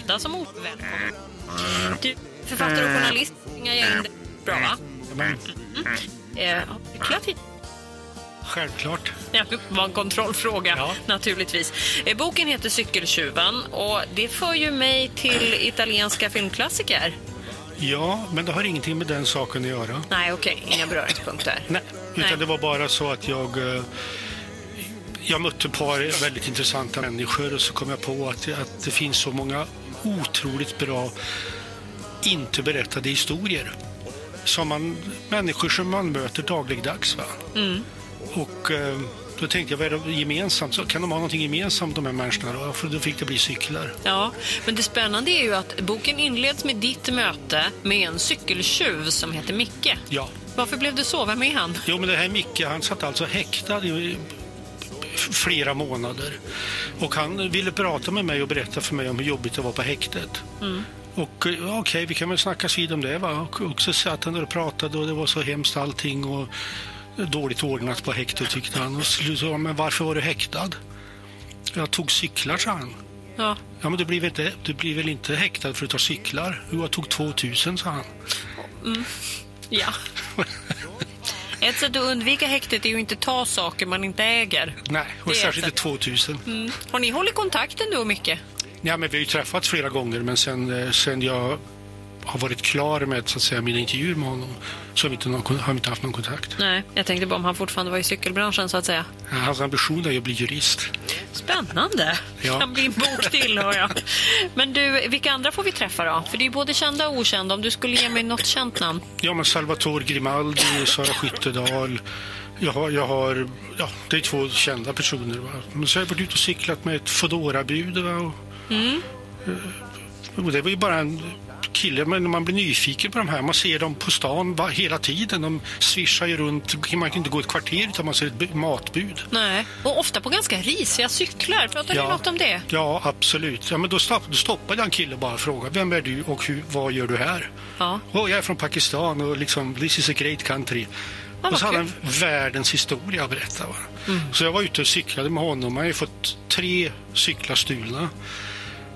sitta som ovälkommen. Du, författare och journalist, ringar jag in dig. Bra, va? Eh, har du cyklat hit? självklart. Ja, det var en kontrollfråga Ja. naturligtvis. Eh, Boken heter Cykeltjuven och det för ju mig till italienska filmklassiker. Ja, men det har ingenting med den saken att göra. Nej, okej, inga beröringspunkter. Nej, utan Nej. det var bara så att jag... eh, Jag mötte ett par väldigt intressanta människor och så kom jag på att, att det finns så många otroligt bra inte berättade historier. Som man, människor som man möter dagligdags. Va? Och eh, då tänkte jag, vad är det gemensamt? Så kan de ha någonting gemensamt de här människorna då? För då fick det bli cyklar. Ja, men det spännande är ju att boken inleds med ditt möte med en cykeltjuv som heter Micke. Ja. Varför blev det så? Vem är han? Jo, men det här Micke, han satt alltså häktad i flera månader. Och han ville prata med mig och berätta för mig om hur jobbigt det var på häktet. Och eh, okej, vi kan väl snackas vid om det. Va? Och, och så satt han där och pratade och det var så hemskt allting och dåligt ordnat på häktet tyckte han. Och så men varför var du häktad? Jag tog cyklar, sa han. Ja, Ja, men du blir väl inte, du blir väl inte häktad för att ta cyklar? Jo, jag tog 2000, sa han. ja. Ett sätt att undvika häktet är ju inte ta saker man inte äger. Nej, och särskilt inte 2000. Mm. Har ni hållit kontakten och Micke? Ja, men vi har ju träffats flera gånger, men sen, eh, sen jag har varit klar med så att säga, mina intervjuer med honom så har vi inte, någon, har vi inte haft någon kontakt. Nej, jag tänkte bara om han fortfarande var i cykelbranschen så att säga. Hans ambition är att bli jurist. Spännande. Ja. Kan bli en bok till, hör jag. Men du, vilka andra får vi träffa då? För det är både kända och okända. Om du skulle ge mig något känt namn. Ja, men Salvatore Grimaldi, Sara Skyttedal. Jag har, jag har, ja, det är två kända personer. Va? Men så har jag varit ute och cyklat med ett Foodora-bud. Eh, och det var ju bara en kille, men man blir nyfiken på de här. Man ser dem på stan hela tiden. De svischar ju runt. Man kan inte gå ett kvarter utan man ser ett bu- matbud. Nej. Och ofta på ganska risiga cyklar. Pratar ni något om det? Ja, absolut. Ja, men då, stopp, då stoppade en kille bara och frågade vem är du och hur, vad gör du här? Ja. Och jag är från Pakistan och liksom this is a great country. Ja, och så hade han världens historia att berätta. Mm. Så jag var ute och cyklade med honom. Han har ju fått tre cyklar stulna.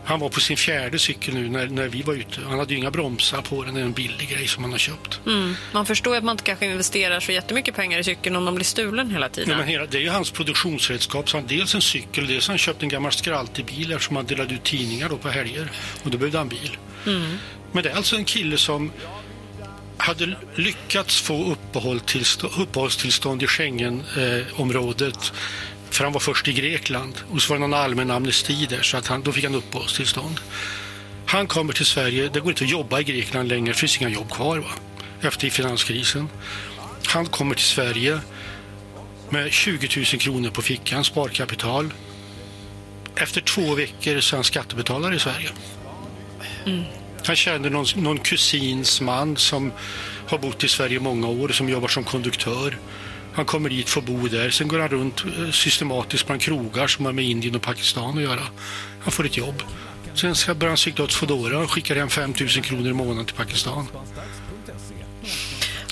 Han var på sin fjärde cykel nu när, när vi var ute. Han hade ju inga bromsar på den, det är en billig grej som han har köpt. Mm. Man förstår ju att man inte kanske investerar så jättemycket pengar i cykeln om de blir stulen hela tiden. Ja, men hela, det är ju hans produktionsredskap. Så han, dels en cykel, dels han köpt en gammal skraltig-bil eftersom han delade ut tidningar då på helger. Och då behövde han bil. Men det är alltså en kille som hade lyckats få uppehållstillstånd, uppehållstillstånd i Schengenområdet för han var först i Grekland och så var det någon allmän amnesti där så att han, då fick han uppehållstillstånd. Han kommer till Sverige, det går inte att jobba i Grekland längre, det finns inga jobb kvar va? efter finanskrisen. Han kommer till Sverige med 20 000 kronor på fickan, sparkapital. Efter två veckor så är han skattebetalare i Sverige. Han känner någon, någon kusins man som har bott i Sverige många år som jobbar som konduktör. Han kommer dit, får bo där. Sen går han runt eh, systematiskt bland krogar som har med Indien och Pakistan att göra. Han får ett jobb. Sen ska börjar han cykla åt Foodora och skickar hem 5 000 kronor i månaden till Pakistan.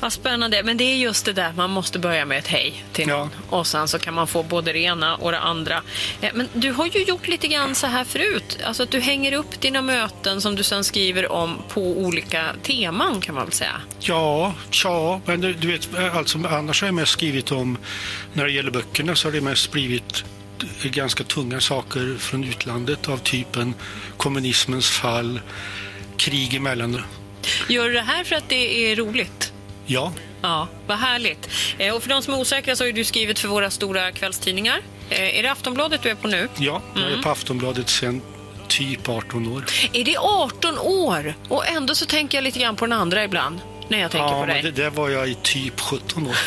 Vad spännande. Men det är just det där, man måste börja med ett hej till Ja. någon. Och sen så kan man få både det ena och det andra. Eh, Men du har ju gjort lite grann så här förut. Alltså att du hänger upp dina möten som du sen skriver om på olika teman kan man väl säga. Ja, tja, men du, du vet, alltså, annars har jag mest skrivit om, när det gäller böckerna så har det mest blivit ganska tunga saker från utlandet av typen kommunismens fall, krig emellan. Gör du det här för att det är roligt? Ja, Ja, vad härligt. Eh, Och för de som är osäkra så har du skrivit för våra stora kvällstidningar. Eh, Är det Aftonbladet du är på nu? ja, jag är på Aftonbladet sedan typ 18 år. Är det 18 år? Och ändå så tänker jag lite grann på den andra ibland. När jag tänker Ja, på dig. men det, där var jag i typ 17 år.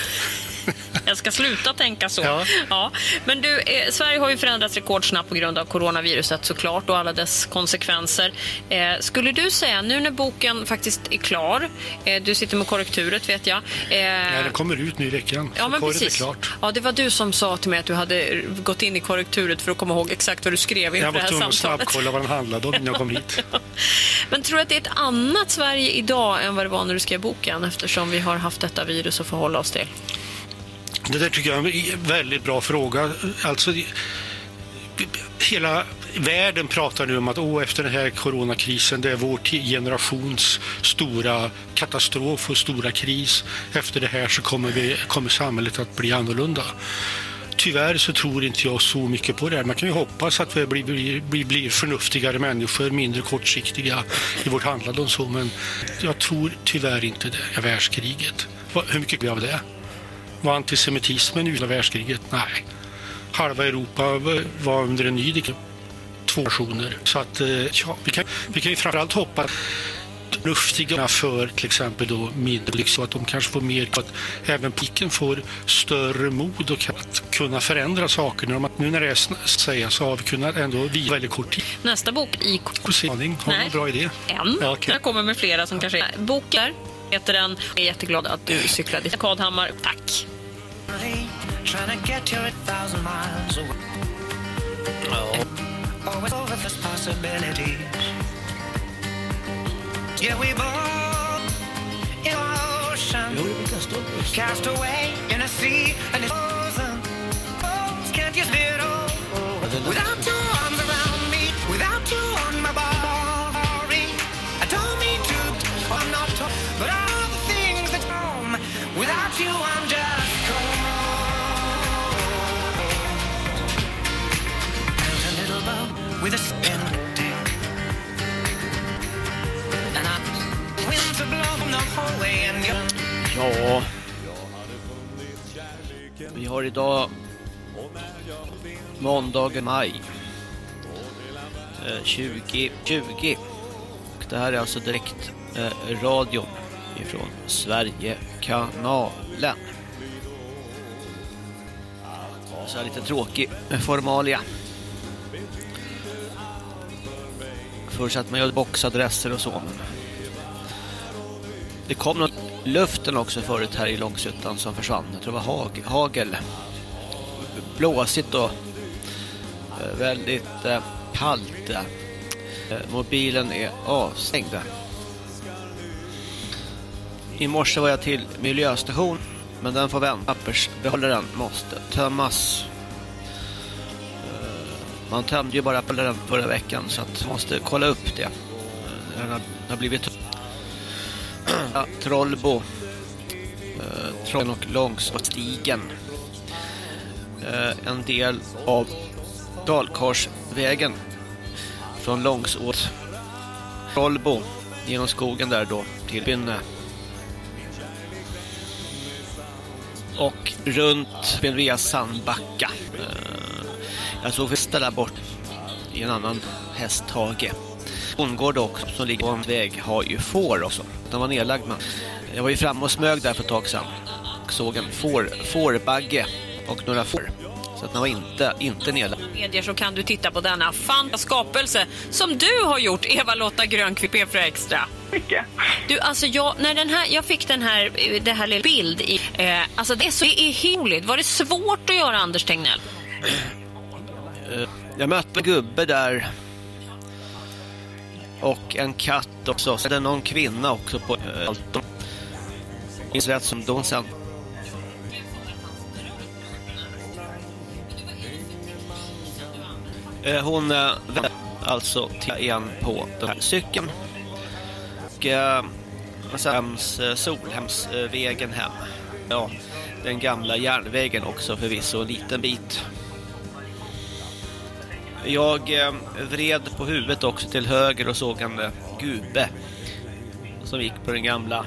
Jag ska sluta tänka så. Ja. Ja. Men du, eh, Sverige har ju förändrats rekordsnabbt på grund av coronaviruset såklart och alla dess konsekvenser. Eh, skulle du säga, nu när boken faktiskt är klar, eh, du sitter med korrekturet vet jag. Eh, Ja, den kommer ut nu i veckan. Ja, men precis. klart. Ja, det var du som sa till mig att du hade gått in i korrekturet för att komma ihåg exakt vad du skrev inför Jag det var här tvungen att samtalet. snabbkolla vad den handlade om innan jag kom hit. Men tror du att det är ett annat Sverige idag än vad det var när du skrev boken eftersom vi har haft detta virus att förhålla oss till? Det där tycker jag är en väldigt bra fråga. Alltså, hela världen pratar nu om att oh, efter den här coronakrisen, det är vår generations stora katastrof och stora kris. Efter det här så kommer, vi, kommer samhället att bli annorlunda. Tyvärr så tror inte jag så mycket på det. Man kan ju hoppas att vi blir, blir, blir förnuftigare människor, mindre kortsiktiga i vårt handlande och så, men jag tror tyvärr inte det. Världskriget. Hur mycket av det? Var antisemitismen i världskriget? Nej. Halva Europa var under en ny två nationer. Så att, eh, ja, vi kan, vi kan ju framförallt hoppas luftiga för till exempel då mindre så att de kanske får mer att även piken får större mod och att kunna förändra saker. När de, nu när det är säga så har vi kunnat ändå vila väldigt kort tid. Nästa bok i... Kursering, har du en bra idé? En. Ja, okay. Jag kommer med flera som kanske... Bokar heter den. Jag är jätteglad att du cyklade. Kadhammar, tack. Always over possibilities. Yeah, we both in ocean. Cast away in a sea and it's frozen. Oh, can't you spit oh, without two arms around me, without you on my body. I don't mean to, I'm not, but all the things that come without you, I'm just with a spin. Ja, vi har idag måndagen maj eh, 2020 och det här är alltså direkt eh, radion ifrån Sverigekanalen. Så här lite tråkig formalia. Först att man gör boxadresser och så. Men det kom något luften också förut här i Långsuttan som försvann. Jag tror det var hag hagel. Blåsigt och eh, väldigt eh, kallt. Eh, mobilen är avstängd. I morse var jag till miljöstation men den får vänta. Pappersbehållaren måste tömmas. Man tömde ju bara på den förra veckan så att man måste kolla upp det. Den har blivit ja, Trollbo. Eh, Trollen och Långsåstigen Eh, en del av Dalkarsvägen från Långsås. Trollbo genom skogen där då till Bynne. Och runt via Sandbacka. Eh, jag såg Vesta där bort i en annan hästhage. Bondgård också som ligger på en väg har ju får också. Den var nedlagd men jag var ju framme och smög där för ett tag sedan. Och såg en får, fårbagge och några får. Så att den var inte, inte nedlagd. Medier så kan du titta på denna fantastiska skapelse som du har gjort, Eva-Lotta Grönkvist, P4 Extra. Mycket. Du, alltså jag, när den här, jag fick den här, det här lilla bild i, eh, alltså det är så är Var det svårt att göra Anders Tegnell? Eh, jag mötte en gubbe där och en katt också. Så är det någon kvinna också på äh, allt. Minns rätt som de sen. Eh, hon vände alltså till igen på den här cykeln. Och äh, Hems, Solhemsvägen hem. Ja, den gamla järnvägen också förvisso en liten bit. Jag eh, vred på huvudet också till höger och såg en eh, gubbe gube som gick på den gamla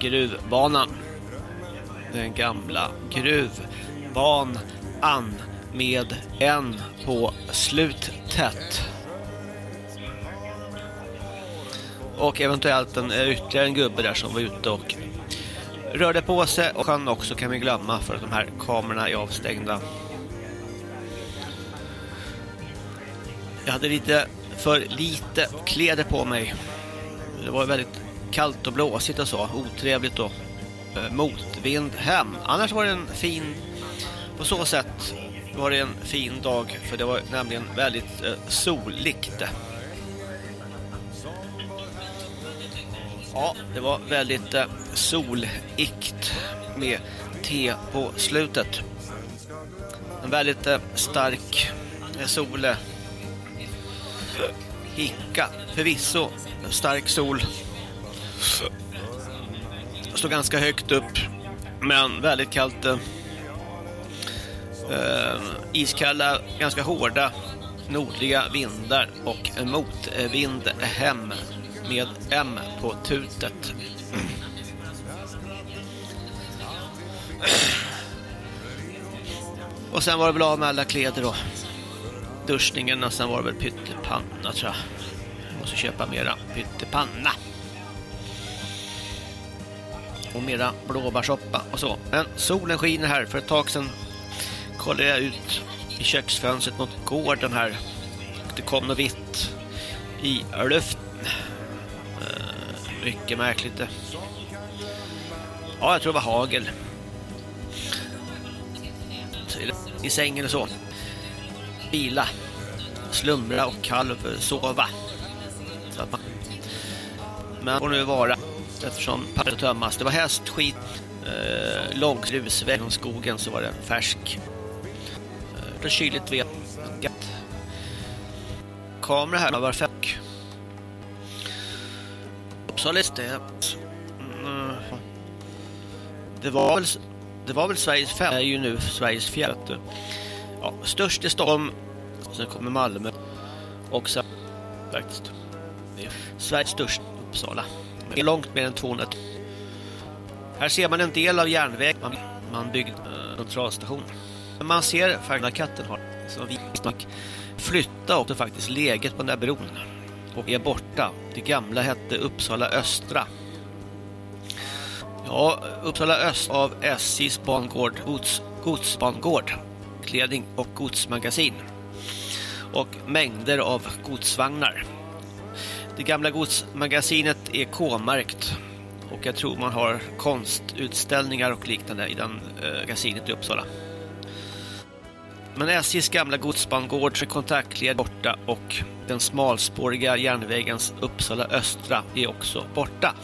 gruvbanan. Den gamla gruvbanan med en på sluttätt. Och eventuellt en eh, ytterligare en gubbe där som var ute och rörde på sig och han också kan vi glömma för att de här kamerorna är avstängda. Jag hade lite för lite kläder på mig. Det var väldigt kallt och blåsigt och så. Otrevligt och eh, motvind hem. Annars var det en fin... På så sätt var det en fin dag. För det var nämligen väldigt eh, soligt. Ja, det var väldigt eh, solikt med T på slutet. En väldigt eh, stark eh, sol hicka. Förvisso stark sol. Står ganska högt upp. Men väldigt kallt. Eh, eh iskalla, ganska hårda nordliga vindar och motvind hem med M på tutet. Och sen var det väl av med alla kläder då. Duschningen och sen var det väl pyttepanna tror jag. jag måste köpa mera pyttepanna. Och mera blåbärssoppa och så. Men solen skiner här. För ett tag sedan kollade jag ut i köksfönstret mot gården här. Det kom något vitt i luften. Eh, mycket märkligt det. Ja, jag tror det var hagel. I sängen och så. Vila. Slumra och kalv sova. Så att man... Men får nu vara eftersom pappret tömmas. Det var hästskit. Eh, långt grusväg skogen så var det färsk. Eh, det kyligt vet. Kamera här var färsk. Uppsala det. Mm. Eh, det var väl det var väl Sveriges är ju nu Sveriges fjärde. Ja, störst i Stockholm, sen kommer Malmö och sen faktiskt Sveriges största Uppsala. Det är långt mer än 200. Här ser man en del av järnväg man, man byggde en eh, centralstation. Men man ser faktiskt katten har som vi flytta också faktiskt läget på den där bron och är borta. Det gamla hette Uppsala Östra. Ja, Uppsala Öst av SJs bangård, gods, godsbangård, klädning och godsmagasin. Och mängder av godsvagnar. Det gamla godsmagasinet är K-märkt och jag tror man har konstutställningar och liknande i den eh, magasinet i Uppsala. Men SJs gamla godsbangård är kontaktled borta och den smalspåriga järnvägens Uppsala Östra är också borta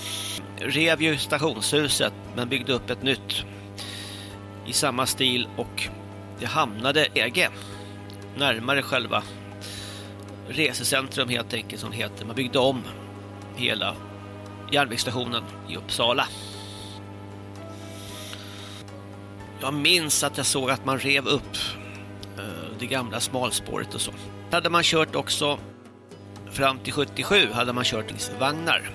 rev ju stationshuset men byggde upp ett nytt i samma stil och det hamnade EG närmare själva resecentrum helt enkelt som heter. Man byggde om hela järnvägsstationen i Uppsala. Jag minns att jag såg att man rev upp eh, det gamla smalspåret och så. Hade man kört också fram till 77 hade man kört vagnar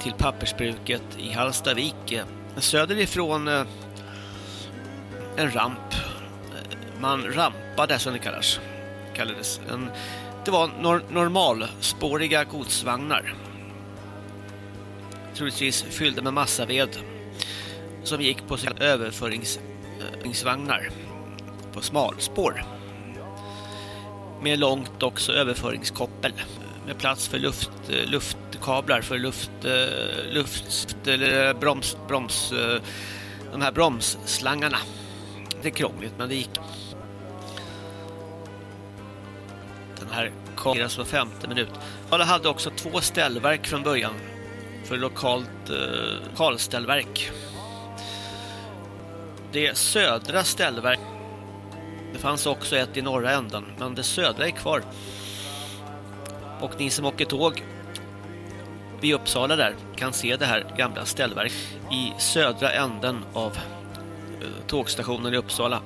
till pappersbruket i Hallstavik. Eh, söderifrån eh, en ramp. Man rampade som det kallas. kallades. En, det var nor normalspåriga godsvagnar. Troligtvis fyllda med massaved som gick på överföringsvagnar på smalspår. Med långt också överföringskoppel med plats för luft, luftkablar för luft, luft eller broms, broms, de här bromsslangarna. Det är krångligt men det gick. Här kom var femte minut. Alla hade också två ställverk från början för lokalt eh, lokalställverk. Det södra ställverk det fanns också ett i norra änden men det södra är kvar. Och ni som åker tåg vid Uppsala där kan se det här gamla ställverket i södra änden av eh, tågstationen i Uppsala.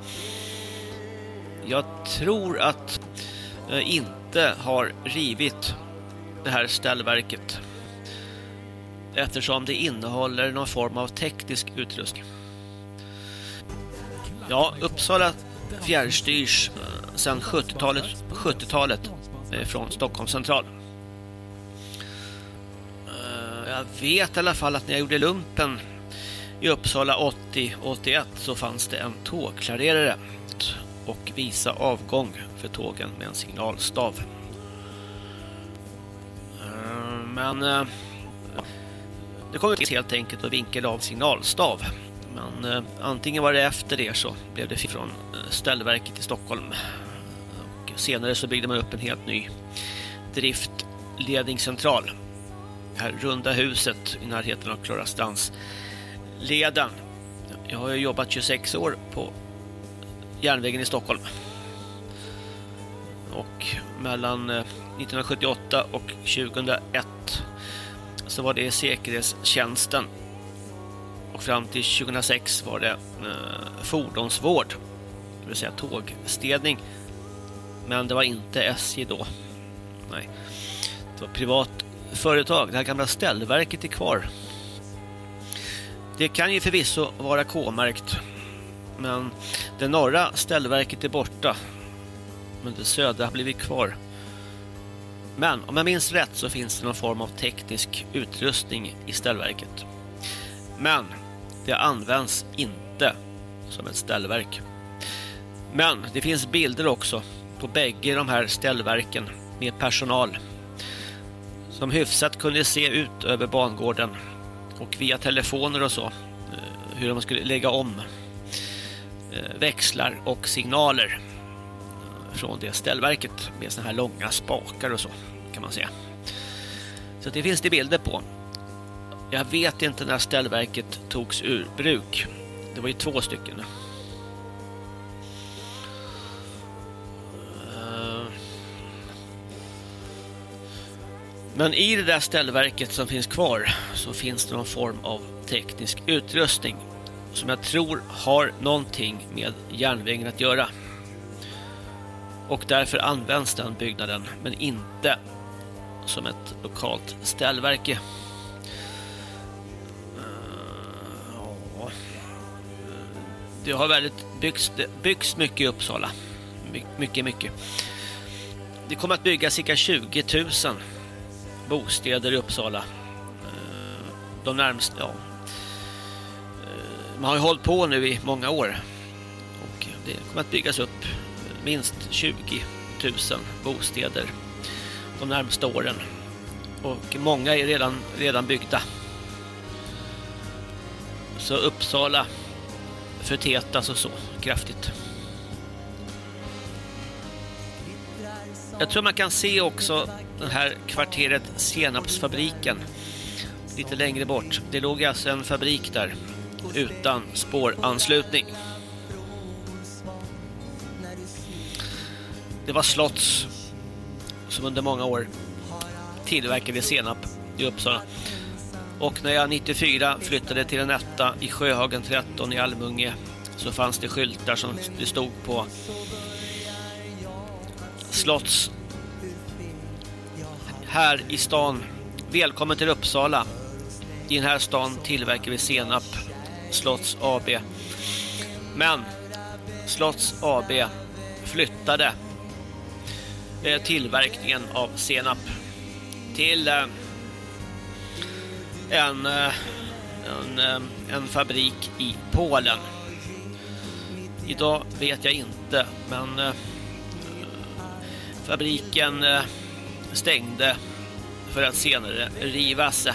Jag tror att Eh, inte har rivit det här ställverket eftersom det innehåller någon form av teknisk utrustning. Ja, Uppsala fjärrstyrs eh, sedan 70-talet 70 eh, från Stockholms central. Jag vet i alla fall att när jag gjorde lumpen i Uppsala 80-81 så fanns det en tågklarerare och visa avgång för tågen med en signalstav. Eh, men eh, det kom helt enkelt att vinkla av signalstav. Men eh, antingen var det efter det så blev det från ställverket i Stockholm senare så byggde man upp en helt ny driftledningscentral. Det Här runda huset i närheten av Klarastrandsleden. Jag har jobbat 26 år på järnvägen i Stockholm. och mellan eh, 1978 och 2001 så var det säkerhetstjänsten och fram till 2006 var det eh, fordonsvård, det vill säga tågstädning. Men det var inte SJ då. Nej. Det var privat företag. Det här gamla ställverket är kvar. Det kan ju förvisso vara K-märkt. Men det norra ställverket är borta. Men det södra har blivit kvar. Men om jag minns rätt så finns det någon form av teknisk utrustning i ställverket. Men det används inte som ett ställverk. Men det finns bilder också på bägge de här ställverken med personal som hyfsat kunde se ut över bangården och via telefoner och så eh, hur de skulle lägga om Eh, växlar och signaler från det ställverket med såna här långa spakar och så kan man säga. Så det finns det bilder på. Jag vet inte när ställverket togs ur bruk. Det var ju två stycken. Eh. Men i det där ställverket som finns kvar så finns det någon form av teknisk utrustning som jag tror har någonting med järnvägen att göra. Och därför används den byggnaden men inte som ett lokalt ställverke. Eh, det har väldigt byggts, byggts mycket i Uppsala. My, mycket, mycket. Det kommer att byggas cirka 20 000 bostäder i Uppsala. Eh, de närmaste, ja. Man har ju hållit på nu i många år. Och det kommer att byggas upp minst 20 000 bostäder de närmaste åren. Och många är redan, redan byggda. Så Uppsala förtätas och så kraftigt. Jag tror man kan se också det här kvarteret Senapsfabriken lite längre bort. Det låg alltså en fabrik där utan spåranslutning. Det var Slotts som under många år tillverkade senap i Uppsala. Och när jag 94 flyttade till en etta i Sjöhagen 13 i Almunge så fanns det skyltar som det stod på Slotts här i stan. Välkommen till Uppsala. I den här stan tillverkar vi senap. Slotts AB. Men Slotts AB flyttade eh, tillverkningen av senap till eh, en, eh, en, eh, en fabrik i Polen. Idag vet jag inte, men eh, fabriken eh, stängde för att senare rivas.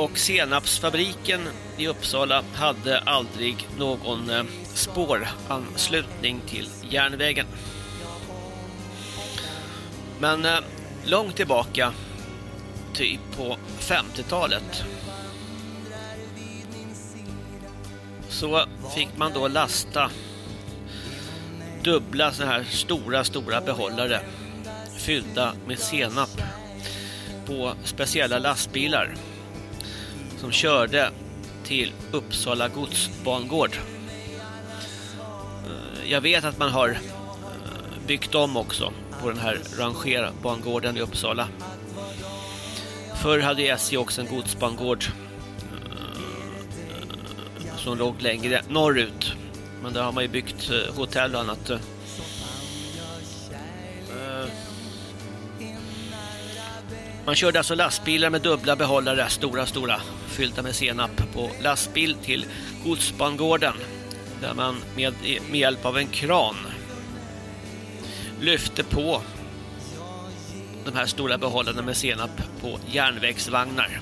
Och senapsfabriken i Uppsala hade aldrig någon eh, spåranslutning till järnvägen. Men eh, långt tillbaka typ på 50-talet. Så fick man då lasta dubbla så här stora, stora behållare fyllda med senap på speciella lastbilar som körde till Uppsala godsbangård. Eh, jag vet att man har eh, byggt om också på den här rangerbangården i Uppsala Förr hade SJ också en godsbangård eh, som låg längre norrut. Men där har man ju byggt hotell och annat. Man körde alltså lastbilar med dubbla behållare, stora, stora, fyllda med senap på lastbil till godsbangården. Där man med, med hjälp av en kran lyfte på de här stora behållarna med senap på järnvägsvagnar.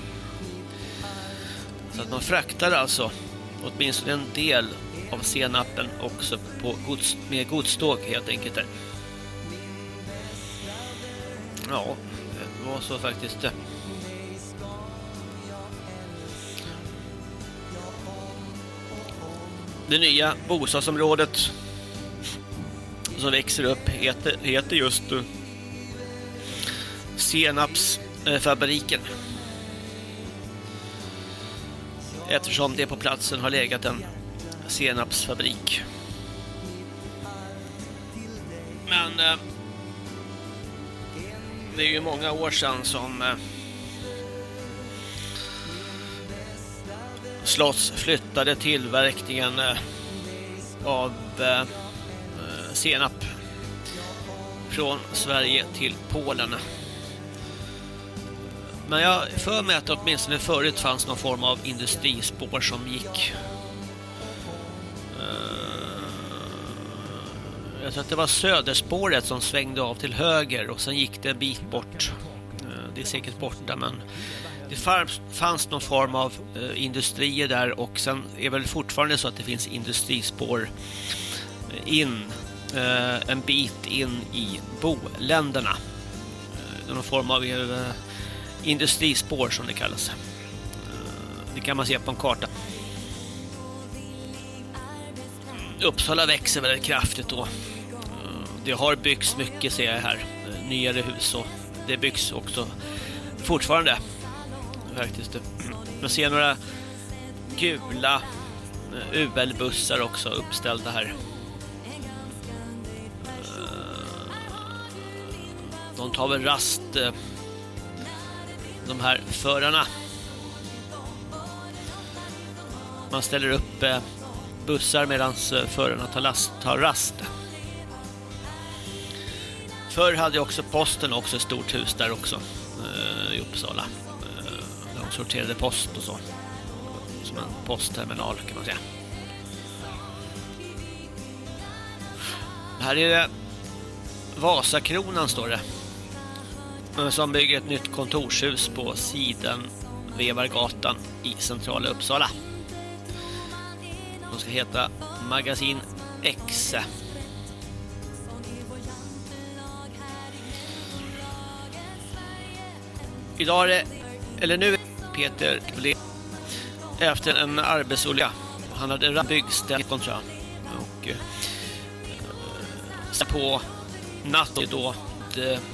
Så att man fraktar alltså åtminstone en del av senapen också på gods, med godståg helt enkelt. Där. Ja, var så faktiskt. Det nya bostadsområdet som växer upp heter, heter just eh, senapsfabriken. Eftersom det på platsen har legat en senapsfabrik. Men eh, det är ju många år sedan som eh, Slotts flyttade tillverkningen eh, av eh, senap från Sverige till Polen. Men jag för mig att det åtminstone förut fanns någon form av industrispår som gick. Jag tror att det var söderspåret som svängde av till höger och sen gick det en bit bort. Eh, det är säkert borta men det fanns någon form av eh, industrier där och sen är väl fortfarande så att det finns industrispår eh, in en bit in i boländerna. Någon form av industrispår som det kallas. Det kan man se på en karta. Uppsala växer väldigt kraftigt då. Eh, det har byggts mycket ser jag här. Eh, nyare hus och det byggs också fortfarande. Faktiskt. Man ser några gula eh, UL-bussar också uppställda här. De tar väl rast de här förarna. Man ställer upp bussar medan eh, förarna tar, last, tar rast. Förr hade också posten också ett stort hus där också eh, i Uppsala. Där de sorterade post och så. Som en postterminal kan man säga. Här är det Vasakronan står det eh, som bygger ett nytt kontorshus på sidan Vevargatan i centrala Uppsala som ska heta Magasin X. Idag är det, eller nu är Peter efter en arbetsolja. Han hade byggställ kontra. Och eh, på natten då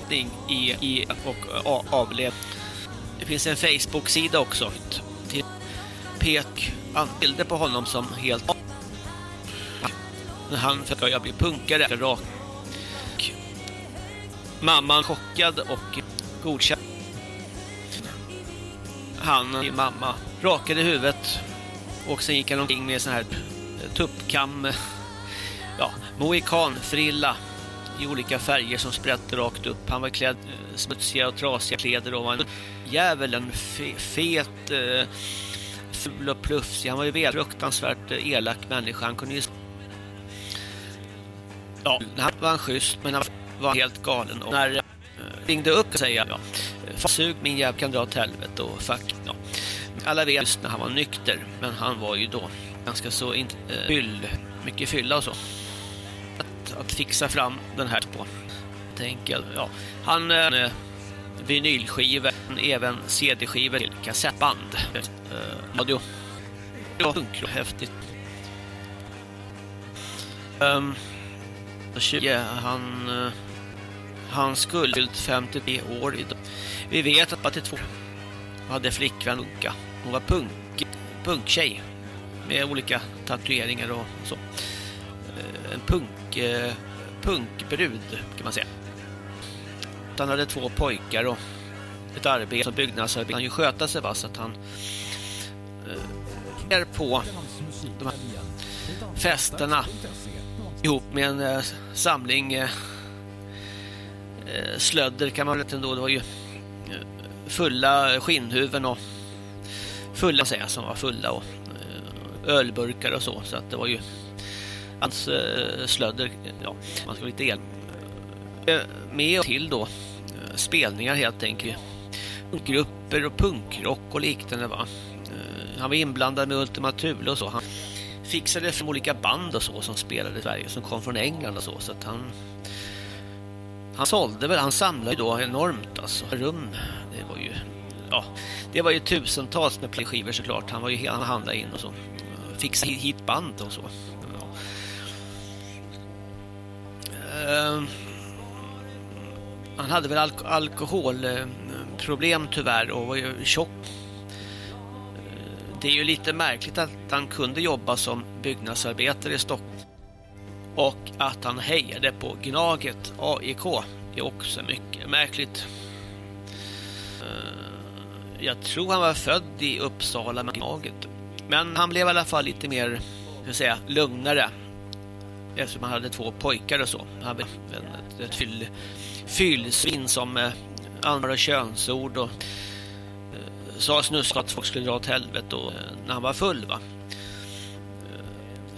ding i, i och eh, avled. Det finns en Facebook-sida också till pek bilder på honom som helt när han försöker jag bli punkare rak. Mamman chockad och godkänd. Han, mamma, rakade huvudet och sen gick han omkring med sån här tuppkam ja, mohikanfrilla i olika färger som sprätte rakt upp. Han var klädd eh, smutsiga och trasiga kläder och var en djävulen fe, fet eh, ful och plufsig. Han var ju en fruktansvärt eh, elak människa. Han kunde ju Ja, han var en schysst men han var helt galen och när jag ringde upp och säga ja, eh, sug min jävel kan dra åt helvete och fuck ja. Alla vet just när han var nykter men han var ju då ganska så in, eh, fyll, mycket fylla och så att fixa fram den här på. Tänker, ja. Han eh, vinylskivor, även CD-skivor till kassettband. Eh, radio. Funkar häftigt. Um, han uh, han skulle fyllt 53 år idag. Vi vet att 82 hade flickvän Unka. Hon var punk punktjej med olika tatueringar och så. Eh, en punk eh, punkbrud kan man säga. Han hade två pojkar och ett arbete som byggnadsarbetare. Han ju sköta sig va, så att han eh, är på de här festerna ihop med en eh, samling eh, eh slödder kan man väl ändå. Det var ju eh, fulla skinnhuven och fulla säga som var fulla och eh, ölburkar och så så att det var ju hans slödder, ja, man ska lite el. Eh, med till då eh, spelningar helt enkelt. Grupper och punkrock och liknande va. Eh, han var inblandad med Ultima Thule och så. Han fixade från olika band och så som spelade i Sverige som kom från England och så så att han han sålde väl, han samlade ju då enormt alltså rum. Det var ju ja, det var ju tusentals med playskivor såklart. Han var ju han handlade in och så. Fixade hit band och så. Uh, han hade väl alk alkoholproblem eh, tyvärr och var ju tjock. Det är ju lite märkligt att han kunde jobba som byggnadsarbetare i Stockholm. Och att han hejade på Gnaget AIK är också mycket märkligt. Eh, jag tror han var född i Uppsala med Gnaget. Men han blev i alla fall lite mer, hur säga, lugnare. Eftersom han hade två pojkar och så. Han hade ett, ett fyll, fyllsvin som eh, använde könsord och eh, sa snusk att folk skulle dra åt helvete och, eh, när han var full va.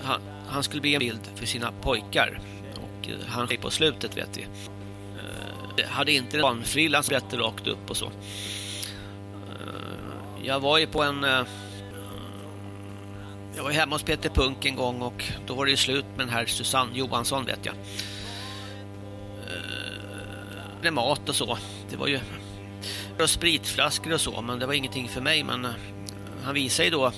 Han, han, skulle bli en bild för sina pojkar och han skrev på slutet vet vi. Hade inte en barnfrilla som berättade rakt upp och så. Jag var ju på en jag var hemma hos Peter Punk en gång och då var det ju slut med den här Susanne Johansson vet jag. Med mat och så. Det var ju och spritflaskor och så, men det var ingenting för mig. Men eh, han visade ju då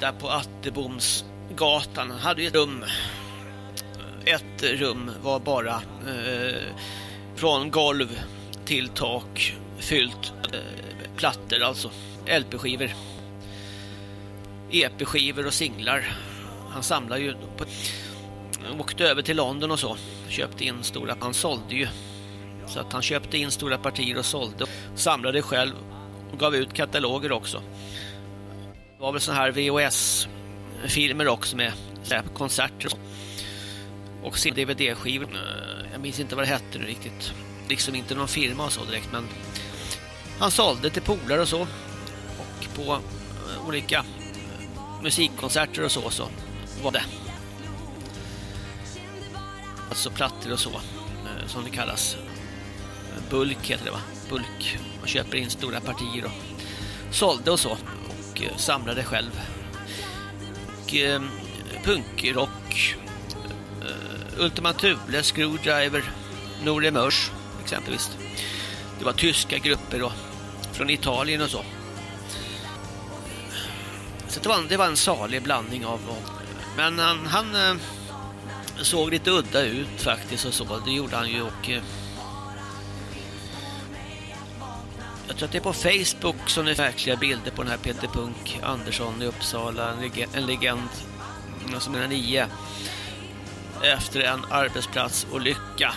där på Attebomsgatan. Han hade ju ett rum. Ett rum var bara eh, från golv till tak fyllt eh, plattor, alltså LP-skivor. EP-skivor och singlar. Han samlar ju på, åkte över till London och så. Köpte in stora, han sålde ju. Så att han köpte in stora partier och sålde. Samlade själv och gav ut kataloger också. Det var väl såna här VHS-filmer också med konserter och sin DVD-skivor. Jag minns inte vad det hette nu riktigt. Liksom inte någon firma och så direkt, men han sålde till polare och så. Och på olika musikkonserter och så så var det. Alltså plattor och så eh, som det kallas. Bulk heter det va? Bulk. Man köper in stora partier och sålde och så och eh, samlade själv. Och eh, punkrock eh, Ultima Thule, Screwdriver, Noremörs exempelvis. Det var tyska grupper då, från Italien och så. Så det var, det var en salig blandning av... Men han, han eh, såg lite udda ut faktiskt och så. Det gjorde han ju och... Eh, jag tror att det är på Facebook som det är verkliga bilder på den här Peter Punk Andersson i Uppsala. En, leg en legend som är nio. Efter en arbetsplatsolycka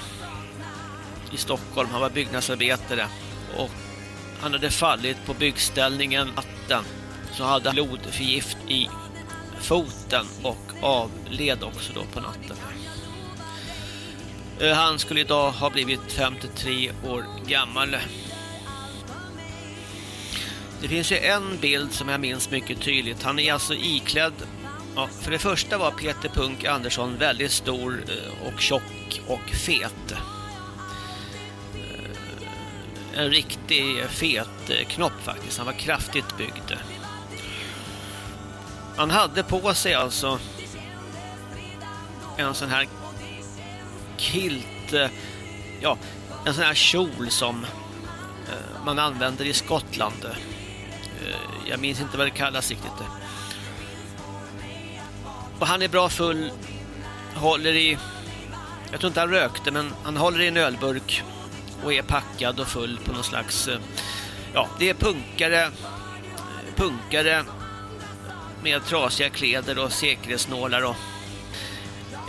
i Stockholm. Han var byggnadsarbetare och han hade fallit på byggställningen natten så hade han blodförgift i foten och avled också då på natten. Eh, han skulle idag ha blivit 53 år gammal. Det finns ju en bild som jag minns mycket tydligt. Han är alltså iklädd Ja, för det första var Peter Punk Andersson väldigt stor eh, och tjock och fet. Eh, en riktig fet knopp faktiskt. Han var kraftigt byggd. Han hade på sig alltså en sån här kilt, eh, ja, en sån här kjol som eh, man använder i Skottland. Eh, jag minns inte vad det kallas riktigt. Och han är bra full, håller i, jag tror inte han rökte, men han håller i en ölburk och är packad och full på någon slags, ja, det är punkare, punkare med trasiga kläder och säkerhetsnålar och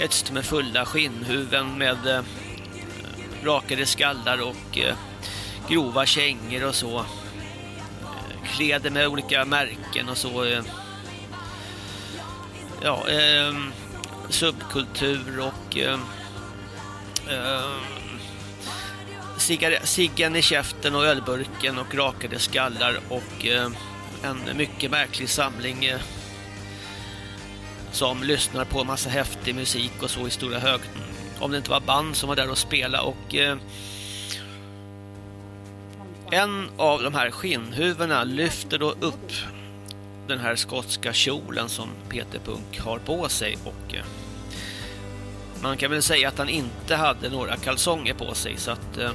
ett med fulla skinnhuven med eh, rakade skallar och eh, grova kängor och så. Eh, kläder med olika märken och så. Eh, ja, eh, subkultur och eh, eh, ciggen i käften och ölburken och rakade skallar och eh, en mycket märklig samling eh, som lyssnar på en massa häftig musik och så i stora hög. Om det inte var band som var där och spela och eh, en av de här skinnhuvudena lyfter då upp den här skotska kjolen som Peter Punk har på sig och eh, man kan väl säga att han inte hade några kalsonger på sig så att eh,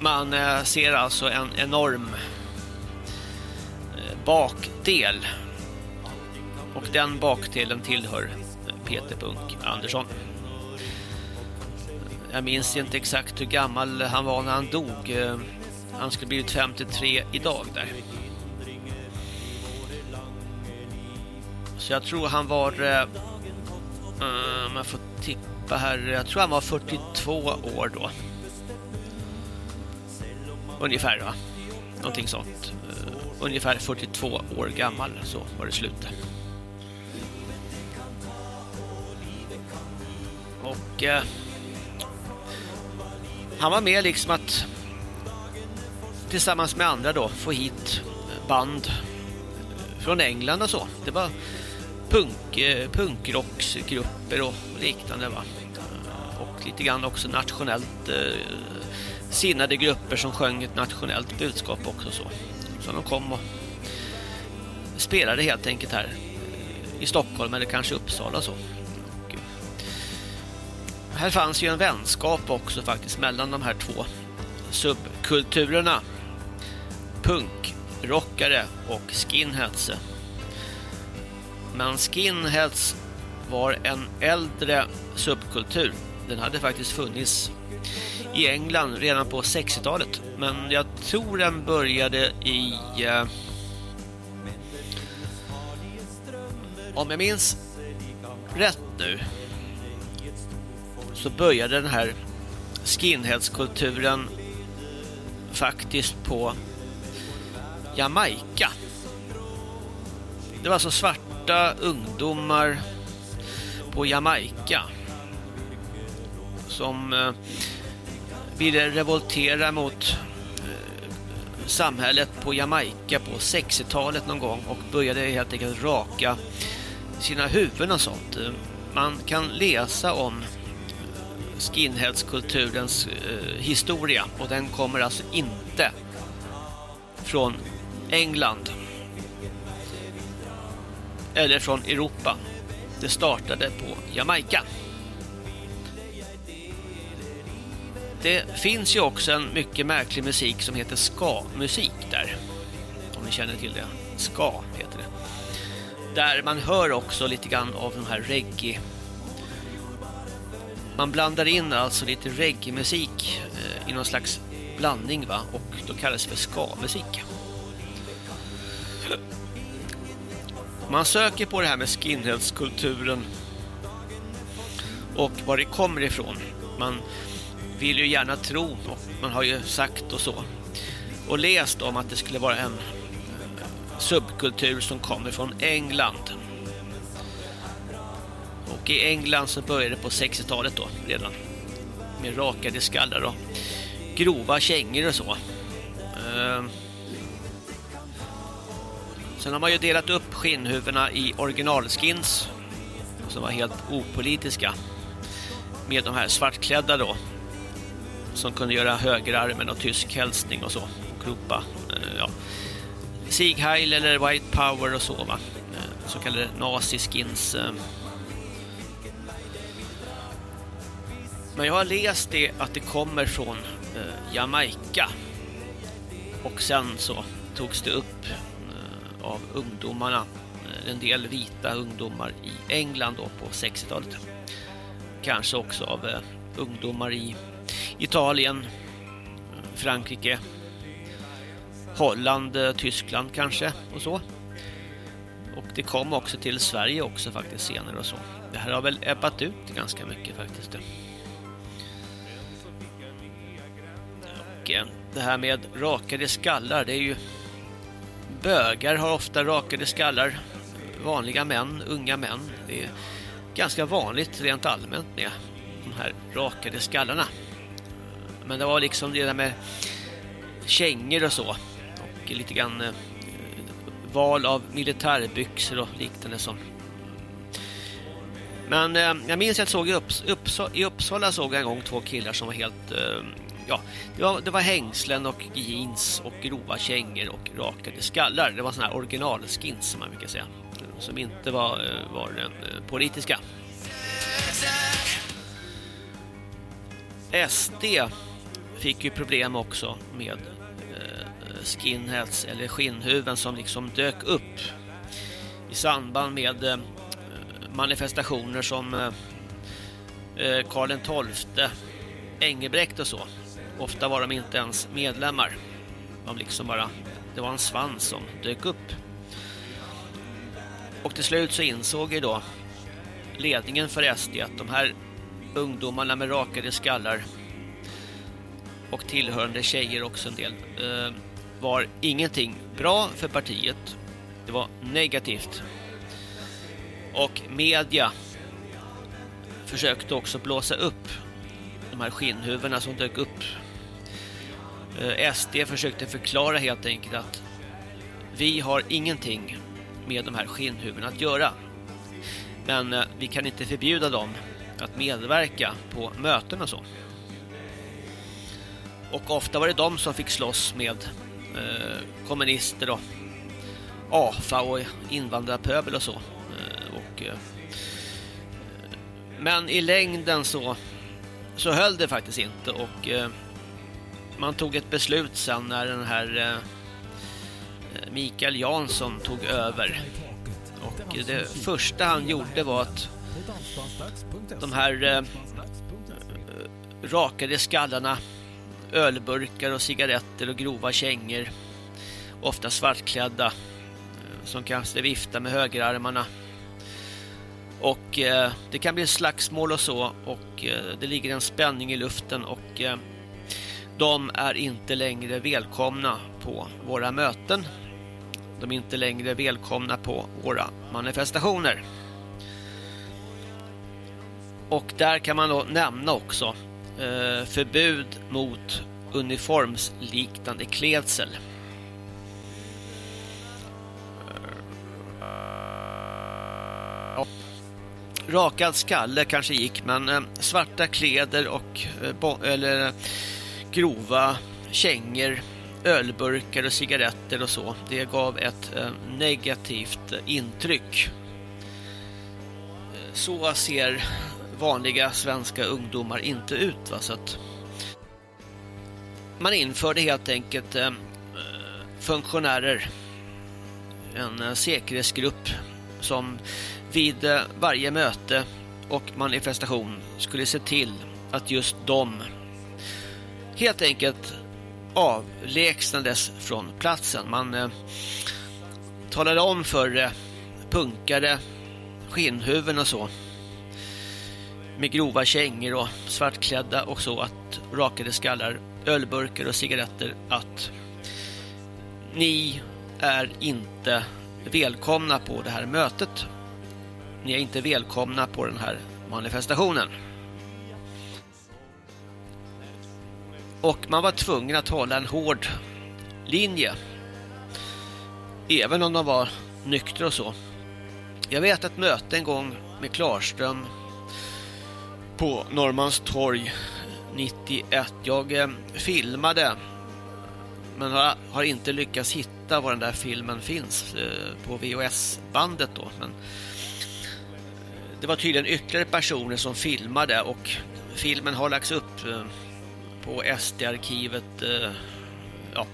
man eh, ser alltså en enorm eh, bakdel och den bakdelen tillhör Peter Punk Andersson. Jag minns inte exakt hur gammal han var när han dog. Eh, han skulle blivit 53 idag där. Så jag tror han var... Eh, eh, om jag får tippa här. Jag tror han var 42 år då. Ungefär va? Någonting sånt. Ungefär 42 år gammal så var det slut. Och eh, han var med liksom att tillsammans med andra då få hit band från England och så. Det var punk, eh, punkrocksgrupper och liknande va. Och lite grann också nationellt eh, sinnade grupper som sjöng ett nationellt budskap också så. Så de kom och spelade helt enkelt här i Stockholm eller kanske Uppsala så. Här fanns ju en vänskap också faktiskt mellan de här två subkulturerna. Punk, rockare och skinheads. Men skinheads var en äldre subkultur. Den hade faktiskt funnits i England redan på 60-talet. Men jag tror den började i... Eh, om jag minns rätt nu så började den här skinheadskulturen faktiskt på Jamaica. Det var alltså svarta ungdomar på Jamaica som eh, ville revoltera mot eh, samhället på Jamaica på 60-talet någon gång och började helt enkelt raka sina huvuden och sånt. Man kan läsa om skinheadskulturens eh, historia och den kommer alltså inte från England eller från Europa. Det startade på Jamaica. det finns ju också en mycket märklig musik som heter ska-musik där. Om ni känner till det. Ska heter det. Där man hör också lite grann av den här reggae. Man blandar in alltså lite reggae-musik eh, i någon slags blandning va? Och då kallas det för ska-musik. Man söker på det här med skinheadskulturen och var det kommer ifrån. Man vill ju gärna tro, och man har ju sagt och så, och läst om att det skulle vara en eh, subkultur som kommer från England. Och i England så började det på 60-talet då redan. Med rakade skallar och grova kängor och så. Ehm. Sen har man ju delat upp skinnhuvudena i originalskins som var helt opolitiska med de här svartklädda då som kunde göra högerarmen och tysk hälsning och så och ropa eh, ja, Sieg Heil eller White Power och så va eh, så kallade naziskins eh, men jag har läst det att det kommer från eh, Jamaica och sen så togs det upp eh, av ungdomarna eh, en del vita ungdomar i England då på 60-talet kanske också av ungdomar i Italien, Frankrike, Holland, Tyskland kanske och så. Och det kom också till Sverige också faktiskt senare och så. Det här har väl ebbat ut ganska mycket faktiskt. Och det här med rakade skallar, det är ju bögar har ofta rakade skallar. Vanliga män, unga män. Det är ganska vanligt rent allmänt med de här rakade skallarna. Men det var liksom det där med kängor och så. Och lite grann eh, val av militärbyxor och liknande som. Men eh, jag minns att jag såg i, Upps, Upps, i Uppsala såg jag en gång två killar som var helt eh, ja, det var, det var hängslen och jeans och grova kängor och rakade skallar. Det var såna här originalskins som man brukar säga. Som inte var, eh, var den eh, politiska. SD fick ju problem också med eh, skinheads eller skinnhuven som liksom dök upp i samband med manifestationer som eh, Karl XII, Engelbrekt och så. Ofta var de inte ens medlemmar. De liksom bara, det var en svans som dök upp. Och till slut så insåg ju då ledningen för SD att de här ungdomarna med rakade skallar och tillhörande tjejer också en del eh, var ingenting bra för partiet. Det var negativt. Och media försökte också blåsa upp de här skinnhuvudena som dök upp. Eh, SD försökte förklara helt enkelt att vi har ingenting med de här skinnhuvudena att göra. Men eh, vi kan inte förbjuda dem att medverka på möten och så. Och ofta var det de som fick slåss med eh, kommunister och AFA och invandrarpöbel och så. Eh, och, eh, men i längden så, så höll det faktiskt inte och eh, man tog ett beslut sen när den här eh, eh, Mikael Jansson tog över. Och det första han gjorde var att de här eh, eh rakade skallarna, ölburkar och cigaretter och grova kängor, ofta svartklädda, eh, som kanske viftar med högerarmarna. Och eh, det kan bli slagsmål och så och eh, det ligger en spänning i luften och eh, de är inte längre välkomna på våra möten. De är inte längre välkomna på våra manifestationer. Och där kan man då nämna också eh, förbud mot uniformsliknande klädsel. Ja. Rakad skalle kanske gick, men eh, svarta kläder och eh, eller grova kängor, ölburkar och cigaretter och så. Det gav ett eh, negativt intryck. Eh, så ser vanliga svenska ungdomar inte ut. Va? Så att man införde helt enkelt eh, funktionärer, en säkerhetsgrupp som vid varje möte och manifestation skulle se till att just de helt enkelt avlägsnades från platsen. Man eh, talade om för eh, punkare, skinnhuvuden och så med grova kängor och svartklädda och så att rakade skallar, ölburkar och cigaretter att ni är inte välkomna på det här mötet. Ni är inte välkomna på den här manifestationen. Och man var tvungen att hålla en hård linje. Även om de var nyktra och så. Jag vet ett möte en gång med Klarström på Norrmalmstorg 91. Jag eh, filmade men har, har, inte lyckats hitta var den där filmen finns eh, på VHS-bandet då. Men eh, det var tydligen ytterligare personer som filmade och filmen har lagts upp eh, på SD-arkivet eh, ja,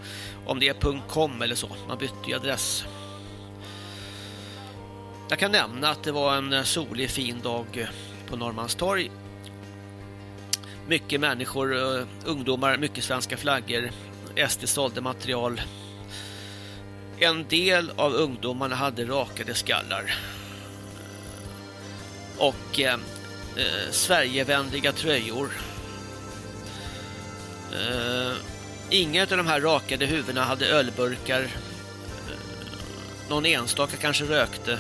om det är .com eller så. Man bytte ju adress. Jag kan nämna att det var en solig fin dag på Norrmalmstorg mycket människor, eh, ungdomar, mycket svenska flaggor. SD sålde material. En del av ungdomarna hade rakade skallar. Och eh, eh, Sverigevänliga tröjor. Eh, inga av de här rakade huvudena hade ölburkar. Eh, någon enstaka kanske rökte.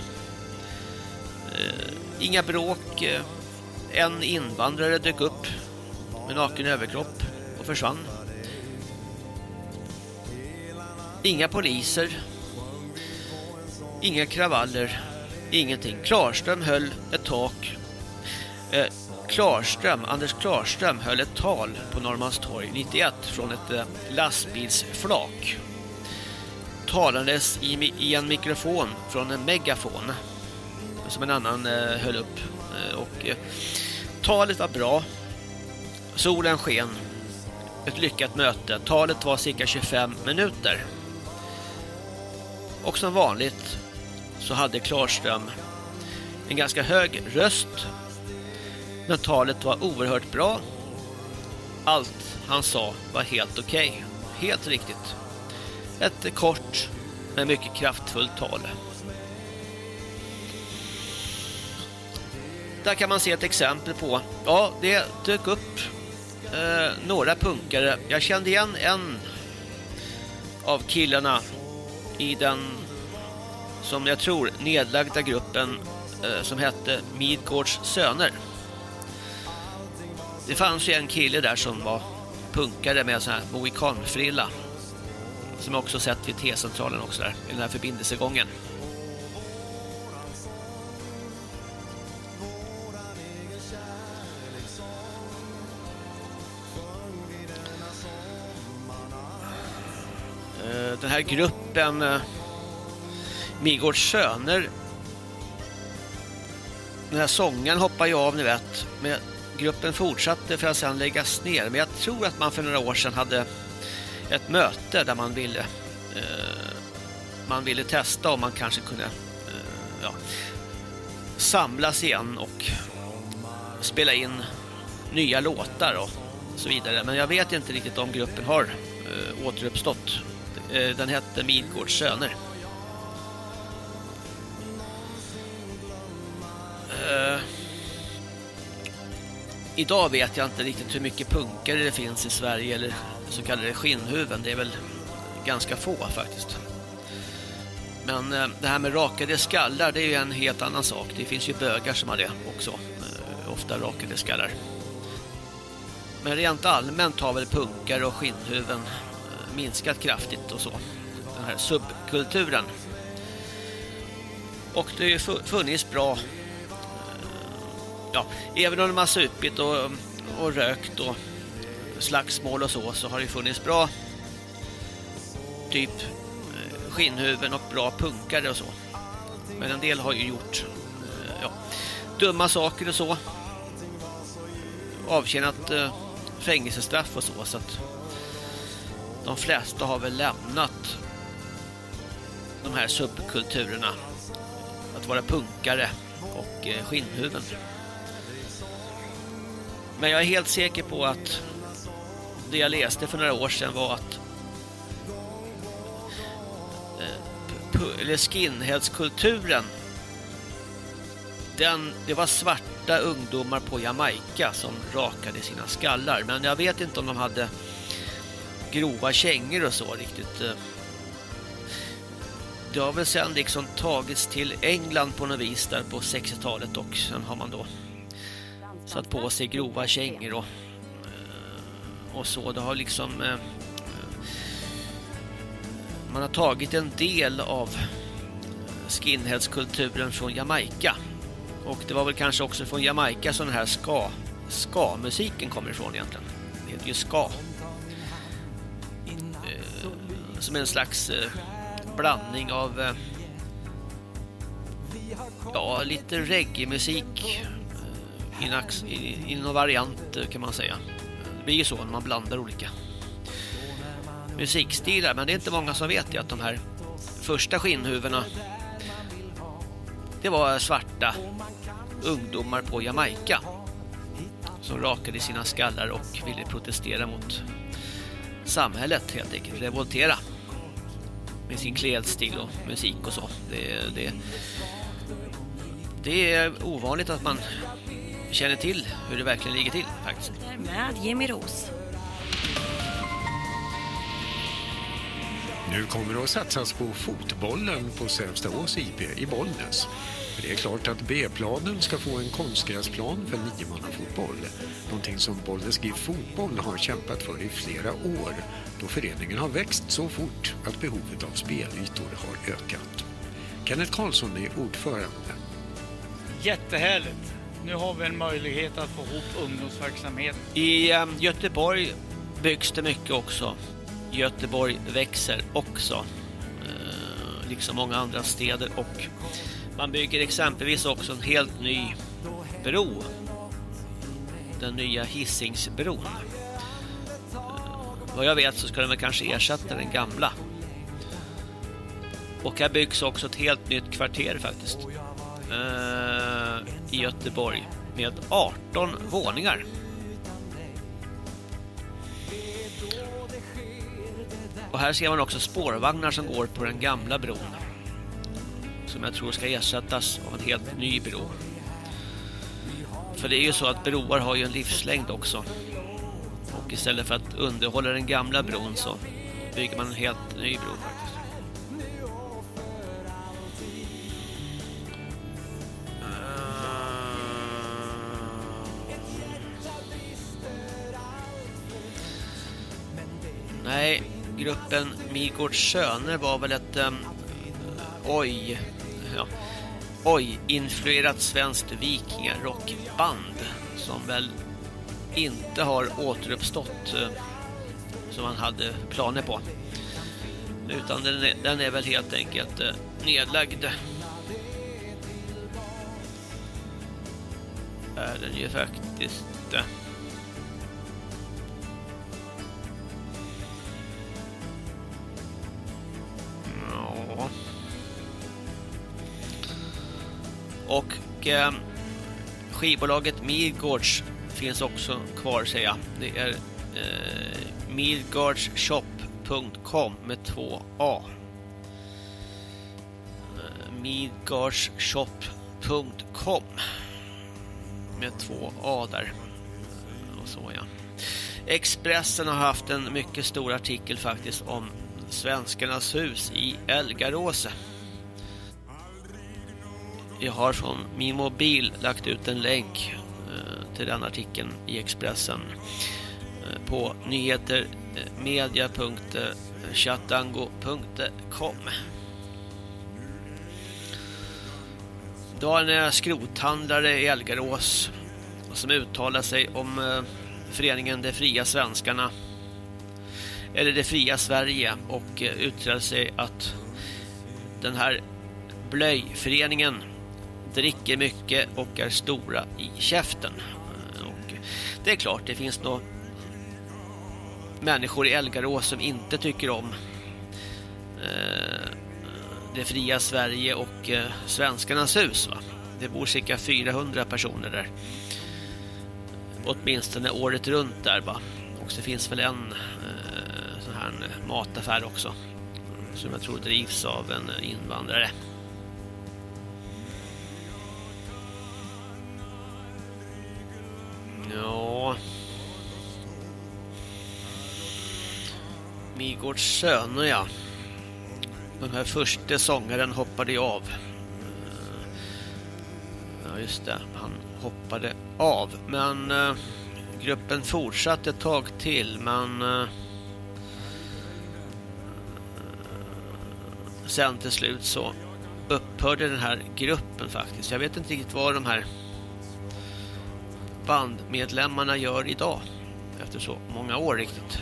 Eh, inga bråk. Eh, en invandrare dök upp med naken överkropp och försvann. Inga poliser. Inga kravaller. Ingenting. Klarström höll ett tak. Eh, Klarström, Anders Klarström höll ett tal på Norrmalmstorg 91 från ett eh, lastbilsflak. Talades i, en mikrofon från en megafon som en annan eh, höll upp. Eh, och talet var bra. Solen sken. Ett lyckat möte. Talet var cirka 25 minuter. Och som vanligt så hade Klarström en ganska hög röst. Men talet var oerhört bra. Allt han sa var helt okej. Okay. Helt riktigt. Ett kort men mycket kraftfullt tal. Där kan man se ett exempel på. Ja, det dök upp eh, några punkare. Jag kände igen en av killarna i den som jag tror nedlagda gruppen eh, som hette Midgårds söner. Det fanns ju en kille där som var punkare med en sån här mohikanfrilla som jag också sett vid T-centralen också där i den här förbindelsegången. Eh, den här gruppen eh, Migårds söner den här sången hoppar ju av, ni vet. med gruppen fortsatte för att sedan läggas ner. Men jag tror att man för några år sedan hade ett möte där man ville eh, man ville testa om man kanske kunde eh, ja, samlas igen och spela in nya låtar och så vidare. Men jag vet inte riktigt om gruppen har eh, återuppstått. Eh, den hette Midgårds söner. Eh, idag vet jag inte riktigt hur mycket punkare det finns i Sverige eller så kallade skinnhuven. Det är väl ganska få faktiskt. Men eh, det här med rakade skallar det är ju en helt annan sak. Det finns ju bögar som har det också. Eh, ofta rakade skallar. Men rent allmänt har väl punkare och skinnhuven eh, minskat kraftigt och så. Den här subkulturen. Och det har ju funnits bra ja, även om de har supit och, och rökt och slagsmål och så så har det funnits bra typ eh, skinnhuven och bra punkare och så. Men en del har ju gjort eh, ja, dumma saker och så. Avtjänat eh, fängelsestraff och så så att de flesta har väl lämnat de här subkulturerna att vara punkare och eh, skinnhuven. Men jag är helt säker på att det jag läste för några år sedan var att eh, eller skinheadskulturen den, det var svarta ungdomar på Jamaica som rakade sina skallar. Men jag vet inte om de hade grova kängor och så riktigt. Eh. Det har väl sen liksom tagits till England på något vis där på 60-talet och sen har man då satt på sig grova kängor och, eh, och så. Det har liksom eh, eh, man har tagit en del av skinheadskulturen från Jamaica. Och det var väl kanske också från Jamaica som den här ska ska-musiken kommer ifrån egentligen. Det heter ju ska. Som en slags blandning av ja, lite reggae-musik i, någon variant eh, kan man säga. Det blir ju så när man blandar olika musikstilar. Men det är inte många som vet det att de här första skinnhuvudena det var svarta ungdomar på Jamaica som rakade sina skallar och ville protestera mot samhället helt enkelt, revoltera med sin klädstil och musik och så. Det, det, det är ovanligt att man känner till hur det verkligen ligger till faktiskt. Med Jimmy Ros. Nu kommer det att satsas på fotbollen på Sävstaås IP i Bollnäs. Det är klart att B-planen ska få en konstgräsplan för niomannafotboll. Någonting som Bollnäs GIF Fotboll har kämpat för i flera år då föreningen har växt så fort att behovet av spelytor har ökat. Kenneth Karlsson är ordförande. Jättehärligt! Nu har vi en möjlighet att få ihop ungdomsverksamhet. I um, Göteborg byggs det mycket också. Göteborg växer också. eh, liksom många andra städer. Och man bygger exempelvis också en helt ny bro. Den nya Hisingsbron. Eh, vad jag vet så ska den väl kanske ersätta den gamla. Och här byggs också ett helt nytt kvarter faktiskt eh, i Göteborg med 18 våningar. Och här ser man också spårvagnar som går på den gamla bron. Som jag tror ska ersättas av en helt ny bro. För det är ju så att broar har ju en livslängd också. Och istället för att underhålla den gamla bron så bygger man en helt ny bro faktiskt. Nej, gruppen Migårds söner var väl ett um, oj, ja, oj-influerat svenskt vikingarockband som väl inte har återuppstått uh, som man hade planer på. Utan den är, den är väl helt enkelt uh, nedlagd. Är den ju faktiskt. Uh, Och eh, skivbolaget Midgårds finns också kvar säger jag. Det är eh, midgårdsshop.com med två A. Eh, midgårdsshop.com med två A där. Och så ja. Expressen har haft en mycket stor artikel faktiskt om Svenskarnas hus i Elgaråse. Jag har från min mobil lagt ut en länk eh, till den artikeln i Expressen eh, på nyhetermedia.chatango.com eh, Du har en skrothandlare i Elgarås som uttalar sig om eh, föreningen De fria svenskarna eller Det fria Sverige och eh, uttalade sig att den här blöjföreningen dricker mycket och är stora i käften. Och det är klart, det finns nog människor i Elgarås som inte tycker om eh, det fria Sverige och eh, svenskarnas hus. Va? Det bor cirka 400 personer där. Åtminstone året runt där. Va? Och så finns väl en eh, mataffär också. Som jag tror drivs av en invandrare. Ja. Migårds söner, ja. Den här första sångaren hoppade ju av. Eh, ja, just det. Han hoppade av. Men eh, gruppen fortsatte ett tag till, men... Eh, sen till slut så upphörde den här gruppen faktiskt. Jag vet inte riktigt vad de här bandmedlemmarna gör idag efter så många år riktigt.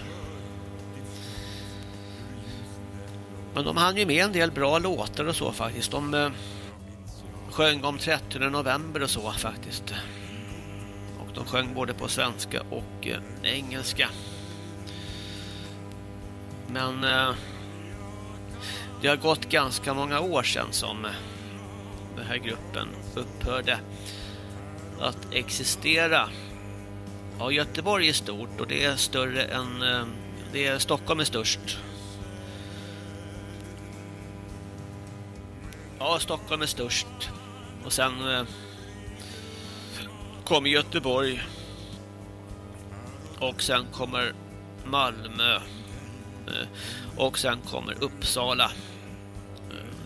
Men de hann ju med en del bra låtar och så faktiskt. De eh, sjöng om 30 november och så faktiskt. Och de sjöng både på svenska och eh, engelska. Men eh, det har gått ganska många år sedan som den här gruppen upphörde att existera. Ja, Göteborg är stort och det är större än... Eh, det är, Stockholm är störst. Ja, Stockholm är störst. Och sen eh, kommer Göteborg. Och sen kommer Malmö. Eh, och sen kommer Uppsala.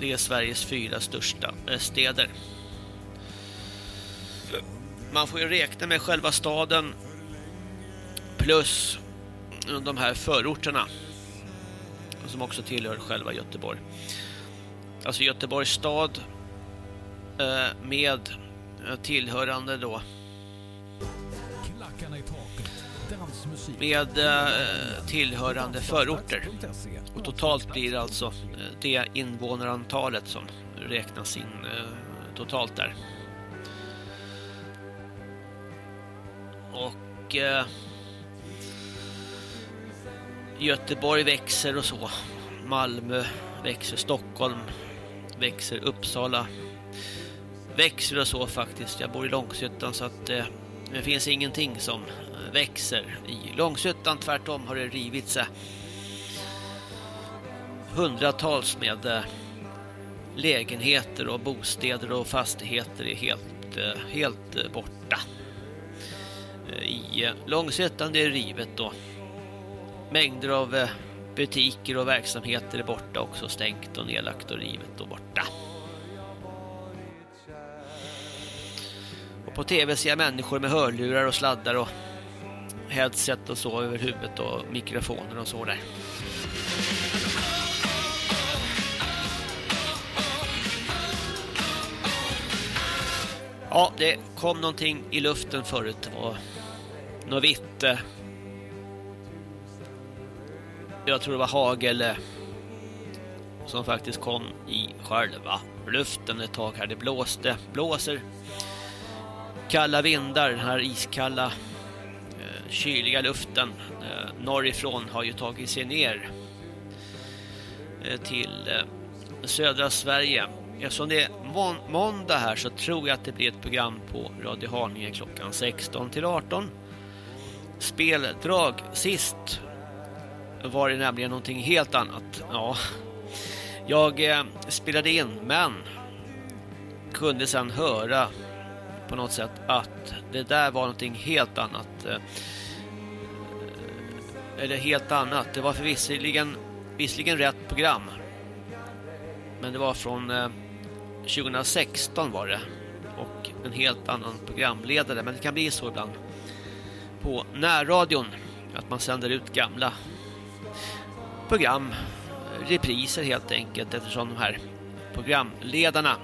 Det är Sveriges fyra största eh, städer man får ju räkna med själva staden plus de här förorterna som också tillhör själva Göteborg. Alltså Göteborgs stad eh, med tillhörande då med eh, tillhörande förorter. Och totalt blir det alltså eh, det invånarantalet som räknas in eh, totalt där. Och Göteborg växer och så. Malmö växer, Stockholm växer, Uppsala växer och så faktiskt. Jag bor i Långshyttan så att det finns ingenting som växer i Långshyttan. Tvärtom har det rivit sig hundratals med eh, lägenheter och bostäder och fastigheter är helt, eh, helt eh, borta. I Långshyttan det är rivet då. Mängder av butiker och verksamheter är borta också stängt och nedlagt och rivet och borta. Och på tv ser jag människor med hörlurar och sladdar och headset och så över huvudet och mikrofoner och så där. Ja, det kom någonting i luften förut. Det var något vitt. Jag tror det var hagel eh, som faktiskt kom i själva luften ett tag här. Det blåste, blåser kalla vindar, den här iskalla eh, kyliga luften eh, norrifrån har ju tagit sig ner eh, till eh, södra Sverige Eftersom det är må måndag här så tror jag att det blir ett program på Radio Haninge klockan 16 till 18. Speldrag sist var det nämligen någonting helt annat. Ja, jag eh, spelade in men kunde sedan höra på något sätt att det där var någonting helt annat. Eh, eh, eller helt annat. Det var för visserligen, rätt program. Men det var från eh, 2016 var det. Och en helt annan programledare. Men det kan bli så ibland. På närradion. Att man sänder ut gamla program. Repriser helt enkelt. Eftersom de här programledarna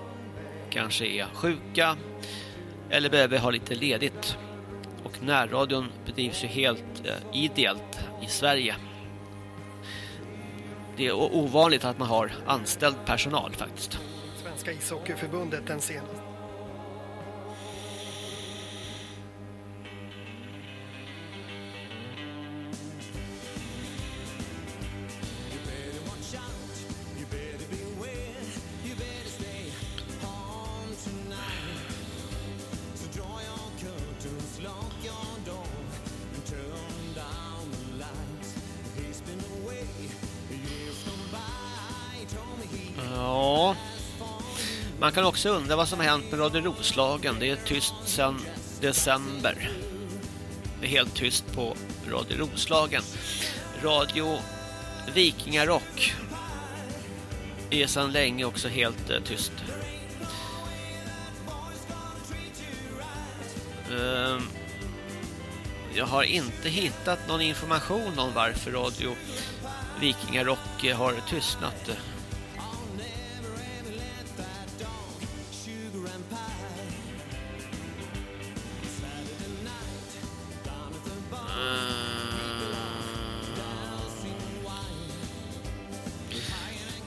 kanske är sjuka. Eller behöver ha lite ledigt. Och närradion bedrivs ju helt eh, ideellt i Sverige. Det är ovanligt att man har anställd personal faktiskt. Svenska ishockeyförbundet den senaste. Kan också undra vad som har hänt med Radio Roslagen. Det är tyst sedan december. Det är helt tyst på Radio Roslagen. Radio Vikingarock är sedan länge också helt eh, tyst. Uh, jag har inte hittat någon information om varför Radio Vikingarock har tystnat.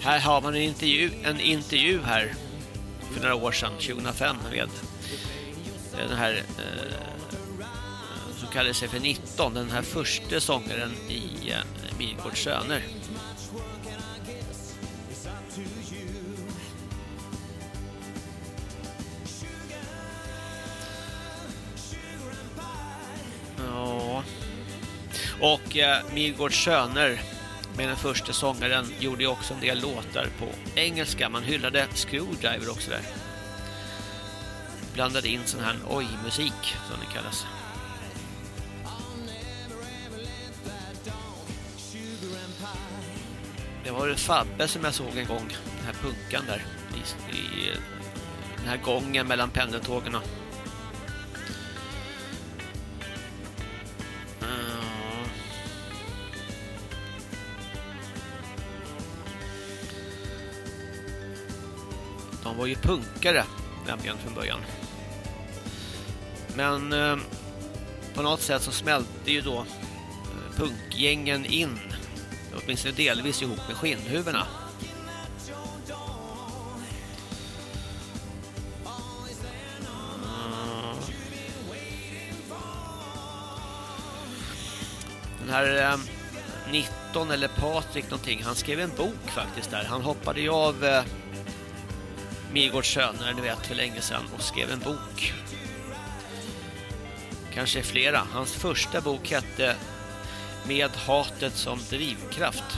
Här har man en intervju, en intervju här för några år sedan, 2005 med eh, den här eh, som kallar sig för 19, den här första sångaren i eh, Midgårds söner. Ja. Och eh, Midgårds söner med den första sångaren gjorde också en del låtar på engelska. Man hyllade Screwdriver också där. Blandade in sån här oj-musik som det kallas. Det var det Fabbe som jag såg en gång, den här punkan där i, i den här gången mellan pendeltågen. Mm. Han var ju punkare nämligen från början. Men eh, på något sätt så smälte ju då eh, punkgängen in åtminstone delvis ihop med skinnhuvudena. Eh. Den här eh, 19 eller Patrik någonting, han skrev en bok faktiskt där. Han hoppade ju av eh, Midgårds söner, ni vet, för länge sedan och skrev en bok. Kanske flera. Hans första bok hette Med hatet som drivkraft.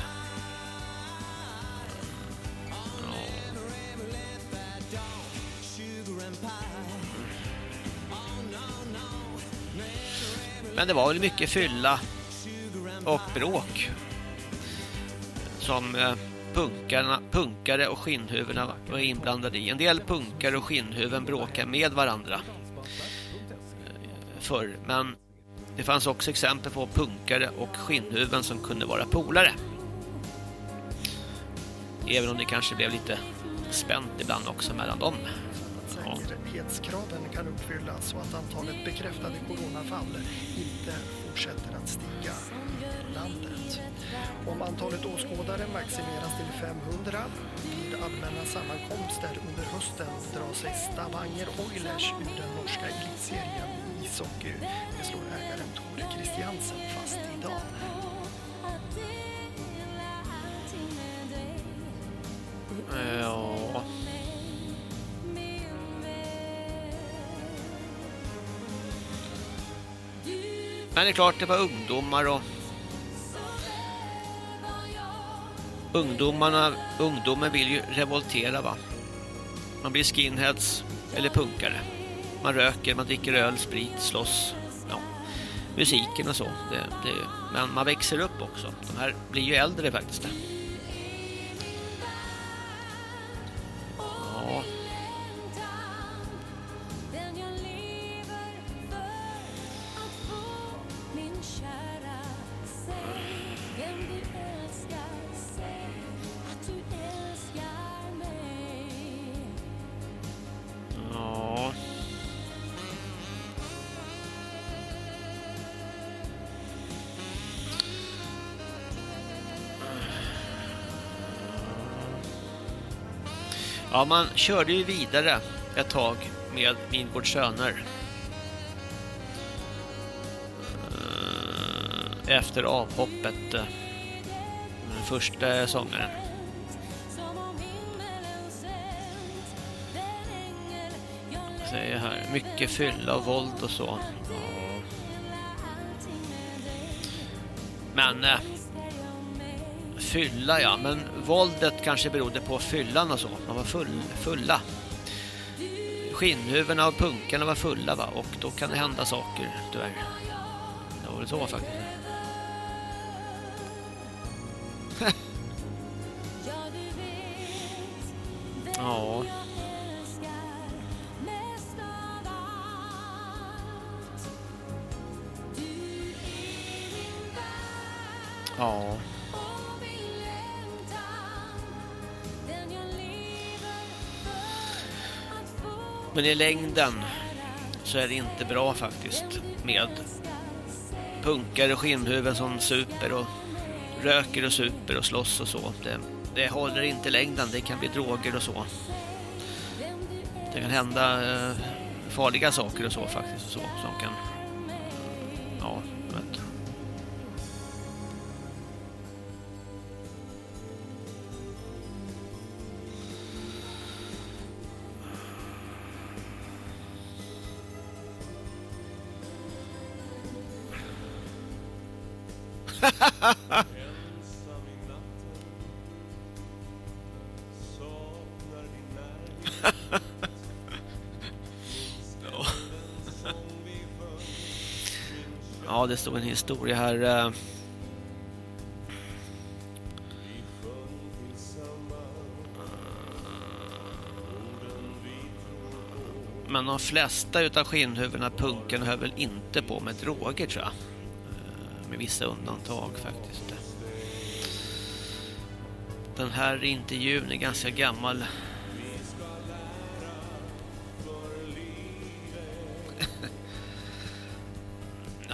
Men det var väl mycket fylla och bråk som eh, punkarna, punkare och skinnhuvudena var inblandade i. En del punkare och skinnhuvuden bråkade med varandra eh, förr, men det fanns också exempel på punkare och skinnhuvuden som kunde vara polare. Även om det kanske blev lite spänt ibland också mellan dem. Säkerhetskraven kan uppfyllas så att antalet bekräftade coronafall inte fortsätter att stiga landet. Om antalet åskådare maximeras till 500 vid allmänna sammankomster under hösten drar sig Stavanger Oilers ur den norska elitserien i ishockey. Det slår ägaren Tore Christiansen fast idag. Ja. Men det är klart, det var ungdomar och ungdomarna, ungdomen vill ju revoltera va. Man blir skinheads eller punkare. Man röker, man dricker öl, sprit, slåss. Ja. Musiken och så. Det, det, men man växer upp också. De här blir ju äldre faktiskt. Ja, man körde ju vidare ett tag med Midgårds söner. Eh, efter avhoppet. Eh, den första sångaren. Säger här. Mycket fylla och våld och så. Men... Eh, Fylla ja, men våldet kanske berodde på fyllan och så. Man var full, fulla. Skinnhuvudena och punkarna var fulla va? Och då kan det hända saker tyvärr. Det var väl så faktiskt. Men i längden så är det inte bra faktiskt med punkare och skinnhuvuden som super och röker och super och slåss och så. Det, det håller inte i längden, det kan bli droger och så. Det kan hända eh, farliga saker och så faktiskt och så som kan Ja, det stod en historia här. Eh. Men de flesta utav skinnhuvudena punken höll väl inte på med droger tror jag. Eh, med vissa undantag faktiskt. Den här intervjun är ganska gammal.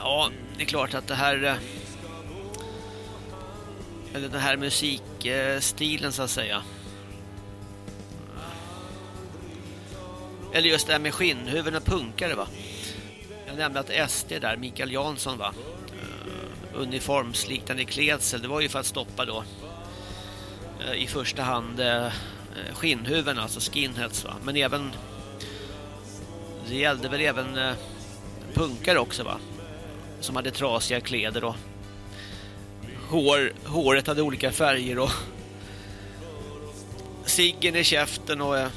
Ja, det är klart att det här... Eh, eller den här musikstilen så att säga. Eller just det här med skinnhuvuden och punkare va. Jag nämnde att SD där, Mikael Jansson va. Eh, uniformsliknande klädsel, det var ju för att stoppa då eh, i första hand skinnhuvuden, alltså skinheads. Va? Men även... Det gällde väl även punkare också va? Som hade trasiga kläder och hår, håret hade olika färger och ciggen i käften och eh,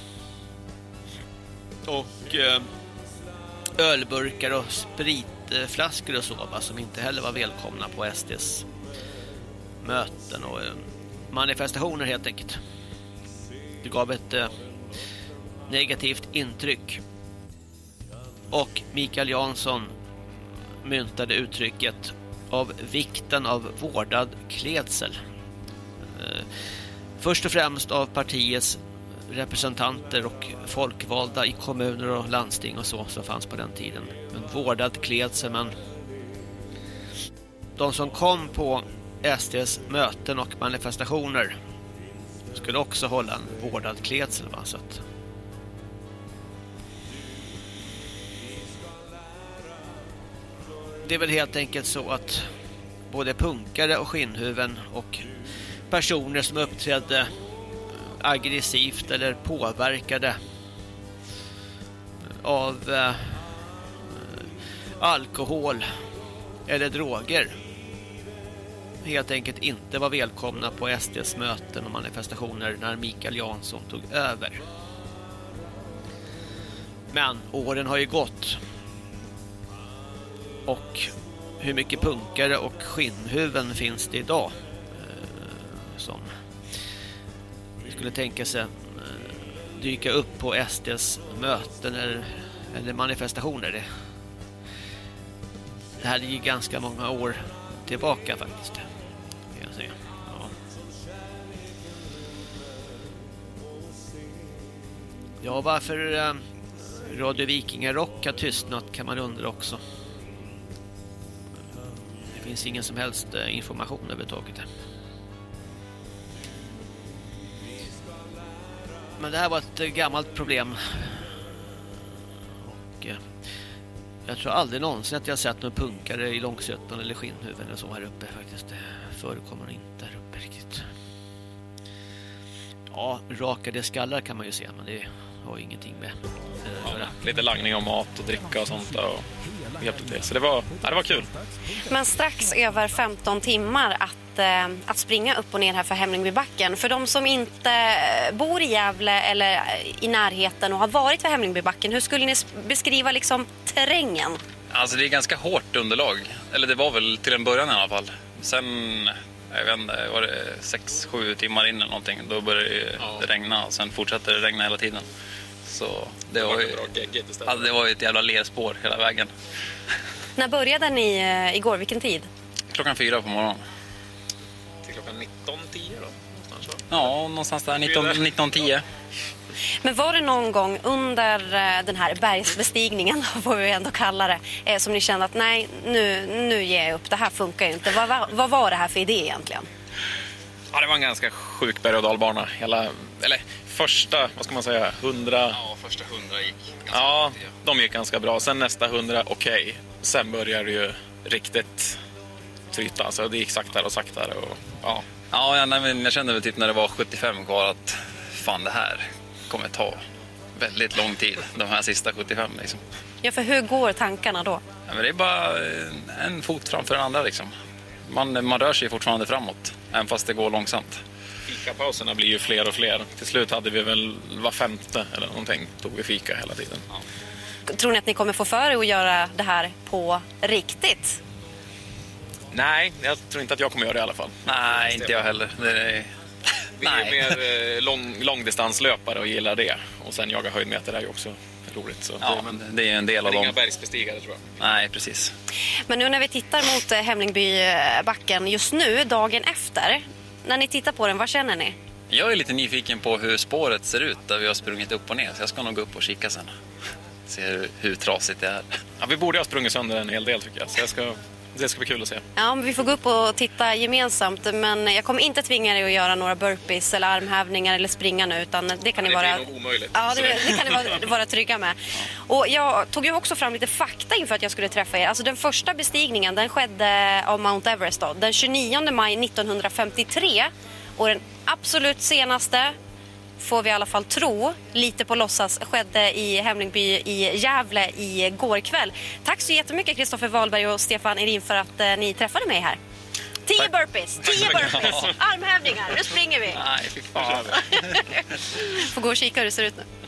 och eh, ölburkar och spritflaskor och så va, som inte heller var välkomna på SDs möten och eh, manifestationer helt enkelt. Det gav ett negativt intryck. Och Mikael Jansson myntade uttrycket av vikten av vårdad klädsel. Eh, först och främst av partiets representanter och folkvalda i kommuner och landsting och så som fanns på den tiden. En vårdad klädsel men de som kom på SDs möten och manifestationer skulle också hålla en vårdad klädsel. Va? Så att det är väl helt enkelt så att både punkare och skinnhuven och personer som uppträdde aggressivt eller påverkade av eh, alkohol eller droger helt enkelt inte var välkomna på SDs möten och manifestationer när Mikael Jansson tog över. Men åren har ju gått. Och hur mycket punkare och skinnhuven finns det idag? Eh, som skulle tänka sig eh, dyka upp på SDs möten eller, eller manifestationer. Det, det här är ju ganska många år tillbaka faktiskt. Ja. ja, varför eh, Radio Vikingarock har tystnat kan man undra också. Det finns ingen som helst eh, information överhuvudtaget. Men det här var ett eh, gammalt problem. Och eh, jag tror aldrig någonsin att jag sett någon punkare i Långsötan eller Skinnhuvud eller så här uppe faktiskt. Det förekommer inte här uppe riktigt. Ja, rakade skallar kan man ju se, men det har ju ingenting med det att göra. Lite lagning av mat och dricka och sånt där och hjälpte till. Så det var, ja, det var kul. Men strax över 15 timmar att, eh, att springa upp och ner här för Hemlingbybacken. För de som inte bor i Gävle eller i närheten och har varit för Hemlingbybacken, hur skulle ni beskriva liksom terrängen? Alltså det är ganska hårt underlag. Eller det var väl till en början i alla fall. Sen, jag vet inte, var det 6-7 timmar in eller någonting. Då började det regna och sen fortsatte det regna hela tiden. Så det var ju, alltså det var ju ett jävla lerspår hela vägen. När började ni eh, igår? Vilken tid? Klockan fyra på morgonen. Till klockan 19.10 då? Någonstans, va? Ja, någonstans där 19 19.10. Men var det någon gång under eh, den här bergsbestigningen, får vi ändå kalla det, eh, som ni kände att nej, nu, nu ger jag upp, det här funkar ju inte. Vad, var- vad var det här för idé egentligen? Ja, det var en ganska sjuk berg och dalbana. Hela, eller första, vad ska man säga, 100... Ja, första 100 gick ganska Ja, bra. de gick ganska bra. Sen nästa 100, okej. Sen började det ju riktigt tryta. Alltså, det gick saktare och saktare. Och, ja, ja jag, nej, men jag kände väl typ när det var 75 kvar att fan det här kommer ta väldigt lång tid. De här sista 75 liksom. Ja, för hur går tankarna då? Ja, men det är bara en fot framför den andra liksom. Man, man rör sig fortfarande framåt, även fast det går långsamt. Fikapauserna blir ju fler och fler. Till slut hade vi väl var femte eller någonting tog vi fika hela tiden. Tror ni att ni kommer få för er att göra det här på riktigt? Nej, jag tror inte att jag kommer göra det i alla fall. Nej, inte jag heller. Det är... Vi är mer eh, lång, långdistanslöpare och gillar det. Och sen jaga höjdmeter är ju också roligt. Så Ja, det, men det är en del av Inga dem. bergsbestigare tror jag. Nej, precis. Men nu när vi tittar mot eh, Hemlingbybacken just nu, dagen efter, när ni tittar på den, vad känner ni? Jag är lite nyfiken på hur spåret ser ut där vi har sprungit upp och ner. Så jag ska nog gå upp och kika sen. Se hur, hur trasigt det är. Ja, vi borde ha sprungit sönder en hel del tycker jag. Så jag ska, det ska bli kul att se. Ja, vi får gå upp och titta gemensamt, men jag kommer inte tvinga er att göra några burpees eller armhävningar eller springa nu, utan det kan ni vara... omöjligt. Ja, det, det kan ni vara, vara trygga med. Och jag tog ju också fram lite fakta inför att jag skulle träffa er. Alltså den första bestigningen den skedde av Mount Everest då, den 29 maj 1953. Och den absolut senaste får vi i alla fall tro, lite på låtsas, skedde i Hemlingby i Gävle igår kväll. Tack så jättemycket Kristoffer Wahlberg och Stefan Erin för att eh, ni träffade mig här. Tio burpees, tio burpees, armhävningar, nu springer vi. Nej, fy fan. Får gå och kika hur det ser ut nu.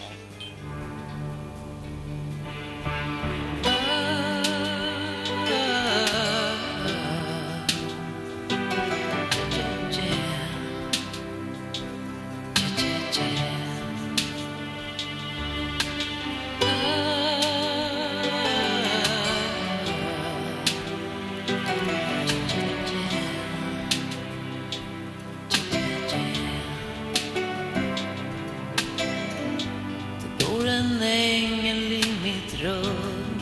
En ängel i mitt rum.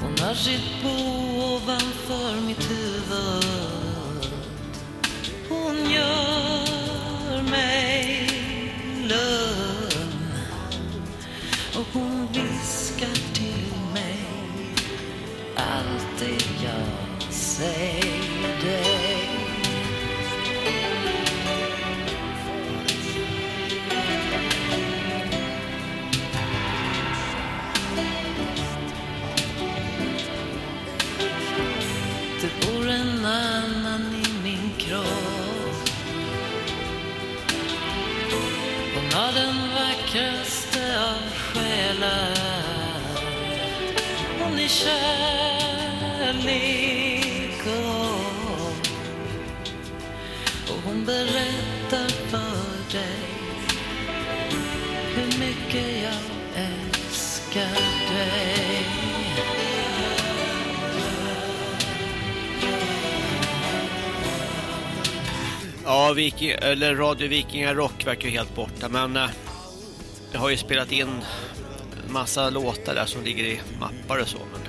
Hon har sitt bo ovanför mitt huvud. Hon gör mig lugn. Och hon viskar till mig allt det jag säger. Någon annan i min kropp. Hon har den vackraste av själar Hon är kärlek och, och hon berättar för dig hur mycket jag älskar dig. Ja, Viking, eller Radio Vikingar Rock verkar ju helt borta, men eh, jag har ju spelat in en massa låtar där som ligger i mappar och så, men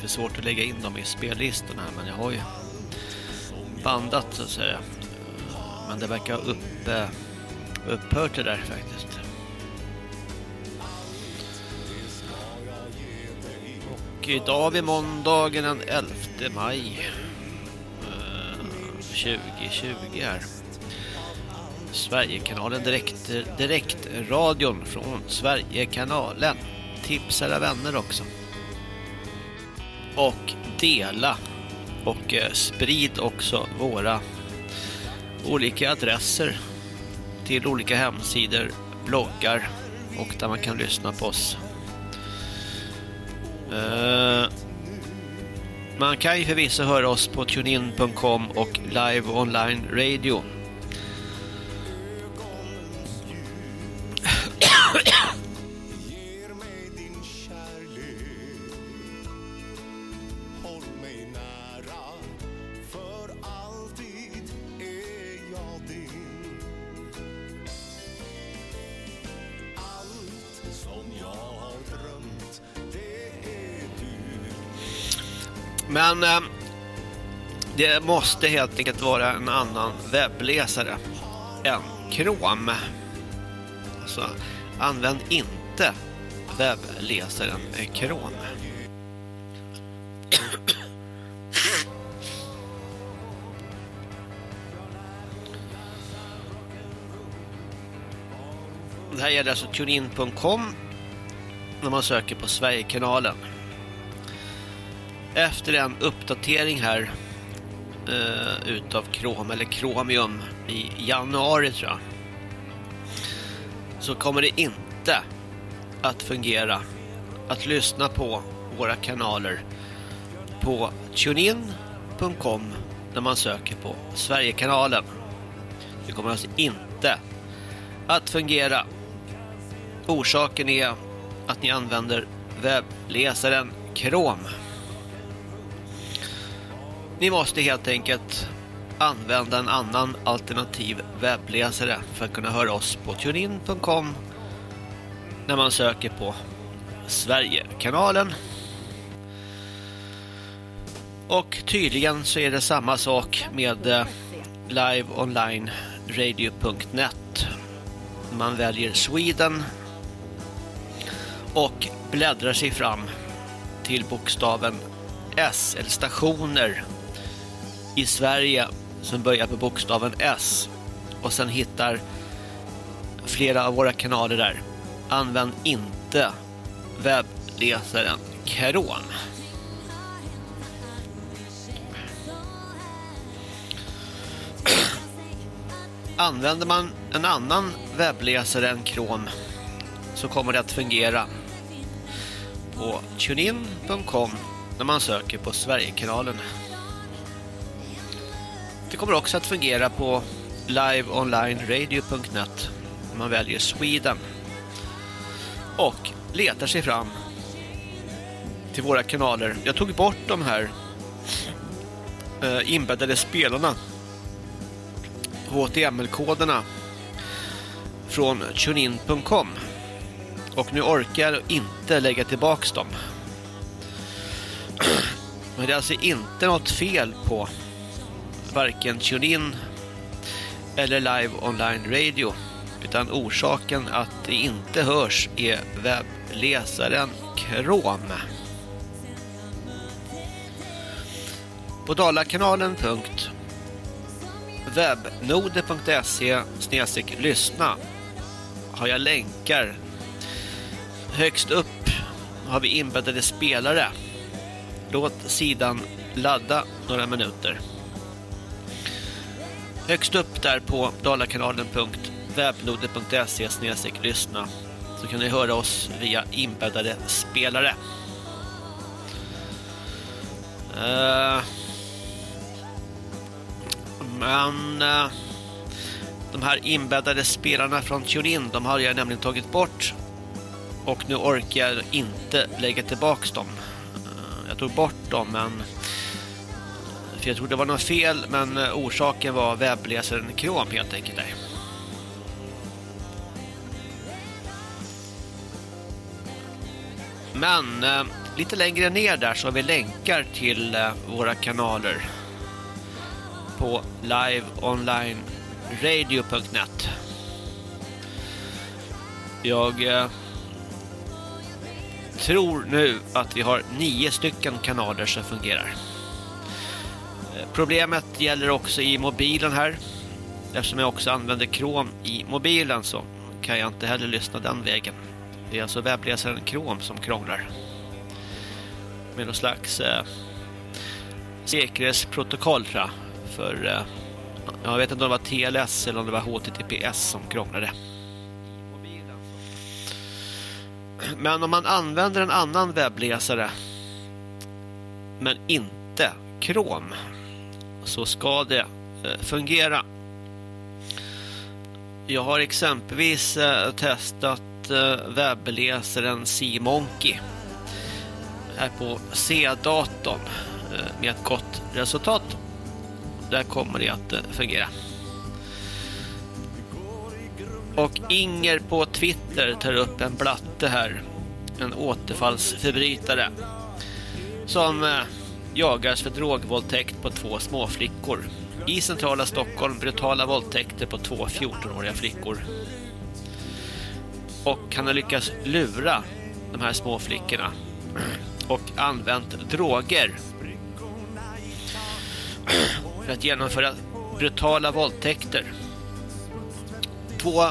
det är svårt att lägga in dem i spellistorna här, men jag har ju bandat så att säga. Men det verkar ha upp, eh, upphört det där faktiskt. Och idag har vi måndagen den 11 maj. 2020 här. Sverigekanalen direkt, direkt radion från Sverigekanalen. Tipsa era vänner också. Och dela och sprid också våra olika adresser till olika hemsidor, bloggar och där man kan lyssna på oss man kan ju förvisso höra oss på tunein.com och live online radio. Men eh, det måste helt enkelt vara en annan webbläsare än Chrome. Alltså, använd inte webbläsaren Chrome. Det här gäller alltså tunein.com när man söker på Sverigekanalen. Efter en uppdatering här eh, utav Chrome eller Chromium i januari tror jag. Så kommer det inte att fungera att lyssna på våra kanaler på tunein.com när man söker på Sverigekanalen. Det kommer alltså inte att fungera. Orsaken är att ni använder webbläsaren Chrome. Ni måste helt enkelt använda en annan alternativ webbläsare för att kunna höra oss på tunein.com när man söker på Sverigekanalen. Och tydligen så är det samma sak med eh, liveonlineradio.net. Man väljer Sweden och bläddrar sig fram till bokstaven S eller stationer i Sverige som börjar på bokstaven S och sen hittar flera av våra kanaler där. Använd inte webbläsaren Chrome. Använder man en annan webbläsare än Chrome så kommer det att fungera på tunein.com när man söker på Sverigekanalen. Det kommer också att fungera på liveonlineradio.net om man väljer Sweden och letar sig fram till våra kanaler. Jag tog bort de här eh, inbäddade spelarna HTML-koderna från tunein.com och nu orkar jag inte lägga tillbaks dem. Men det är alltså inte något fel på varken TuneIn eller Live Online Radio utan orsaken att det inte hörs är webbläsaren Chrome. På dalakanalen.webnode.se lyssna har jag länkar. Högst upp har vi inbäddade spelare. Låt sidan ladda några minuter. Högst upp där på dalakanalen.webnode.se lyssna så kan ni höra oss via inbäddade spelare. Uh, men uh, de här inbäddade spelarna från TuneIn de har jag nämligen tagit bort och nu orkar jag inte lägga tillbaks dem. Uh, jag tog bort dem men för jag trodde det var något fel men eh, orsaken var webbläsaren Chrome helt enkelt där. Men eh, lite längre ner där så har vi länkar till eh, våra kanaler på liveonlineradio.net. Jag eh, tror nu att vi har nio stycken kanaler som fungerar. Problemet gäller också i mobilen här. Eftersom jag också använder Chrome i mobilen så kan jag inte heller lyssna den vägen. Det är alltså webbläsaren Chrome som krånglar. Med någon slags eh, säkerhetsprotokoll tror jag. För eh, jag vet inte om det var TLS eller om det var HTTPS som krånglade. Men om man använder en annan webbläsare men inte Chrome så ska det eh, fungera. Jag har exempelvis eh, testat eh, webbläsaren C-Monkey här på C-datorn med ett gott resultat. Där kommer det att fungera. Och Inger på Twitter tar upp en blatte här. En återfallsförbrytare. Som jagas för drogvåldtäkt på två småflickor. I centrala Stockholm brutala våldtäkter på två 14-åriga flickor. Och han har lyckats lura de här små flickorna och använt droger för att genomföra brutala våldtäkter. Två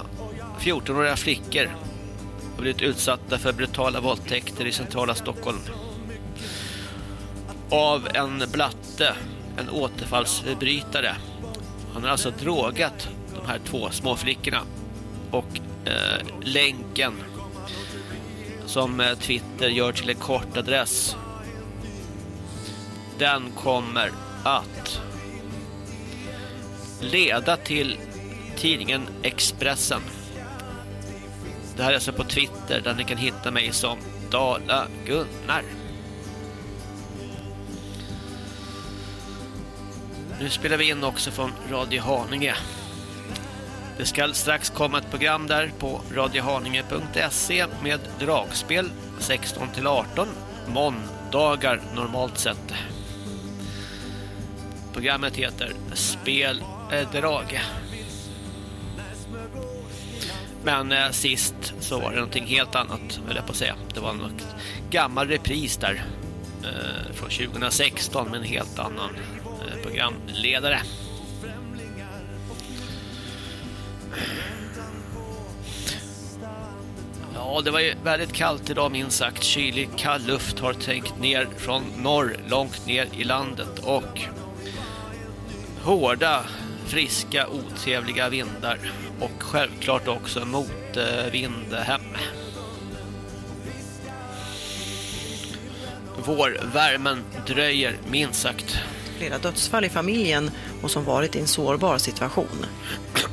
14-åriga flickor har blivit utsatta för brutala våldtäkter i centrala Stockholm av en blatte, en återfallsförbrytare. Han har alltså drogat de här två små flickorna och eh, länken som eh, Twitter gör till en kort adress, Den kommer att leda till tidningen Expressen. Det här är alltså på Twitter där ni kan hitta mig som Dala Gunnar. Nu spelar vi in också från Radio Haninge. Det ska strax komma ett program där på radiohaninge.se med dragspel 16 till 18 måndagar normalt sett. Programmet heter Spel eh, drag. Men eh, sist så var det någonting helt annat, vill jag på säga. Det var en gammal repris där eh, från 2016 med en helt annan programledare. Ja, det var ju väldigt kallt idag minst sagt. Kylig, kall luft har trängt ner från norr, långt ner i landet och hårda, friska, otrevliga vindar och självklart också motvind hem. Vårvärmen dröjer minst sagt. Flera dödsfall i familjen och som varit i en sårbar situation.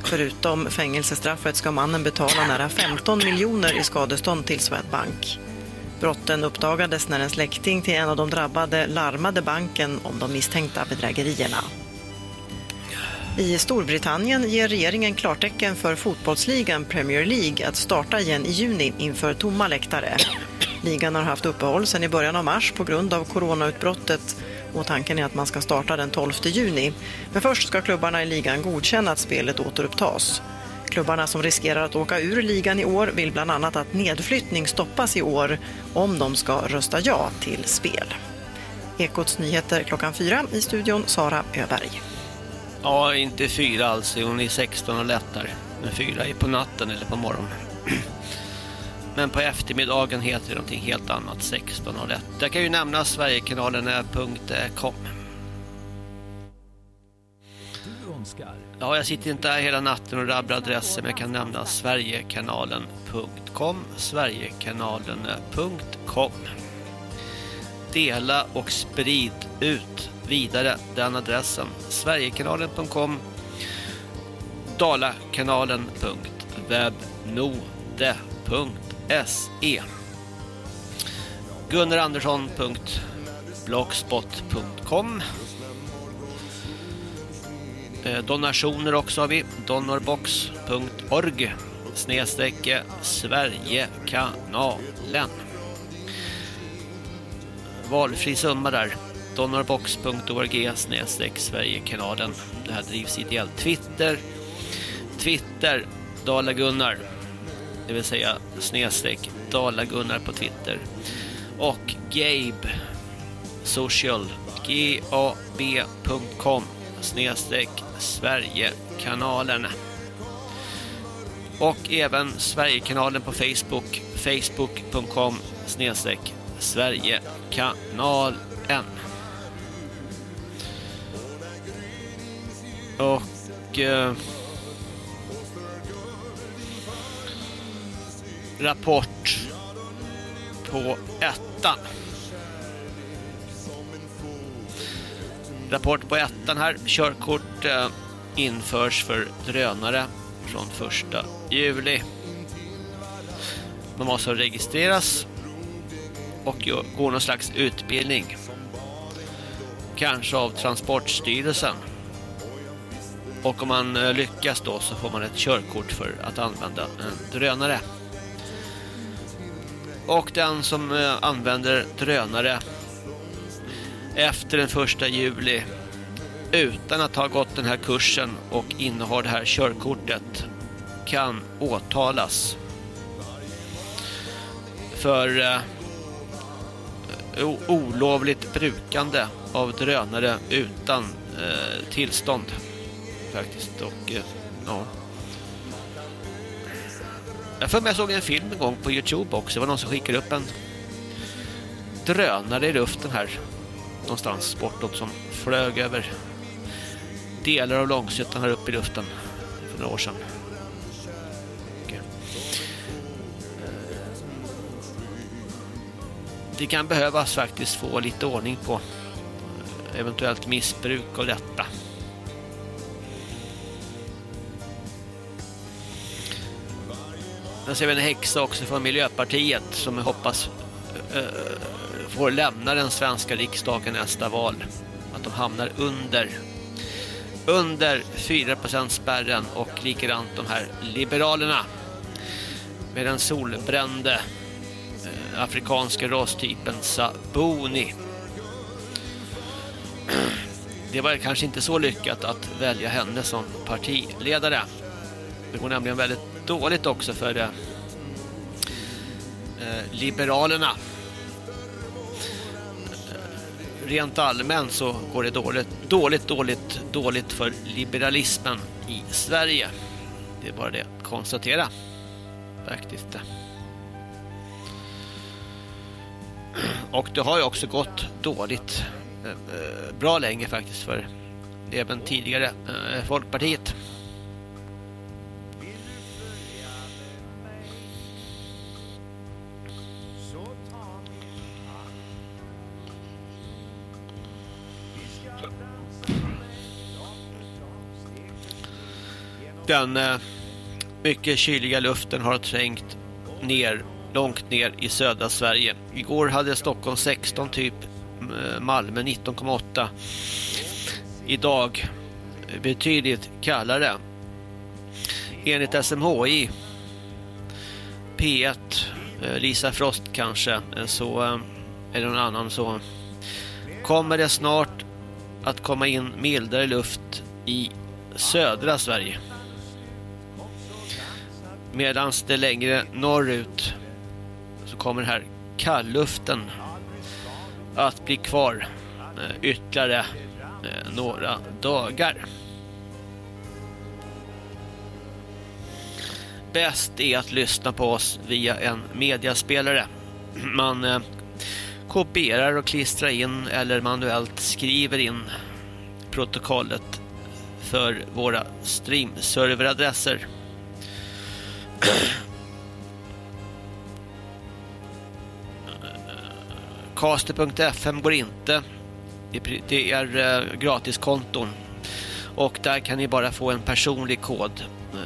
Förutom fängelsestraffet ska mannen betala nära 15 miljoner i skadestånd till Swedbank. Brotten uppdagades när en släkting till en av de drabbade larmade banken om de misstänkta bedrägerierna. I Storbritannien ger regeringen klartecken för fotbollsligan Premier League att starta igen i juni inför tomma läktare. Ligan har haft uppehåll sedan i början av mars på grund av coronautbrottet och tanken är att man ska starta den 12 juni. Men först ska klubbarna i ligan godkänna att spelet återupptas. Klubbarna som riskerar att åka ur ligan i år vill bland annat att nedflyttning stoppas i år om de ska rösta ja till spel. Ekots nyheter klockan fyra i studion Sara Öberg. Ja, inte fyra alls. Hon är 16 och lättar. Men fyra är på natten eller på morgonen. Men på eftermiddagen heter det någonting helt annat. 16 och kan ju nämna Sverigekanalen.com. Ja, jag sitter inte här hela natten och rabblar adresser men jag kan nämna Sverigekanalen.com Sverigekanalen.com Dela och sprid ut vidare den adressen Sverigekanalen.com Dalakanalen.webnode.se gunnarandersson.blogspot.com eh, Donationer också har vi. Donorbox.org snedstreck Sverigekanalen. Valfri summa där. Donorbox.org snedstreck Sverigekanalen. Det här drivs ideellt. Twitter. Twitter. Dalagunnar. Det vill säga snedstreck Dalagunnar på Twitter. Och Gabe Social. gab.com snedstreck Sverigekanalen. Och även Sverigekanalen på Facebook. Facebook.com snedstreck Sverigekanalen. Och... Eh, rapport på ettan. Rapport på ettan här. Körkort eh, införs för drönare från 1 juli. Man måste registreras och gå någon slags utbildning. Kanske av Transportstyrelsen. Och om man eh, lyckas då så får man ett körkort för att använda en drönare. Och den som eh, använder drönare efter den första juli utan att ha gått den här kursen och innehar det här körkortet kan åtalas för eh, olovligt brukande av drönare utan eh, tillstånd faktiskt. Och eh, ja jag för mig såg en film en gång på Youtube också. Det var någon som skickade upp en drönare i luften här någonstans bortåt som flög över delar av Långshyttan här uppe i luften för några år sedan. Eh, det kan behövas faktiskt få lite ordning på eventuellt missbruk av detta. Sen ser vi en häxa också från Miljöpartiet som jag hoppas uh, får lämna den svenska riksdagen nästa val. Att de hamnar under under 4% spärren och likadant de här liberalerna med den solbrände eh, afrikanska rastypen Sabuni. Det var kanske inte så lyckat att välja henne som partiledare. Det går nämligen väldigt dåligt också för eh, eh Liberalerna eh, rent allmänt så går det dåligt, dåligt, dåligt, dåligt för liberalismen i Sverige. Det är bara det att konstatera. Faktiskt. Och det har ju också gått dåligt. Eh, bra länge faktiskt för även tidigare Folkpartiet. Den eh, mycket kyliga luften har trängt ner långt ner i södra Sverige. Igår hade Stockholm 16 typ, eh, Malmö 19,8. Idag eh, betydligt kallare. Enligt SMHI P1 Lisa Frost kanske så eller någon annan så kommer det snart att komma in mildare luft i södra Sverige. Medan det längre norrut så kommer den här kallluften att bli kvar eh, ytterligare eh, några dagar. Bäst är att lyssna på oss via en mediaspelare. Man eh, kopierar och klistrar in eller manuellt skriver in protokollet för våra streamserveradresser. Caster.fm går inte. Det är eh, gratiskonton. Och där kan ni bara få en personlig kod. Eh,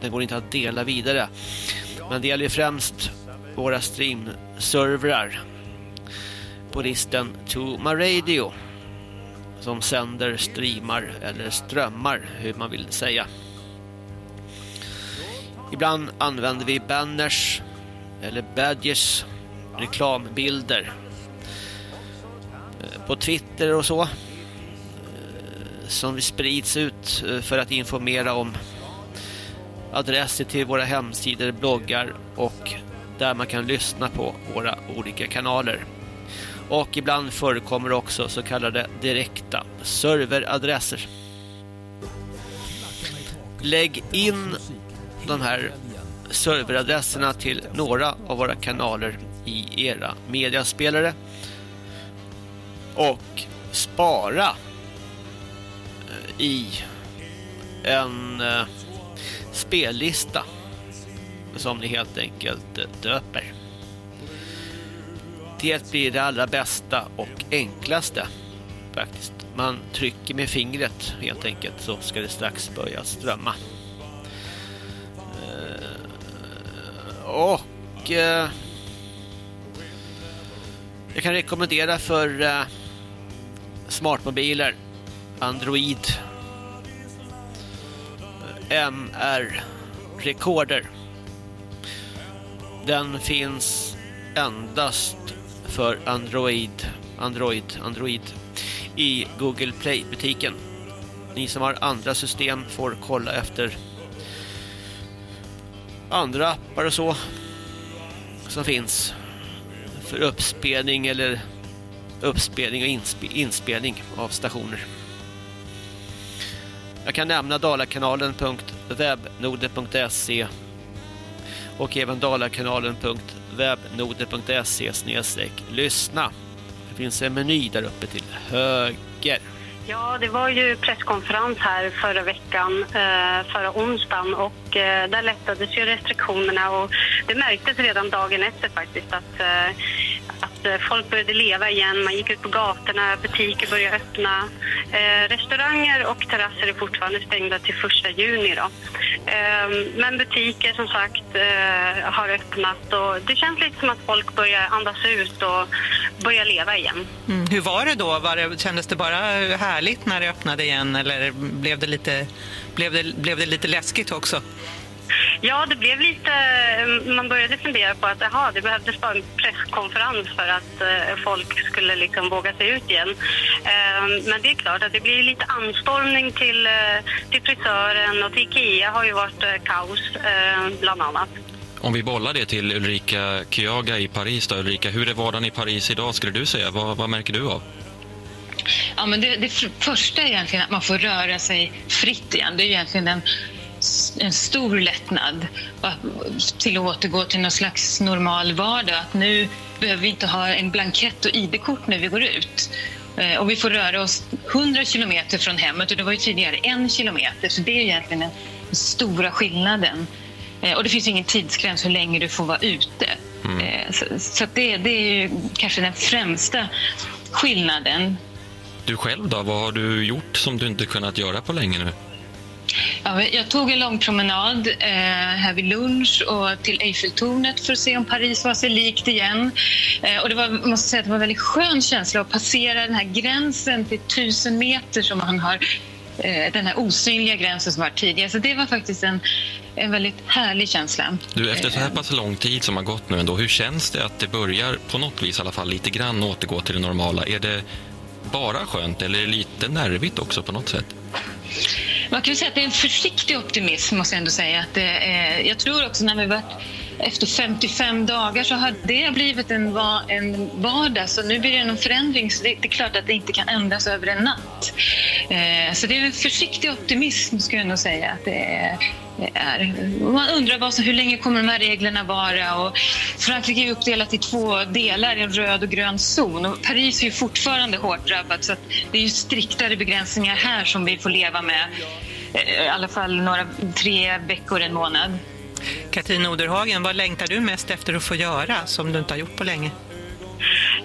den går inte att dela vidare. Men det gäller främst våra streamservrar på listen my Radio som sänder, streamar eller strömmar, hur man vill säga. Ibland använder vi banners eller badges, reklambilder eh, på Twitter och så eh, som sprids ut eh, för att informera om adresser till våra hemsidor, bloggar och där man kan lyssna på våra olika kanaler. Och ibland förekommer också så kallade direkta serveradresser. Lägg in de här serveradresserna till några av våra kanaler i era mediaspelare och spara eh, i en eh, spellista som ni helt enkelt eh, döper. Det blir det allra bästa och enklaste faktiskt. Man trycker med fingret helt enkelt så ska det strax börja strömma. Och eh, jag kan rekommendera för eh, smartmobiler Android eh, MR Recorder. Den finns endast för Android, Android, Android i Google Play-butiken. Ni som har andra system får kolla efter andra appar och så som finns för uppspelning eller uppspelning och inspe inspelning av stationer. Jag kan nämna dalakanalen.webnode.se och även dalakanalen.webnode.se lyssna. Det finns en meny där uppe till höger. Ja, det var ju presskonferens här förra veckan, eh, förra onsdagen och eh, där lättades ju restriktionerna och det märktes redan dagen efter faktiskt att, eh, att eh, folk började leva igen. Man gick ut på gatorna, butiker började öppna. Eh, restauranger och terrasser är fortfarande stängda till 1 juni då. Eh, men butiker som sagt eh, har öppnat och det känns lite som att folk börjar andas ut och börjar leva igen. Mm. Hur var det då? Var det, kändes det bara härligt när det öppnade igen eller blev det lite, blev det, blev det lite läskigt också? Ja, det blev lite... Man började fundera på att aha, det behövdes bara en presskonferens för att eh, folk skulle liksom våga sig ut igen. Eh, men det är klart att det blir lite anstormning till, eh, till frisören och till Ikea har ju varit kaos, bland annat. Om vi bollar det till Ulrika Kyaga i Paris då. Ulrika, hur är vardagen i Paris idag skulle du säga? Vad, vad märker du av? Ja, men det, det första är egentligen att man får röra sig fritt igen. Det är egentligen den en stor lättnad till att återgå till någon slags normal vardag. Att nu behöver vi inte ha en blankett och ID-kort när vi går ut. Eh, och vi får röra oss 100 kilometer från hemmet och det var ju tidigare en kilometer så det är egentligen den stora skillnaden. Eh, och det finns ingen tidsgräns hur länge du får vara ute. Mm. Så, så det, det är ju kanske den främsta skillnaden. Du själv då, vad har du gjort som du inte kunnat göra på länge nu? Ja, jag tog en lång promenad eh, här vid lunch och till Eiffeltornet för att se om Paris var sig likt igen. Eh, och det var, måste säga, det var en väldigt skön känsla att passera den här gränsen till tusen meter som man har eh, den här osynliga gränsen som var tidigare. Så det var faktiskt en, en väldigt härlig känsla. Du, efter så här pass lång tid som har gått nu ändå, hur känns det att det börjar på något vis i alla fall lite grann återgå till det normala? Är det bara skönt eller är det lite nervigt också på något sätt? Man kan säga att det är en försiktig optimism måste jag ändå säga. Att eh, jag tror också när vi varit efter 55 dagar så har det blivit en, en vardag. Så nu blir det en förändring. Så det, det, är klart att det inte kan ändras över en natt. Eh, så det är en försiktig optimism skulle jag nog säga att det är. är. Man undrar vad, hur länge kommer de här reglerna vara? Och Frankrike är uppdelat i två delar, en röd och grön zon. Och Paris är ju fortfarande hårt drabbat så det är ju striktare begränsningar här som vi får leva med eh, i alla fall några, tre veckor, en månad. Katrin Oderhagen, vad längtar du mest efter att få göra som du inte har gjort på länge?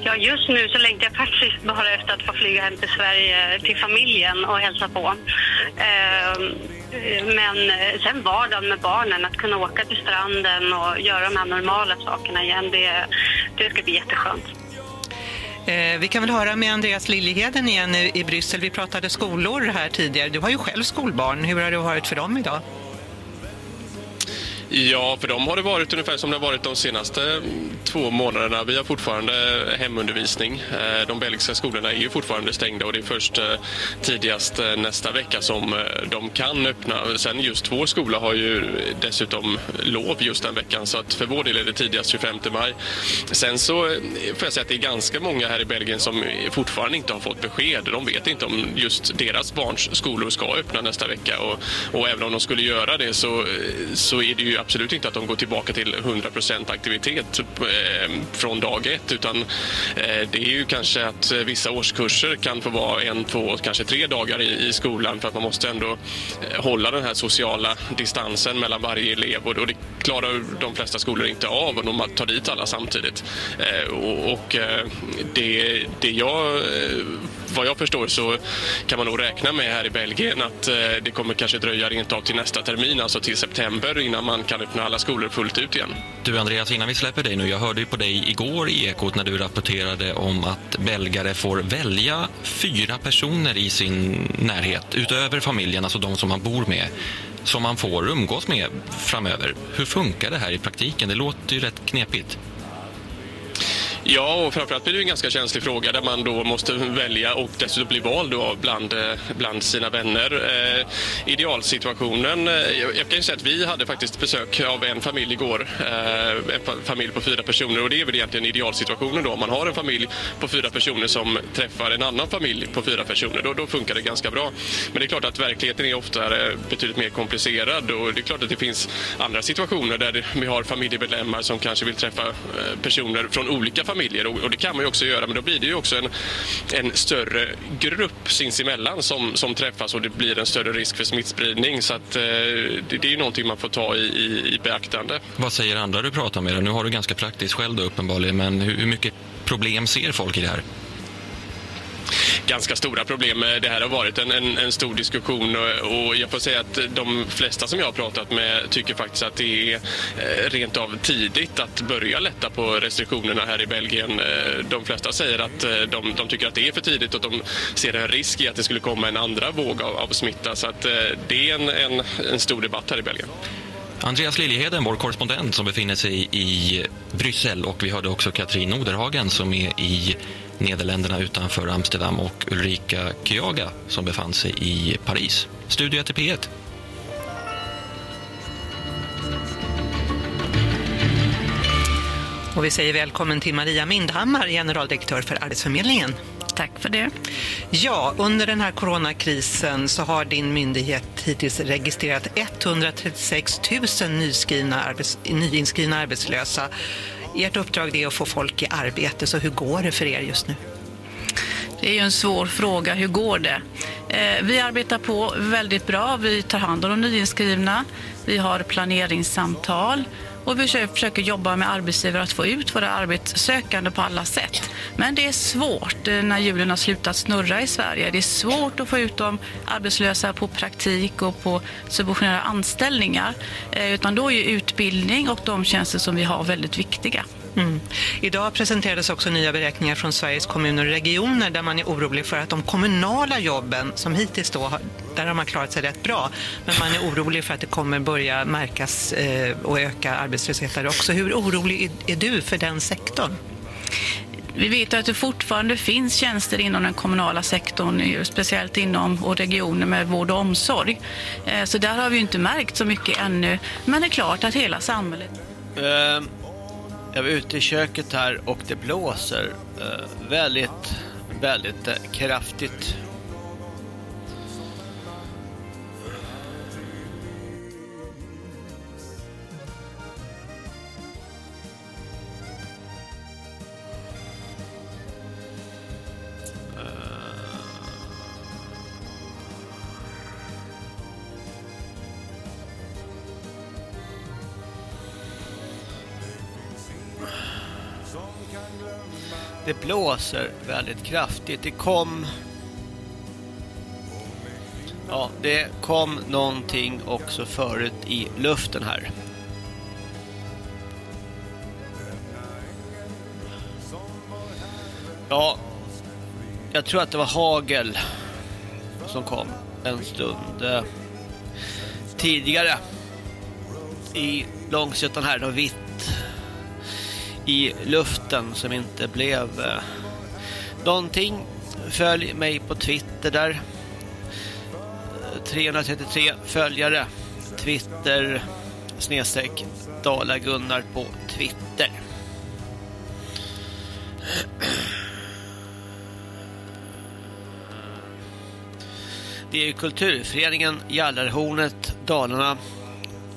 Ja, just nu så längtar jag faktiskt bara efter att få flyga hem till Sverige, till familjen och hälsa på. Ehm, men sen vardagen med barnen, att kunna åka till stranden och göra de här normala sakerna igen, det, det ska bli jätteskönt. Eh, vi kan väl höra med Andreas Liljeheden igen i Bryssel. Vi pratade skolor här tidigare. Du har ju själv skolbarn. Hur har det varit för dem idag? Ja, för dem har det varit ungefär som det har varit de senaste två månaderna. Vi har fortfarande hemundervisning. Eh, de belgiska skolorna är ju fortfarande stängda och det är först eh, tidigast eh, nästa vecka som de kan öppna. Sen just vår skola har ju dessutom lov just den veckan så att för vår del är det tidigast 25 maj. Sen så får jag säga att det är ganska många här i Belgien som fortfarande inte har fått besked. De vet inte om just deras barns skolor ska öppna nästa vecka och, och även om de skulle göra det så, så är det ju absolut inte att de går tillbaka till 100% aktivitet eh, från dag ett utan eh, det är ju kanske att vissa årskurser kan få vara en, två, kanske tre dagar i, i skolan för att man måste ändå eh, hålla den här sociala distansen mellan varje elev och, och det klarar de flesta skolor inte av om de tar dit alla samtidigt. Eh, och, och eh, det, det jag vad jag förstår så kan man nog räkna med här i Belgien att eh, det kommer kanske dröja rent av till nästa termin, alltså till september innan man kan öppna alla skolor fullt ut igen. Du Andreas, innan vi släpper dig nu, jag hörde ju på dig igår i Ekot när du rapporterade om att belgare får välja fyra personer i sin närhet utöver familjen, alltså de som man bor med som man får umgås med framöver. Hur funkar det här i praktiken? Det låter ju rätt knepigt. Ja, och framförallt blir det en ganska känslig fråga där man då måste välja och dessutom bli vald då bland, eh, bland sina vänner. Eh, idealsituationen, eh, jag kan ju säga att vi hade faktiskt besök av en familj igår, eh, en familj på fyra personer och det är väl egentligen idealsituationen då. Om man har en familj på fyra personer som träffar en annan familj på fyra personer, då, då funkar det ganska bra. Men det är klart att verkligheten är ofta betydligt mer komplicerad och det är klart att det finns andra situationer där vi har familjemedlemmar som kanske vill träffa eh, personer från olika familjer familjer och, det kan man ju också göra men då blir det ju också en, en större grupp sinsemellan som, som träffas och det blir en större risk för smittspridning så att eh, det, det, är ju någonting man får ta i, i, i beaktande. Vad säger andra du pratar med? Nu har du ganska praktiskt själv då uppenbarligen men hur, hur mycket problem ser folk i det här? Ganska stora problem. Eh, det här har varit en, en, en, stor diskussion eh, och jag får säga att de flesta som jag har pratat med tycker faktiskt att det är eh, rent av tidigt att börja lätta på restriktionerna här i Belgien. De flesta säger att de, de tycker att det är för tidigt och de ser en risk i att det skulle komma en andra våg av, av smitta. Så att det är en, en, en stor debatt här i Belgien. Andreas Liljeheden, vår korrespondent som befinner sig i Bryssel och vi hörde också Katrin Oderhagen som är i Nederländerna utanför Amsterdam och Ulrika Kyaga som befann sig i Paris. Studio till P1. Och vi säger välkommen till Maria Mindhammar, generaldirektör för Arbetsförmedlingen. Tack för det. Ja, under den här coronakrisen så har din myndighet hittills registrerat 136 000 nyskrivna arbets, nyinskrivna arbetslösa. Ert uppdrag är att få folk i arbete, så hur går det för er just nu? Det är ju en svår fråga. Hur går det? Eh, vi arbetar på väldigt bra. Vi tar hand om de nyinskrivna. Vi har planeringssamtal och vi försöker jobba med arbetsgivare att få ut våra arbetssökande på alla sätt. Men det är svårt eh, när hjulen har slutat snurra i Sverige. Det är svårt att få ut de arbetslösa på praktik och på subventionerade anställningar. Eh, utan då är ju utbildning och de tjänster som vi har väldigt viktiga. Mm. Idag presenterades också nya beräkningar från Sveriges kommuner och regioner där man är orolig för att de kommunala jobben som hittills då, där har man klarat sig rätt bra, men man är orolig för att det kommer börja märkas eh, och öka arbetslösheten också. Hur orolig är du för den sektorn? Vi vet att det fortfarande finns tjänster inom den kommunala sektorn, speciellt inom och regioner med vård och omsorg. Eh, så där har vi inte märkt så mycket ännu. Men det är klart att hela samhället... Um jag var ute i köket här och det blåser eh, väldigt, väldigt eh, kraftigt. Det blåser väldigt kraftigt. Det kom... Ja, det kom någonting också förut i luften här. Ja, jag tror att det var hagel som kom en stund eh, tidigare i Långsötan här. Det vitt i luften som inte blev eh, någonting. Följ mig på Twitter där. 333 följare. Twitter snedstreck Dala Gunnar på Twitter. Det är kulturföreningen Jallarhornet Dalarna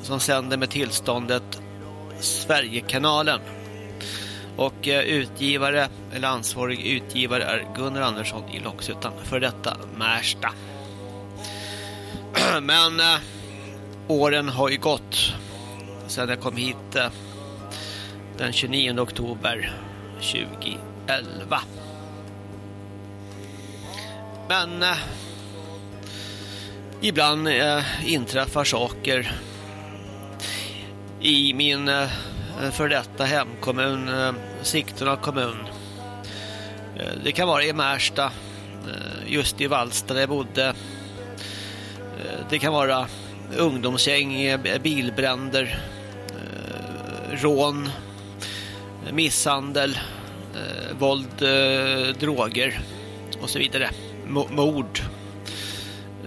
som sänder med tillståndet Sverigekanalen. Och eh, utgivare, eller ansvarig utgivare är Gunnar Andersson i Långsuttan, för detta Märsta. Men eh, åren har ju gått sedan jag kom hit eh, den 29 oktober 2011. Men eh, ibland eh, inträffar saker i min Eh, Eh, för detta hemkommun, eh, Sigtuna kommun. Eh, det kan vara i Märsta, just i Vallsta där jag bodde. Det kan vara ungdomsgäng, bilbränder, rån, misshandel, våld, droger och så vidare. Mord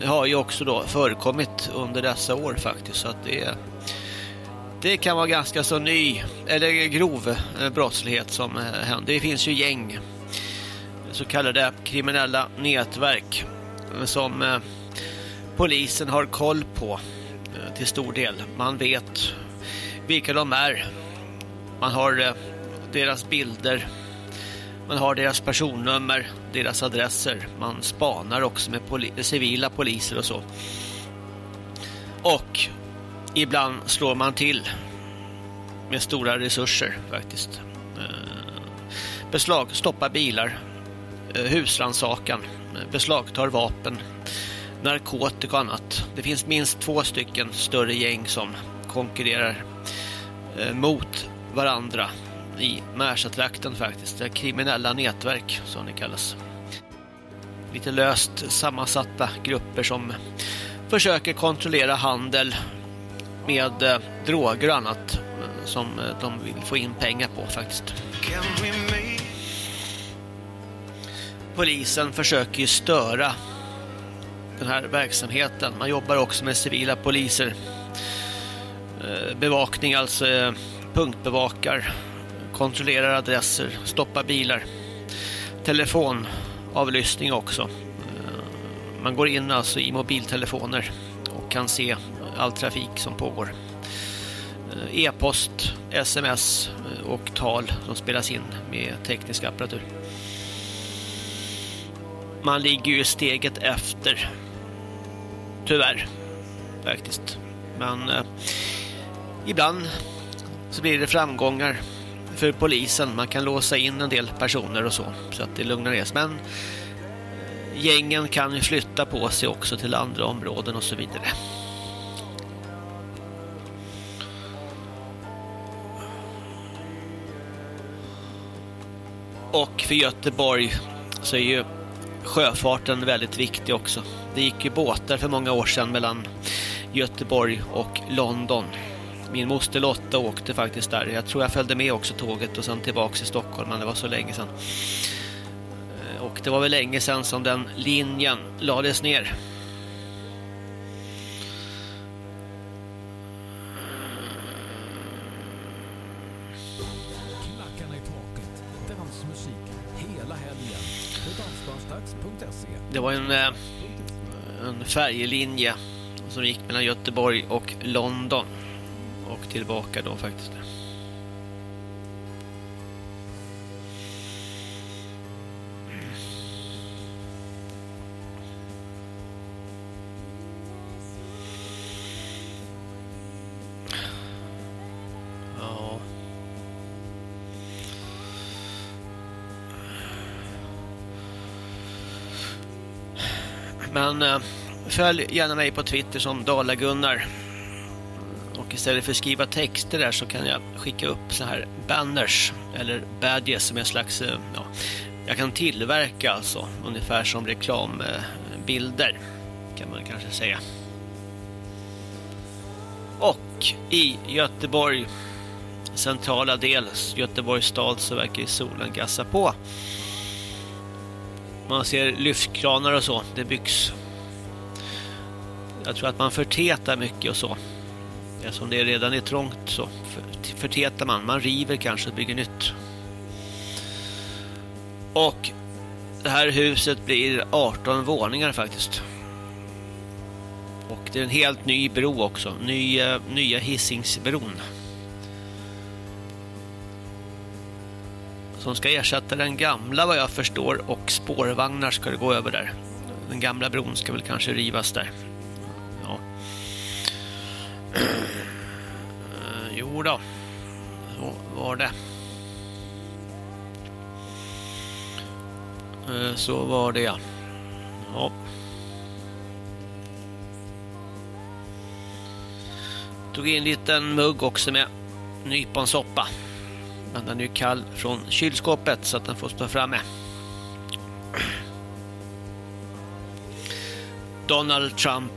har ju också då förekommit under dessa år faktiskt så att det är det kan vara ganska så ny eller grov eh, brottslighet som eh, händer. Det finns ju gäng, eh, så kallade kriminella nätverk som polisen har koll på till stor del. Man vet vilka de är. Man har deras bilder. Man har deras personnummer, deras adresser. Man spanar också med poli civila poliser och så. Och ibland slår man till med stora resurser faktiskt. Eh, beslag, stoppa bilar, eh, husransakan, eh, beslagtar vapen, narkotika och annat. Det finns minst två stycken större gäng som konkurrerar mot varandra i Märsatrakten faktiskt. Det är kriminella nätverk som det kallas. Lite löst sammansatta grupper som försöker kontrollera handel med eh, droger och annat eh, som eh, de vill få in pengar på faktiskt. Polisen försöker ju störa den här verksamheten. Man jobbar också med civila poliser. Bevakning, alltså punktbevakar, kontrollerar adresser, stoppar bilar, telefon avlyssning också. Eh, Man går in alltså i mobiltelefoner och kan se all trafik som pågår. Eh, e-post, sms eh, och tal som spelas in med teknisk apparatur. Man ligger ju steget efter. Tyvärr. Faktiskt. Men eh, ibland så blir det framgångar för polisen. Man kan låsa in en del personer och så. Så att det lugnar ner sig. Men eh, gängen kan ju flytta på sig också till andra områden och så vidare. Och för Göteborg så är ju sjöfarten väldigt viktig också. Det gick ju båtar för många år sedan mellan Göteborg och London. Min moster Lotta åkte faktiskt där. Jag tror jag följde med också tåget och sen tillbaks till Stockholm, men det var så länge sedan. Eh, och det var väl länge sedan som den linjen lades ner. Det var en, eh, en färjelinje som gick mellan Göteborg och London. Och tillbaka då faktiskt. Men eh, följ gärna mig på Twitter som Dalagunnar. Och istället för att skriva texter där så kan jag skicka upp så här banners eller badges som är en slags, eh, ja, jag kan tillverka alltså ungefär som reklambilder kan man kanske säga. Och i Göteborg centrala del, Göteborgs stad så verkar solen gassa på. Man ser lyftkranar och så, det byggs. Jag tror att man förtätar mycket och så. Eftersom det redan är trångt så förtätar man. Man river kanske och bygger nytt. Och det här huset blir 18 våningar faktiskt. Och det är en helt ny bro också. Nya, eh, nya Hisingsbron. Som ska ersätta den gamla vad jag förstår och spårvagnar ska det gå över där. Den gamla bron ska väl kanske rivas där. Eh, Jo då. Så var det. Eh, Så var det ja. Ja. Tog in en liten mugg också med nyponsoppa. Men den är ju kall från kylskåpet så att den får stå framme. Donald Trump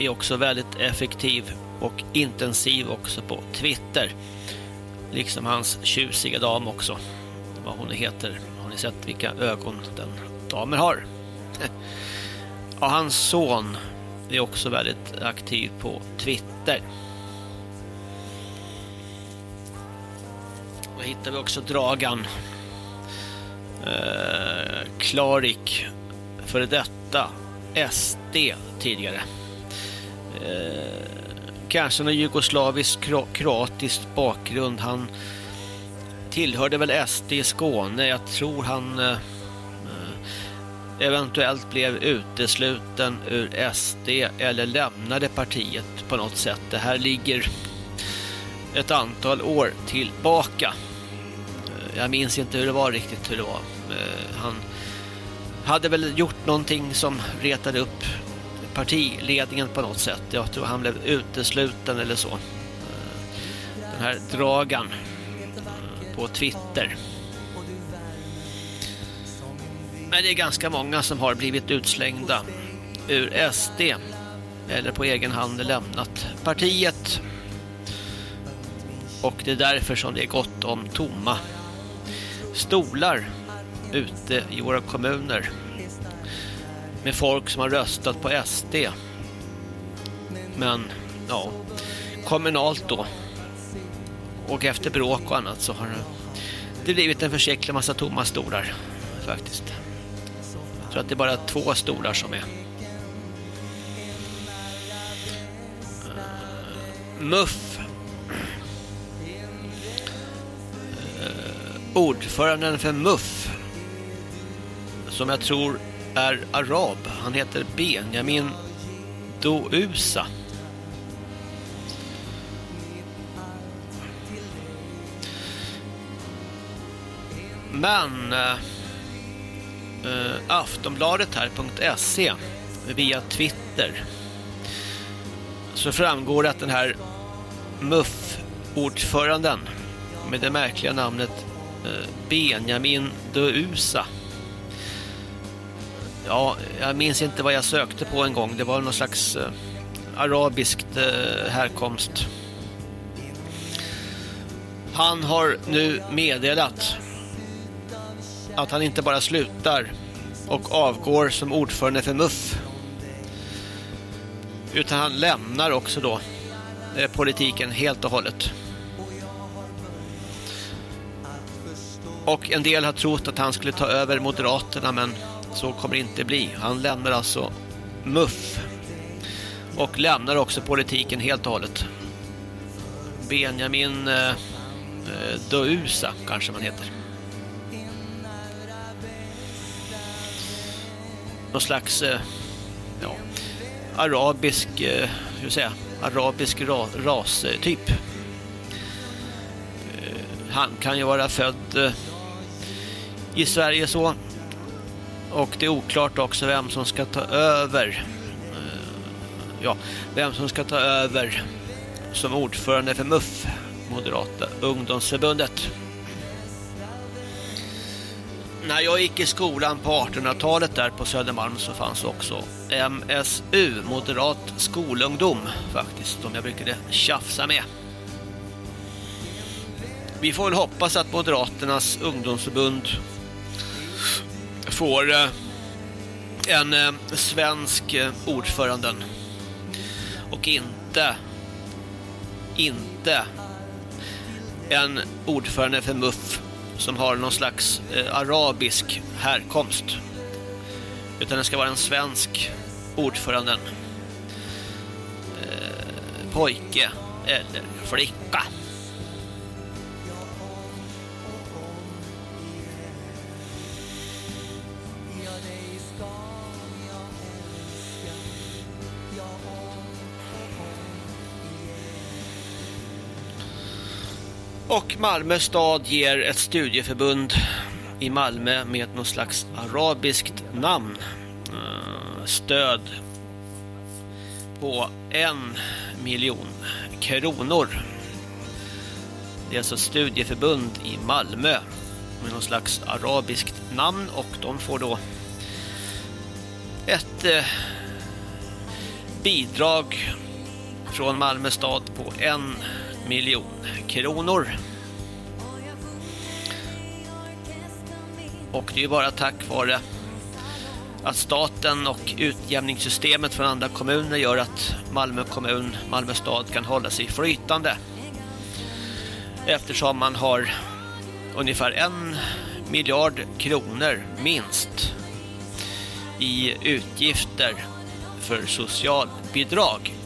är också väldigt effektiv och intensiv också på Twitter. Liksom hans tjusiga dam också. Vad hon heter. Har ni sett vilka ögon den damen har? Ja, hans son är också väldigt aktiv på Twitter. Då hittar vi också Dragan. Eh, Klarik. För detta. SD tidigare. Eh, kanske någon jugoslavisk-kroatisk bakgrund. Han tillhörde väl SD i Skåne. Jag tror han eh, eh eventuellt blev utesluten ur SD eller lämnade partiet på något sätt. Det här ligger ett antal år tillbaka. Eh, jag minns inte hur det var riktigt hur det var. Eh, han hade väl gjort någonting som retade upp partiledningen på något sätt. Jag tror han blev utesluten eller så. Den här Dragan eh, på Twitter. Men det är ganska många som har blivit utslängda ur SD eller på egen hand lämnat partiet. Och det är därför som det är gott om tomma stolar ute i våra kommuner med folk som har röstat på SD. Men ja, kommunalt då och efter bråk och annat så har det blivit en försäklig massa tomma stolar faktiskt. Jag tror att det är bara två stolar som är. Muff. MUF. Eh, ordföranden för MUF. Som jag tror är arab. Han heter Benjamin Dousa. Men eh, eh, Aftonbladet här.se via Twitter så framgår att den här MUF-ordföranden med det märkliga namnet eh, Benjamin Dousa Ja, jag minns inte vad jag sökte på en gång. Det var någon slags eh, arabiskt eh, härkomst. Han har nu meddelat att han inte bara slutar och avgår som ordförande för MUF utan han lämnar också då eh, politiken helt och hållet. Och en del har trott att han skulle ta över Moderaterna men så kommer det inte bli. Han lämnar alltså MUF och lämnar också politiken helt och hållet. Benjamin eh, eh Dousa kanske man heter. Någon slags eh, ja, arabisk eh, hur säga, arabisk ra, ras eh, typ. Eh, han kan ju vara född eh, i Sverige så och det är oklart också vem som ska ta över eh, ja, vem som ska ta över som ordförande för MUF, Moderata ungdomsförbundet. När jag gick i skolan på 1800-talet där på Södermalm så fanns också MSU, Moderat skolungdom faktiskt, som jag brukade tjafsa med. Vi får väl hoppas att Moderaternas ungdomsförbund får eh, en eh, svensk eh, ordföranden. Ordförande och inte inte en ordförande för MUF som har någon slags arabisk härkomst. Utan det ska vara en svensk ordförande pojke eller flicka. Och Malmö stad ger ett studieförbund i Malmö med något slags arabiskt namn eh, stöd på en miljon kronor. Det är alltså ett studieförbund i Malmö med något slags arabiskt namn och de får då ett eh, bidrag från Malmö stad på en miljon kronor. Och det är bara tack vare att staten och utjämningssystemet från andra kommuner gör att Malmö kommun, Malmö stad kan hålla sig flytande. Eftersom man har ungefär en miljard kronor minst i utgifter för socialbidrag.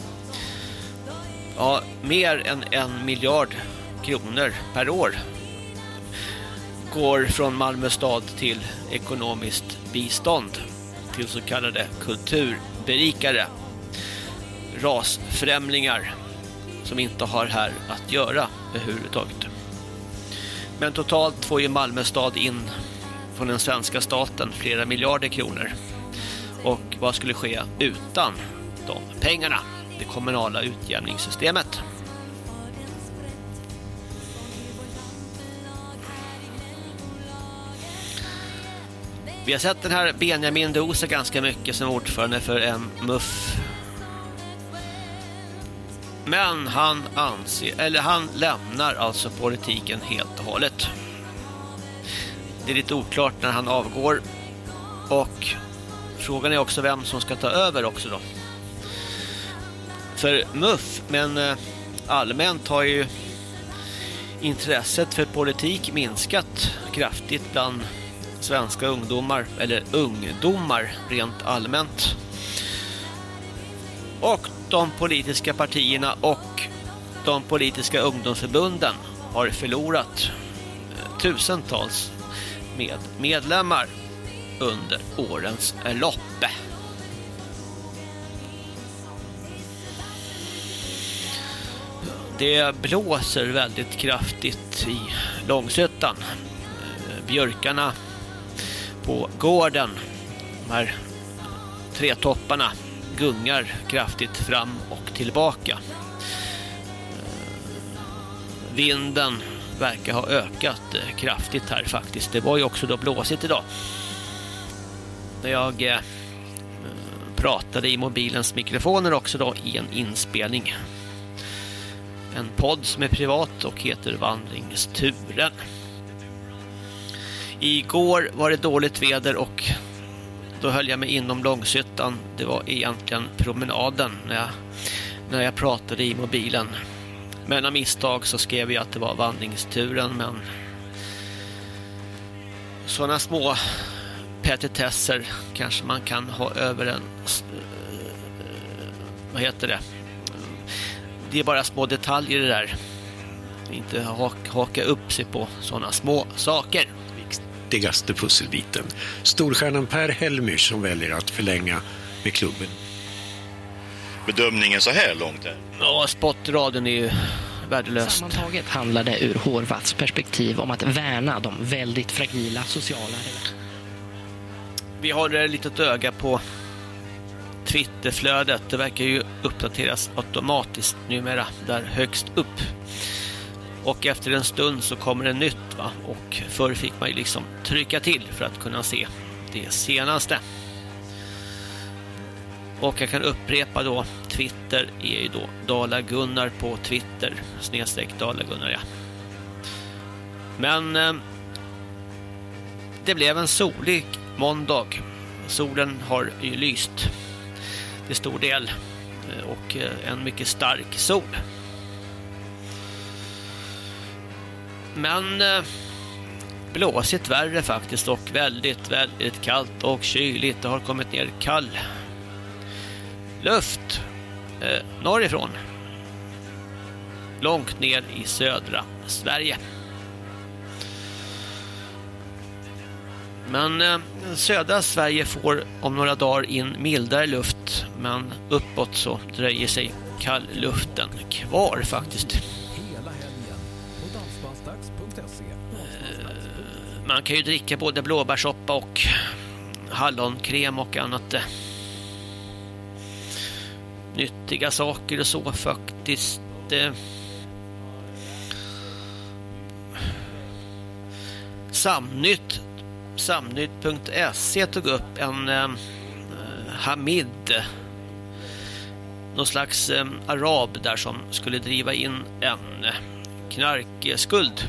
Ja, mer än en miljard kronor per år går från Malmö stad till ekonomiskt bistånd till så kallade kulturberikare rasfrämlingar som inte har här att göra överhuvudtaget. Men totalt får ju Malmö stad in från den svenska staten flera miljarder kronor. Och vad skulle ske utan de pengarna? Det kommunala utjämningssystemet. Vi har sett den här Benjamin Dosa ganska mycket som ordförande för MUF. Men han anser, eller han lämnar alltså politiken helt och hållet. Det är lite oklart när han avgår. Och frågan är också vem som ska ta över också då. För MUF, men eh, allmänt har ju intresset för politik minskat kraftigt bland svenska ungdomar, eller ungdomar rent allmänt. Och de politiska partierna och de politiska ungdomsförbunden har förlorat eh, tusentals med medlemmar under årens lopp. Det blåser väldigt kraftigt i Långsötan. Eh, björkarna på gården, de här tre topparna, gungar kraftigt fram och tillbaka. Eh, vinden verkar ha ökat eh, kraftigt här faktiskt. Det var ju också då blåsigt idag. När jag pratade i mobilens mikrofoner också då i en inspelning. En podd som är privat och heter Vandringsturen. Igår var det dåligt väder och då höll jag mig inom Långshyttan. Det var egentligen promenaden när jag, när jag pratade i mobilen. Men av misstag så skrev jag att det var vandringsturen men sådana små petitesser kanske man kan ha över en eh, vad heter det det är bara små detaljer det där inte haka upp sig på sådana små saker viktigaste pusselbiten. Storstjärnan Per Helmich som väljer att förlänga med klubben. Bedömningen så här långt? Här. Ja, spottraden är ju värdelöst. Sammantaget handlar det ur Horvats perspektiv om att värna de väldigt fragila sociala Vi har ett litet öga på Twitterflödet. Det verkar ju uppdateras automatiskt numera där högst upp. Och efter en stund så kommer det nytt va? Och förr fick man ju liksom trycka till för att kunna se det senaste. Och jag kan upprepa då, Twitter är ju då Dala Gunnar på Twitter, snedstreck Dala Gunnar, ja. Men eh, det blev en solig måndag. Solen har ju lyst till stor del eh, och eh, en mycket stark sol. Men eh, blåsigt värre faktiskt och väldigt, väldigt kallt och kyligt. Det har kommit ner kall luft norrifrån. Långt ner i södra Sverige. Men eh, södra Sverige får om några dagar in mildare luft men uppåt så dröjer sig kallluften kvar faktiskt. Man kan ju dricka både blåbärssoppa och hallonkräm och annat nyttiga saker och så faktiskt. Samnytt Samnytt.se tog upp en eh, Hamid någon slags eh, arab där som skulle driva in en knarkskuld.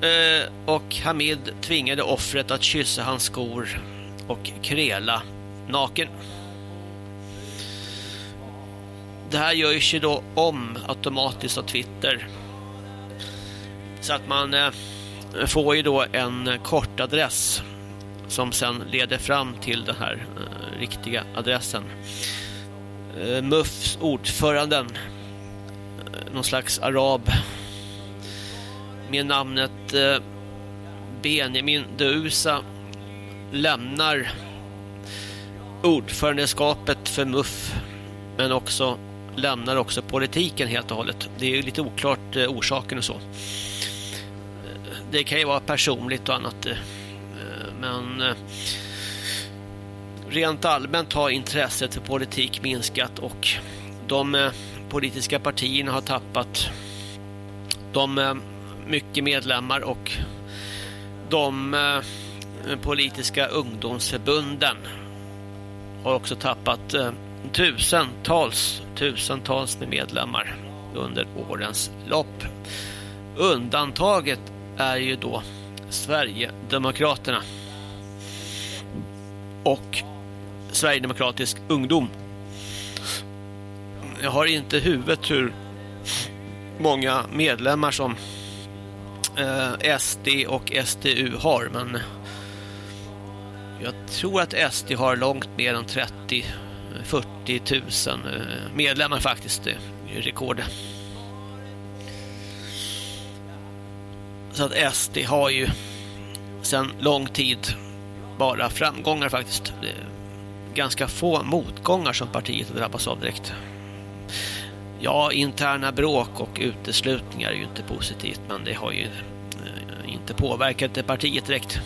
Eh, och Hamid tvingade offret att kyssa hans skor och krela naken. Det här görs ju då om automatiskt av Twitter. Så att man eh, får ju då en kortadress som sen leder fram till den här eh, riktiga adressen. Eh, MUFs ordföranden, eh, någon slags arab med namnet eh, Benjamin Deusa lämnar ordförandeskapet för MUF men också lämnar också politiken helt och hållet. Det är ju lite oklart eh, orsaken och så. Det kan ju vara personligt och annat. Eh, men eh, rent allmänt har intresset för politik minskat och de eh, politiska partierna har tappat de mycket medlemmar och de politiska ungdomsförbunden har också tappat tusentals tusentals med medlemmar under årens lopp. Undantaget är ju då Sverigedemokraterna och Sverigedemokratisk ungdom. Jag har inte huvudet hur många medlemmar som eh, SD och SDU har, men jag tror att SD har långt mer än 30 40 000 medlemmar faktiskt. Det är. Så att SD har ju sedan lång tid bara framgångar faktiskt. Det är ganska få motgångar som partiet har drabbats av direkt. Ja, interna bråk och uteslutningar är ju inte positivt men det har ju eh, inte påverkat det partiet direkt.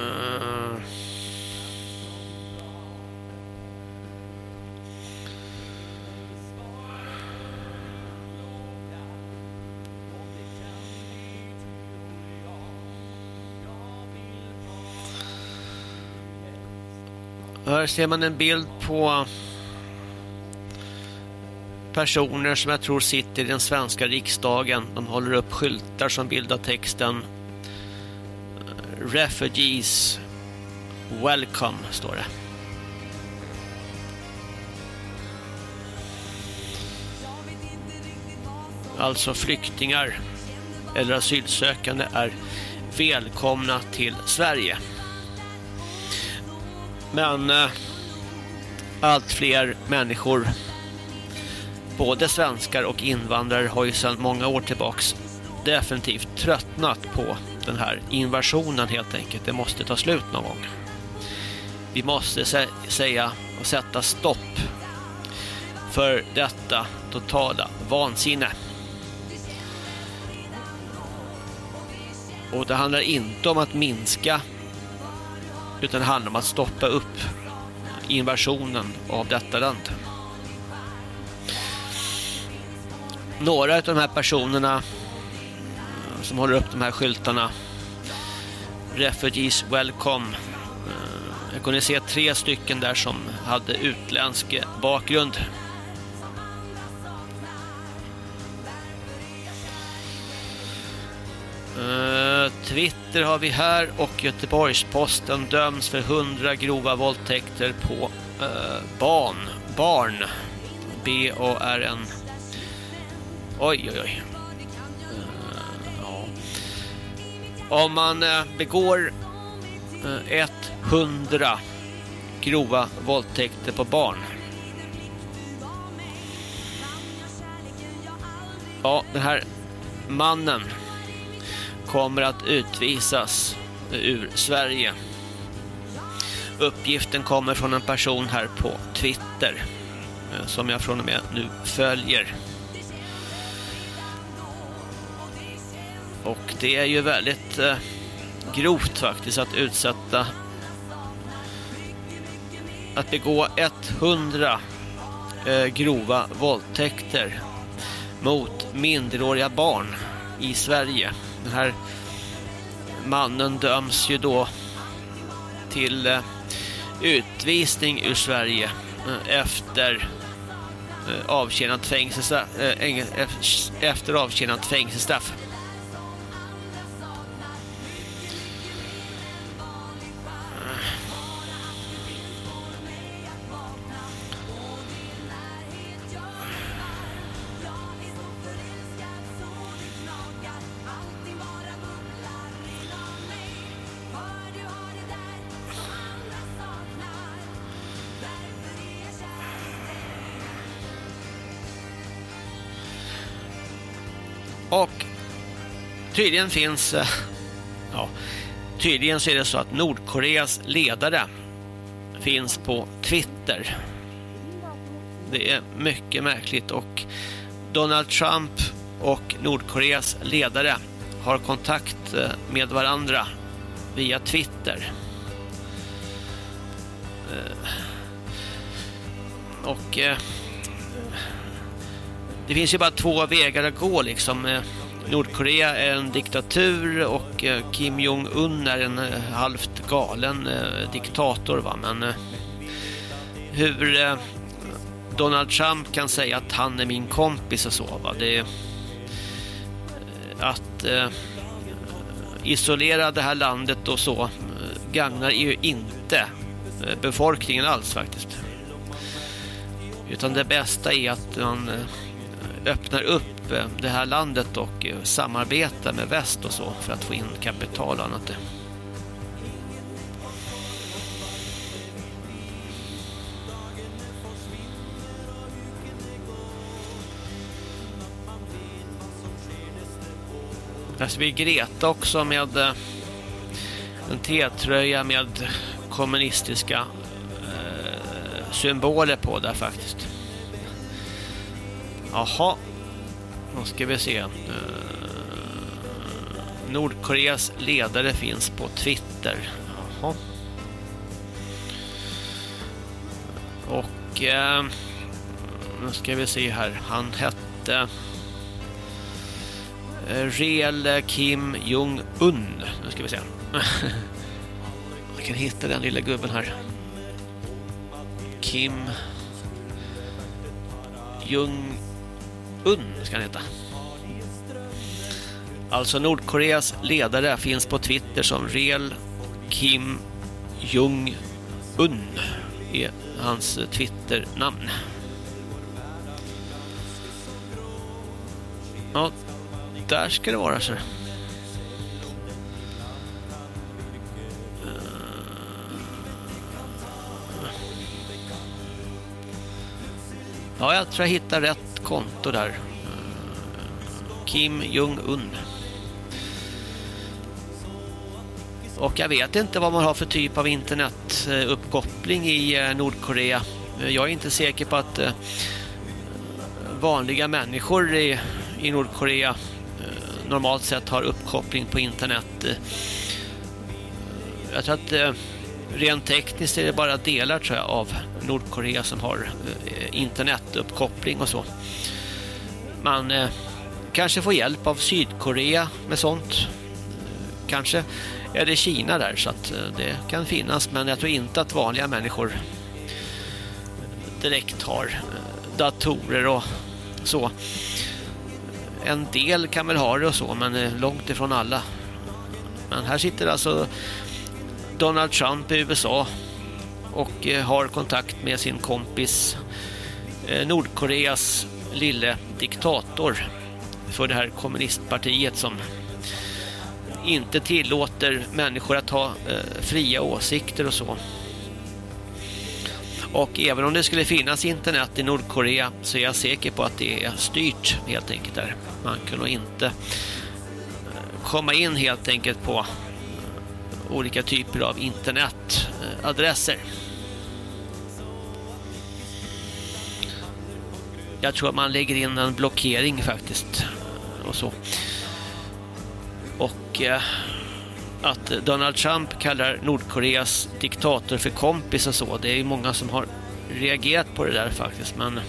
Mm. Här ser man en bild på personer som jag tror sitter i den svenska riksdagen. De håller upp skyltar som bildar texten eh, Refugees Welcome, står det. Alltså flyktingar eller asylsökande är välkomna till Sverige. Men eh, allt fler människor, både svenskar och invandrare, har ju sedan många år tillbaks definitivt tröttnat på den här invasionen helt enkelt. Det måste ta slut någon gång. Vi måste sä säga och sätta stopp för detta totala vansinne. Och det handlar inte om att minska utan det handlar om att stoppa upp invasionen av detta land. Några av de här personerna eh, som håller upp de här skyltarna Refugees Welcome eh, jag kunde se tre stycken där som hade utländsk bakgrund. Eh, Twitter har vi här och Göteborgsposten döms för hundra grova våldtäkter på uh, barn. Barn. B-A-R-N. Oj, oj, oj. Uh, ja. Om man begår 100 grova våldtäkter på barn. Ja, den här mannen kommer att utvisas ur Sverige. Uppgiften kommer från en person här på Twitter eh, som jag från och med nu följer. Och det är ju väldigt eh, grovt faktiskt att utsätta att begå 100 eh, grova våldtäkter mot minderåriga barn i Sverige. Den här mannen döms ju då till eh, utvisning ur Sverige eh, eh, efter avtjänat fängelsestraff, efter avtjänat fängelsestraff. Tydligen finns... Eh, ja, tydligen så är det så att Nordkoreas ledare finns på Twitter. Det är mycket märkligt och Donald Trump och Nordkoreas ledare har kontakt eh, med varandra via Twitter. Eh, och det finns ju bara två vägar att gå liksom. Nordkorea är en diktatur och eh, Kim Jong-Un är en eh, halvt galen eh, diktator va men hur Donald Trump kan säga att han är min kompis och så va det att isolera det här landet och så gagnar ju inte befolkningen alls faktiskt. Utan det bästa är att man öppnar upp upp eh, det här landet och eh, samarbeta med väst och så för att få in kapital och annat. Här ser vi Greta också med eh, en T-tröja med kommunistiska symboler på där faktiskt. Jaha, då ska vi se. Eh, Nordkoreas ledare finns på Twitter. Jaha. Och eh, nu ska vi se här. Han hette eh, Real Kim Jong-Un. Nu ska vi se. Jag kan hitta den lilla gubben här. Kim Jong-Un Un ska han heta. Alltså Nordkoreas ledare finns på Twitter som Real Kim Jong-Un är hans Twitter-namn. Ja, där ska det vara så. Ja, jag tror jag hittar rätt konto där. Eh, Kim Jong-Un. Och jag vet inte vad man har för typ av internetuppkoppling i eh, Nordkorea. Eh, jag är inte säker på att vanliga människor i, i Nordkorea normalt sett har uppkoppling på internet. Jag tror att rent tekniskt är det bara delar tror jag, av Nordkorea som har eh, internetuppkoppling och så. Man eh, kanske får hjälp av Sydkorea med sånt. Eh, kanske är det Kina där så att det kan finnas men jag tror inte att vanliga människor direkt har datorer och så. En del kan väl ha det och så men långt ifrån alla. Men här sitter alltså Donald Trump i USA och eh, har kontakt med sin kompis eh, Nordkoreas lille diktator för det här kommunistpartiet som inte tillåter människor att ha eh, fria åsikter och så. Och även om det skulle finnas internet i Nordkorea så är jag säker på att det är styrt helt enkelt där. Man kan nog inte komma in helt enkelt på olika typer av internetadresser. Jag tror att man lägger in en blockering faktiskt och så. Och eh, att Donald Trump kallar Nordkoreas diktator för kompis och så, det är ju många som har reagerat på det där faktiskt, men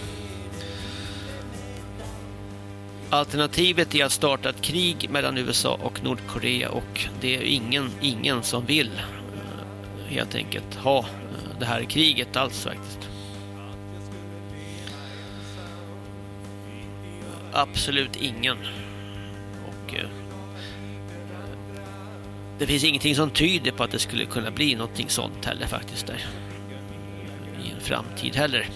Alternativet är att starta ett krig mellan USA och Nordkorea och det är ingen, ingen som vill eh, helt enkelt ha eh, det här kriget alls faktiskt. Absolut ingen. Och eh, det finns ingenting som tyder på att det skulle kunna bli någonting sånt heller faktiskt där. I en framtid heller.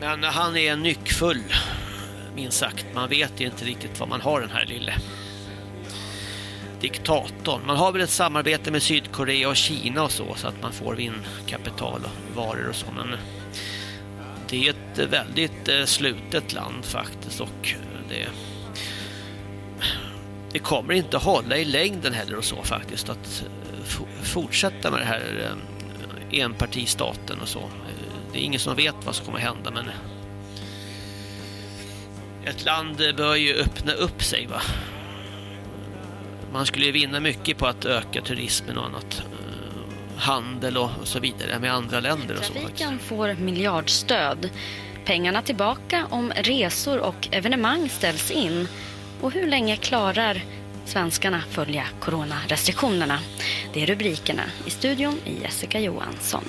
Men han är nyckfull, minst sagt. Man vet inte riktigt vad man har den här lille diktatorn. Man har väl ett samarbete med Sydkorea och Kina och så, så att man får vindkapital och varor och så. Men det är ett väldigt eh, slutet land faktiskt och det det kommer inte hålla i längden heller och så faktiskt att eh, fortsätta med det här eh, enpartistaten och så. Det är ingen som vet vad som kommer hända men ett land bör ju öppna upp sig va. Man skulle ju vinna mycket på att öka turismen och annat. Handel och så vidare med andra länder och så. Trafiken får miljardstöd. Pengarna tillbaka om resor och evenemang ställs in. Och hur länge klarar svenskarna följa coronarestriktionerna? Det är rubrikerna i studion i Jessica Johansson.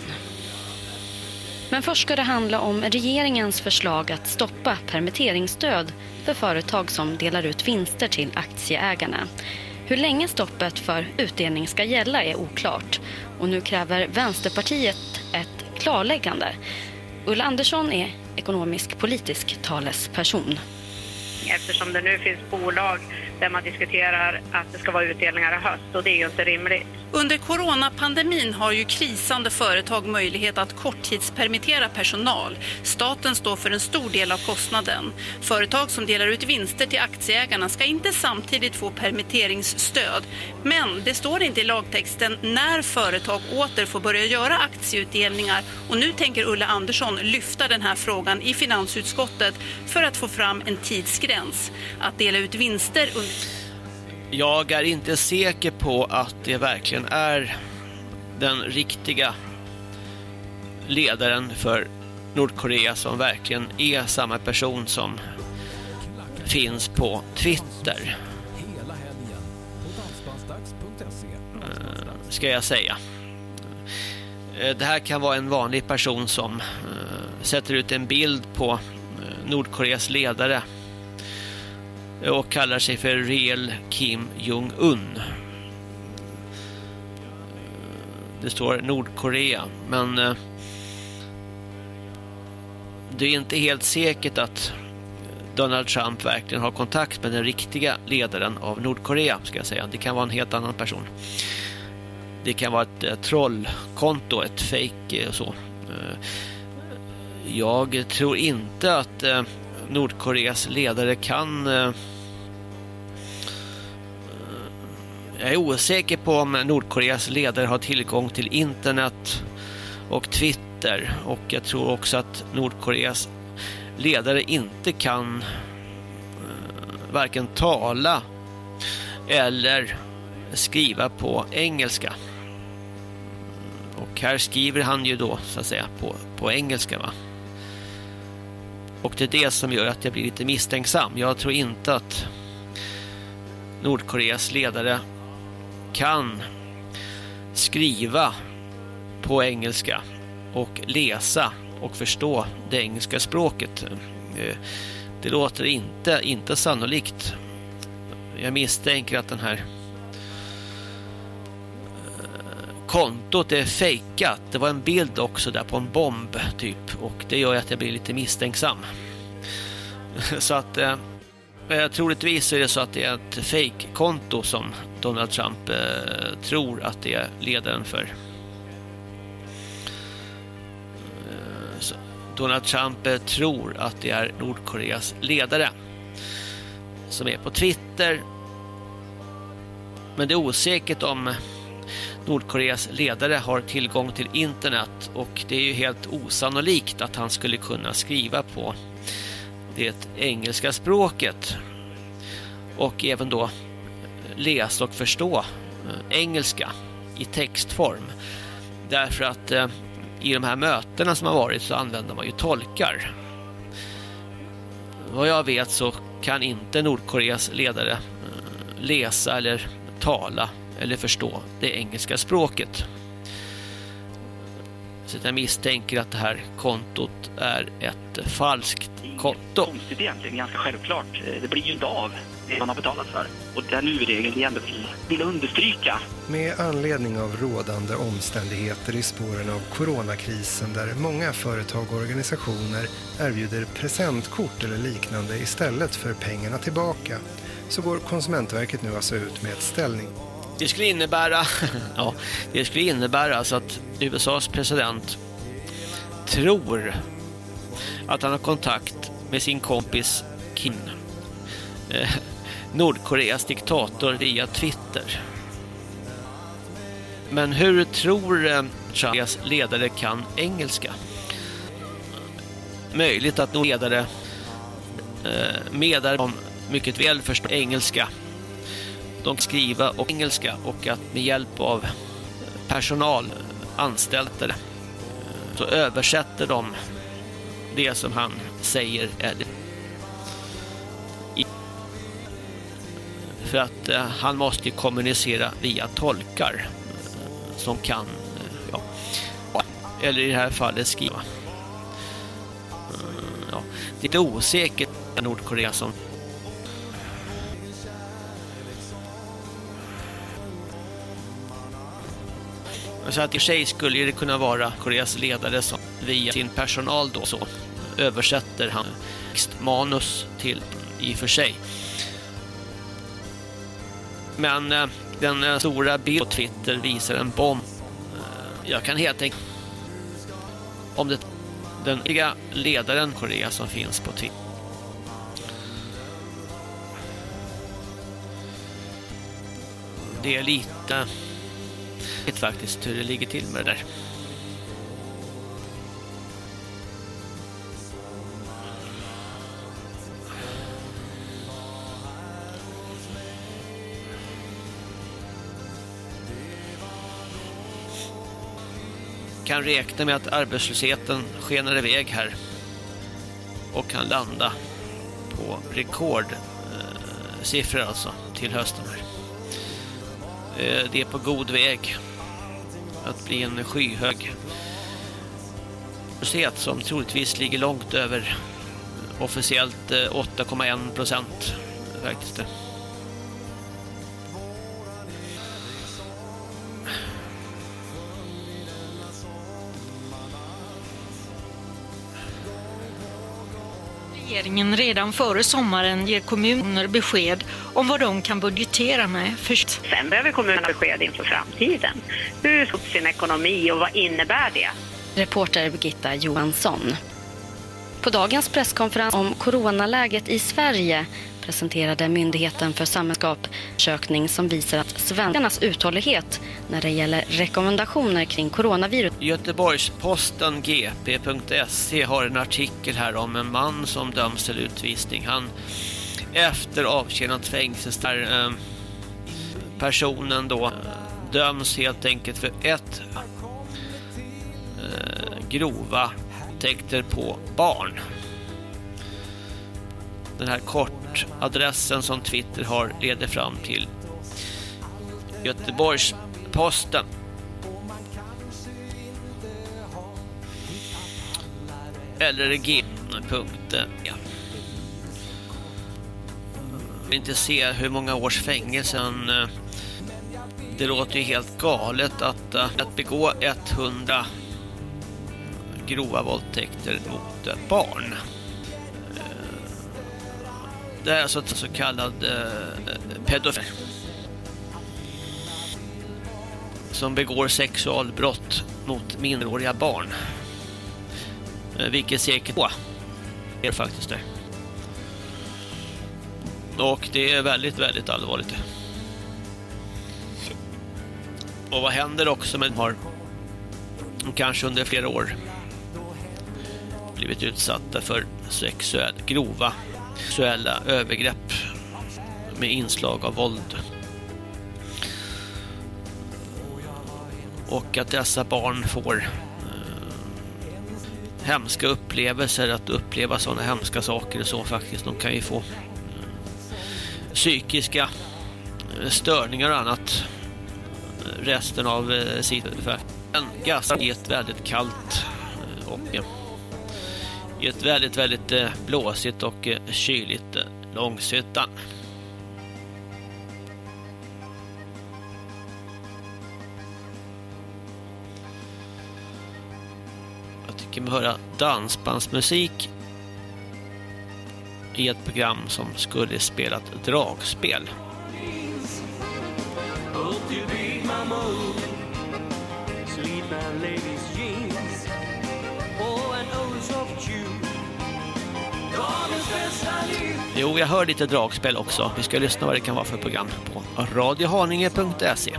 Men först ska det handla om regeringens förslag att stoppa permitteringsstöd för företag som delar ut vinster till aktieägarna. Hur länge stoppet för utdelning ska gälla är oklart och nu kräver Vänsterpartiet ett klarläggande. Ulla Andersson är ekonomisk politisk talesperson. Eftersom det nu finns bolag där man diskuterar att det ska vara utdelningar i höst och det är ju inte rimligt. Under coronapandemin har ju krisande företag möjlighet att korttidspermittera personal. Staten står för en stor del av kostnaden. Företag som delar ut vinster till aktieägarna ska inte samtidigt få permitteringsstöd. Men det står inte i lagtexten när företag åter får börja göra aktieutdelningar och nu tänker Ulla Andersson lyfta den här frågan i finansutskottet för att få fram en tidsgräns. Att dela ut vinster under jag är inte säker på att det verkligen är den riktiga ledaren för Nordkorea som verkligen är samma person som finns på Twitter. Eh, ska jag säga. Eh, det här kan vara en vanlig person som eh, sätter ut en bild på Nordkoreas ledare och kallar sig för Real Kim Jong-Un. Det står Nordkorea, men eh, det är inte helt säkert att Donald Trump verkligen har kontakt med den riktiga ledaren av Nordkorea, ska jag säga. Det kan vara en helt annan person. Det kan vara ett eh, trollkonto, ett fake eh, och så. Jag tror inte att Nordkoreas ledare kan eh, eh, Jag är osäker på om Nordkoreas ledare har tillgång till internet och Twitter och jag tror också att Nordkoreas ledare inte kan eh, varken tala eller skriva på engelska. Och här skriver han ju då så att säga på, på engelska va. Och det är det som gör att jag blir lite misstänksam. Jag tror inte att Nordkoreas ledare kan skriva på engelska och läsa och förstå det engelska språket. Eh, det låter inte, inte sannolikt. Jag misstänker att den här eh, kontot är fejkat. Det var en bild också där på en bomb typ och det gör att jag blir lite misstänksam. Så att eh, eh, troligtvis är det så att det är ett fejkkonto som Donald Trump eh, tror att det är ledaren för. Eh, Donald Trump eh, tror att det är Nordkoreas ledare som är på Twitter. Men det är osäkert om Nordkoreas ledare har tillgång till internet och det är ju helt osannolikt att han skulle kunna skriva på det engelska språket och även då läsa och förstå eh, engelska i textform. Därför att eh, i de här mötena som har varit så använder man ju tolkar. Vad jag vet så kan inte Nordkoreas ledare eh, läsa eller tala eller förstå det engelska språket. Så jag misstänker att det här kontot är ett falskt konto. konstigt egentligen, ganska självklart. Eh, Det blir ju inte av det man har betalat för. Och den huvudregeln vi ändå vill, vill understryka. Med anledning av rådande omständigheter i spåren av coronakrisen där många företag och organisationer erbjuder presentkort eller liknande istället för pengarna tillbaka så går Konsumentverket nu alltså ut med ett ställning. Det skulle innebära, ja, det skulle innebära alltså att USAs president tror att han har kontakt med sin kompis Kim, eh, Nordkoreas diktator via Twitter. Men hur tror eh, Trumps ledare kan engelska? Möjligt att ledare eh, medar de mycket väl förstår engelska de skriva och engelska och att med hjälp av personal anställda så översätter de det som han säger eller För att eh, han måste kommunicera via tolkar eh, som kan eh, ja, eller i det här fallet skriva. Mm, ja, det är lite osäkert Nordkorea som Så att i och för sig skulle det kunna vara Koreas ledare som via sin personal då så översätter han manus till i och för sig. Men eh, den eh, stora bild på Twitter visar en bomb. Eh, jag kan helt enkelt om det den ledaren Korea som finns på Twitter. Det är lite vet faktiskt hur det ligger till med det där. kan räkna med att arbetslösheten skenar iväg här och kan landa på rekordsiffror alltså till hösten här. Eh, det är på god väg att bli en skyhög arbetslöshet som troligtvis ligger långt över officiellt eh, 8,1 procent faktiskt. Regeringen redan före sommaren ger kommuner besked om vad de kan budgetera med. Sen behöver kommunerna besked inför framtiden. Hur ser sin ekonomi och vad innebär det? Reporter Birgitta Johansson. På dagens presskonferens om coronaläget i Sverige presenterade Myndigheten för samhällskap sökning som visar att svenskarnas uthållighet när det gäller rekommendationer kring coronavirus. Göteborgsposten gp.se har en artikel här om en man som döms till utvisning. Han efter avtjänat fängelse där eh, personen då eh, döms helt enkelt för ett eh, grova täkter på barn den här kortadressen som Twitter har leder fram till Göteborgs-Posten. Eller gim.ja. Vill Inte se hur många års fängelsen eh, det låter ju helt galet att, eh, att begå 100 grova våldtäkter mot barn. Det är alltså så kallad eh, eh, pedofil som begår sexualbrott mot minderåriga barn. Eh, vilket säkert är faktiskt det. Och det är väldigt, väldigt allvarligt. Och vad händer också med har kanske under flera år blivit utsatta för sexuella grova sexuella övergrepp med inslag av våld. Och att dessa barn får eh, hemska upplevelser, att uppleva sådana hemska saker och så faktiskt. De kan ju få eh, psykiska eh, störningar och annat eh, resten av eh, sitt En gas är ett väldigt kallt eh, och i ett väldigt, väldigt eh, blåsigt och eh, kyligt eh, Långshyttan. Jag tycker mig höra dansbandsmusik i ett program som skulle spela ett dragspel. Sleep ladies Jo, jag hör lite dragspel också. Vi ska lyssna vad det kan vara för program på radiohaninge.se.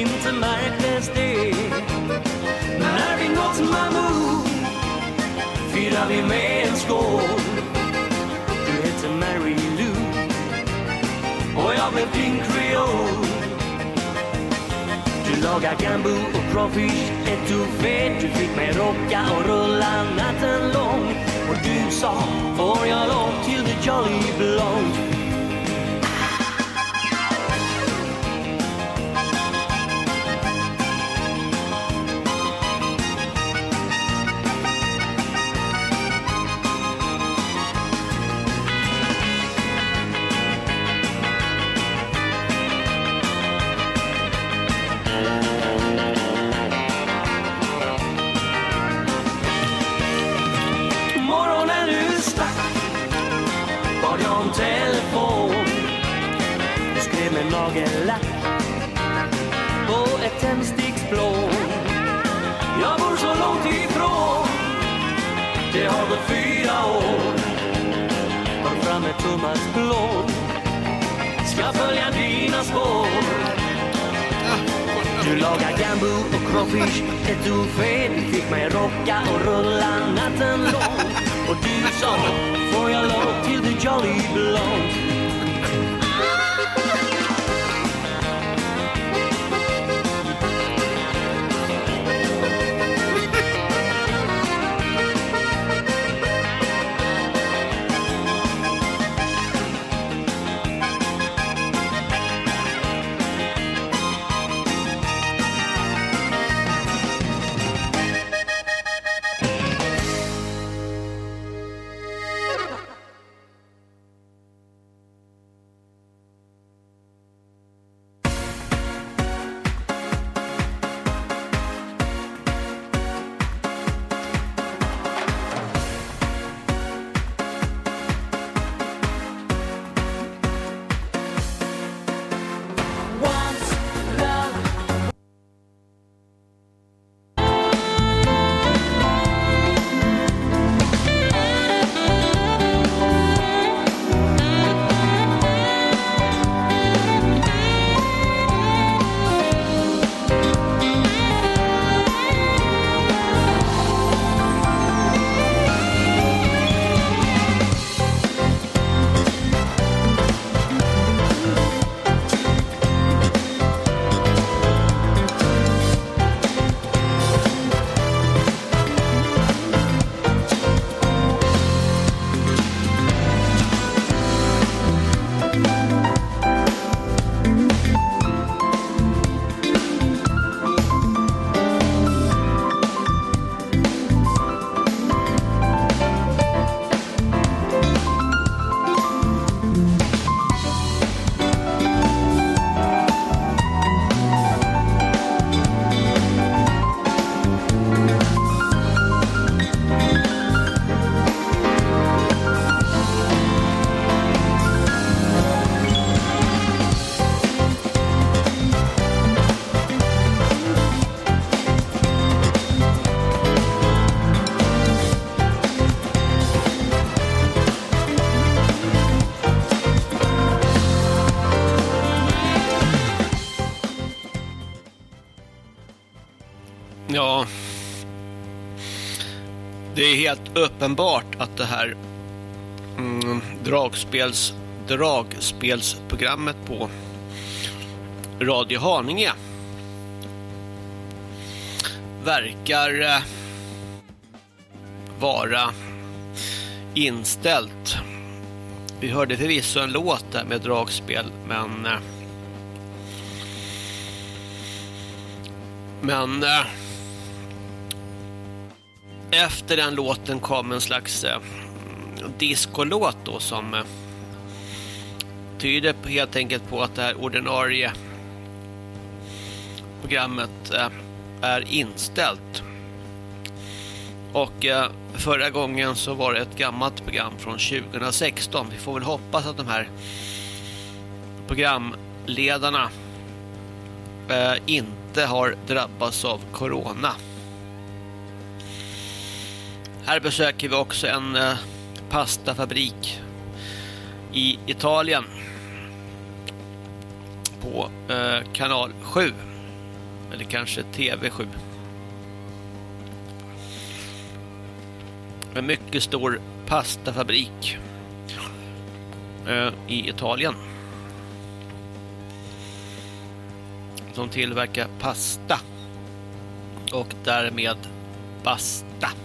Inte märktes det när vi nått Mammo firar vi med en skål. Du heter Mary Lou och jag blev din creole laga lagar gambu och crawfish, etouffé Du fick mig rocka och rulla natten lång. Och du sa, får jag lov till the jolly blonde spår. Du lagar gambu och crawfish, ett ofed Fick mig rocka och rulla natten lång. Och du sa, får jag lov till the jolly blonde uppenbart att det här mm, dragspels, dragspelsprogrammet på Radio Haninge verkar eh, vara inställt. Vi hörde förvisso en låt där med dragspel, men eh, men eh, efter den låten kom en slags eh, discolåt då som eh, tyder på, helt enkelt på att det här ordinarie programmet eh, är inställt. Och eh, förra gången så var det ett gammalt program från 2016. Vi får väl hoppas att de här programledarna eh, inte har drabbats av corona. Här besöker vi också en eh, pastafabrik i Italien på eh, kanal 7 eller kanske TV7. En mycket stor pastafabrik eh, i Italien som tillverkar pasta och därmed basta.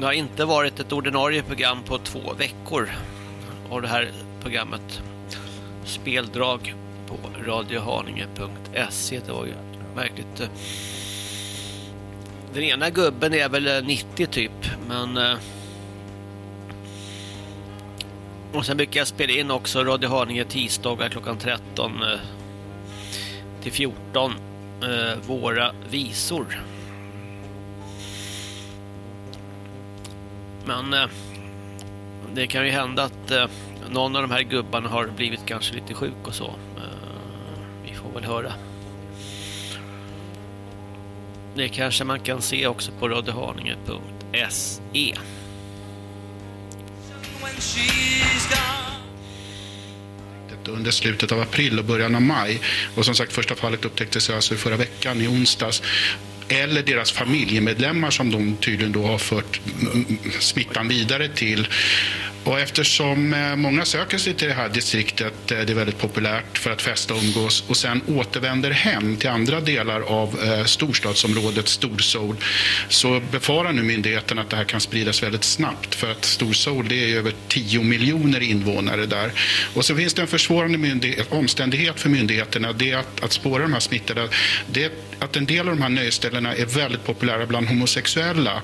Det har inte varit ett ordinarie program på två veckor av det här programmet Speldrag på radiohaninge.se. Det var ju märkligt. Den ena gubben är väl 90 typ, men eh, och sen brukar jag spela in också Radio Haninge tisdagar klockan 13 eh, till 14 eh, våra visor. Men eh, det kan ju hända att eh, någon av de här gubbarna har blivit kanske lite sjuk och så. Eh, vi får väl höra. Det kanske man kan se också på radiohaninge.se. under slutet av april och början av maj. Och som sagt, första fallet upptäcktes alltså förra veckan i onsdags. Eller deras familjemedlemmar som de tydligen då har fört smittan vidare till. Och eftersom eh, många söker sig till det här distriktet, eh, det är väldigt populärt för att festa och umgås och sen återvänder hem till andra delar av eh, storstadsområdet Storsol så befarar nu myndigheten att det här kan spridas väldigt snabbt för att Storsol det är ju över 10 miljoner invånare där. Och så finns det en försvårande omständighet för myndigheterna, det är att, att spåra de här smittade. Det är att en del av de här nöjesställena är väldigt populära bland homosexuella.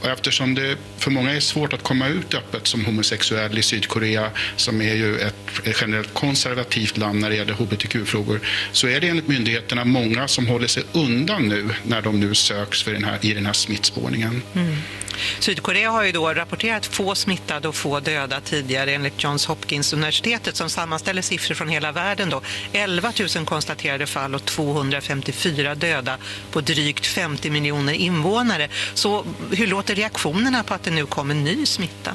Och eftersom det för många är svårt att komma ut öppet som homosexuell i Sydkorea, som är ju ett, ett generellt konservativt land när det gäller hbtq-frågor, så är det enligt myndigheterna många som håller sig undan nu när de nu söks för den här, i den här smittspårningen. Mm. Sydkorea har ju då rapporterat få smittade och få döda tidigare enligt Johns Hopkins universitetet som sammanställer siffror från hela världen. Då. 11 000 konstaterade fall och 254 döda på drygt 50 miljoner invånare. Så hur låter reaktionerna på att det nu kommer ny smitta?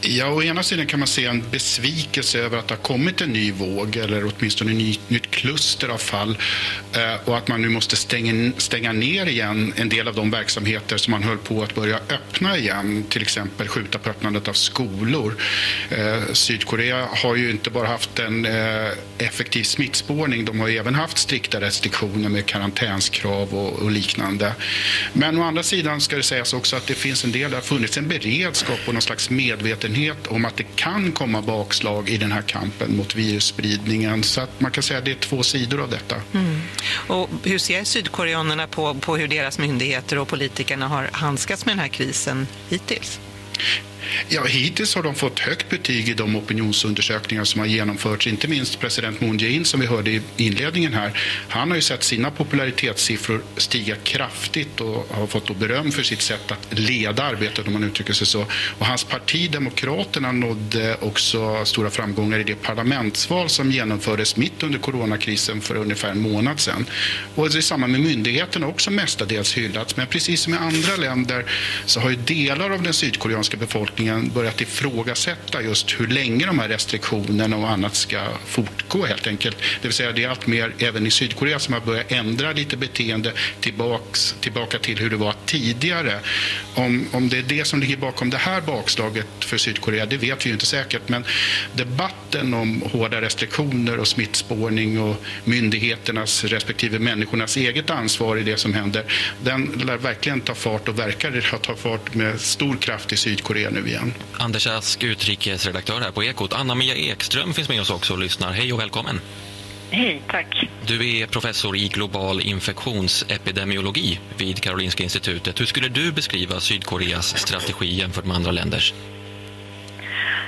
Ja, å ena sidan kan man se en besvikelse över att det har kommit en ny våg eller åtminstone ett ny, nytt kluster av fall eh, och att man nu måste stänga, stänga ner igen en del av de verksamheter som man höll på att börja öppna igen, till exempel skjuta på öppnandet av skolor. Eh, Sydkorea har ju inte bara haft en eh, effektiv smittspårning, de har ju även haft strikta restriktioner med karantänskrav och, och liknande. Men å andra sidan ska det sägas också att det finns en del, det har funnits en beredskap och någon slags medvetenhet om att det kan komma bakslag i den här kampen mot virusspridningen. Så att man kan säga att det är två sidor av detta. Mm. Och hur ser sydkoreanerna på, på hur deras myndigheter och politikerna har handskats med den här krisen hittills? Ja, hittills har de fått högt betyg i de opinionsundersökningar som har genomförts. Inte minst president Moon Jae-in som vi hörde i inledningen här. Han har ju sett sina popularitetssiffror stiga kraftigt och har fått beröm för sitt sätt att leda arbetet om man uttrycker sig så. Och hans parti Demokraterna nådde också stora framgångar i det parlamentsval som genomfördes mitt under coronakrisen för ungefär en månad sedan. Och i samband med myndigheterna också mestadels hyllats. Men precis som i andra länder så har ju delar av den sydkoreanska befolkningen befolkningen börjat ifrågasätta just hur länge de här restriktionerna och annat ska fortgå helt enkelt. Det vill säga det är allt mer även i Sydkorea som har börjat ändra lite beteende tillbaks, tillbaka till hur det var tidigare. Om, om det är det som ligger bakom det här bakslaget för Sydkorea, det vet vi ju inte säkert. Men debatten om hårda restriktioner och smittspårning och myndigheternas respektive människornas eget ansvar i det som händer, den lär verkligen ta fart och verkar ha ta fart med stor kraft i Sydkorea nu igen. Anders Ask, utrikesredaktör här på Ekot. Anna-Mia Ekström finns med oss också och lyssnar. Hej och välkommen. Hej, tack. Du är professor i global infektionsepidemiologi vid Karolinska institutet. Hur skulle du beskriva Sydkoreas strategi jämfört med andra länders?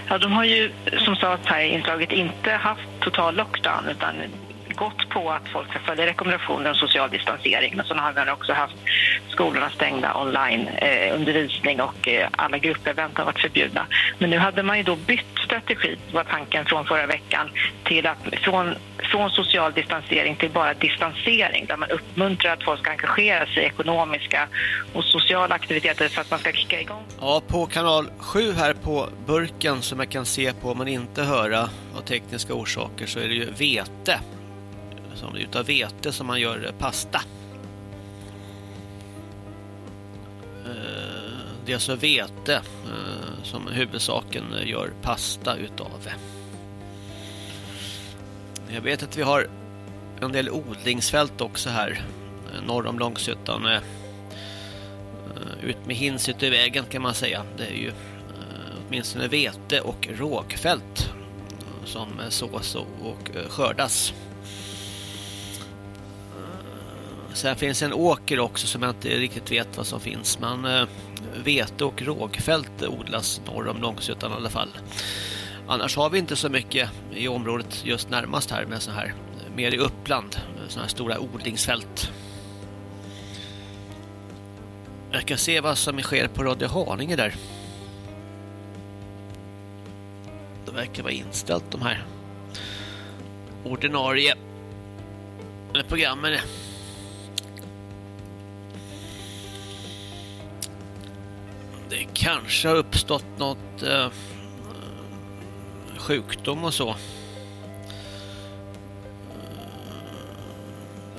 Ja, de har ju som sades här i inslaget inte haft total lockdown utan gått på att folk ska följa rekommendationer om social distansering. Men så har man också haft skolorna stängda online, eh, undervisning och eh, alla gruppevent har varit förbjudna. Men nu hade man ju då bytt strategi, var tanken från förra veckan, till att från, från social distansering till bara distansering där man uppmuntrar att folk ska engagera sig i ekonomiska och sociala aktiviteter för att man ska kicka igång. Ja, på kanal 7 här på burken som jag kan se på men inte höra av tekniska orsaker så är det ju vete som är utav vete som man gör eh, pasta. Eh, det är alltså vete eh, som huvudsaken gör pasta utav. Jag vet att vi har en del odlingsfält också här norr om Långshyttan. Ut med hinset i vägen kan man säga. Det är ju åtminstone vete och rågfält som sås och skördas. Sen finns en åker också som jag inte riktigt vet vad som finns. Men eh, vete och rågfält odlas norr om Långshyttan i alla fall. Annars har vi inte så mycket i området just närmast här med så här mer i Uppland, eh, sådana här stora odlingsfält. Jag kan se vad som sker på Radio Haninge där. Det verkar vara inställt de här ordinarie programmen. Det kanske har uppstått något eh, sjukdom och så. Eh,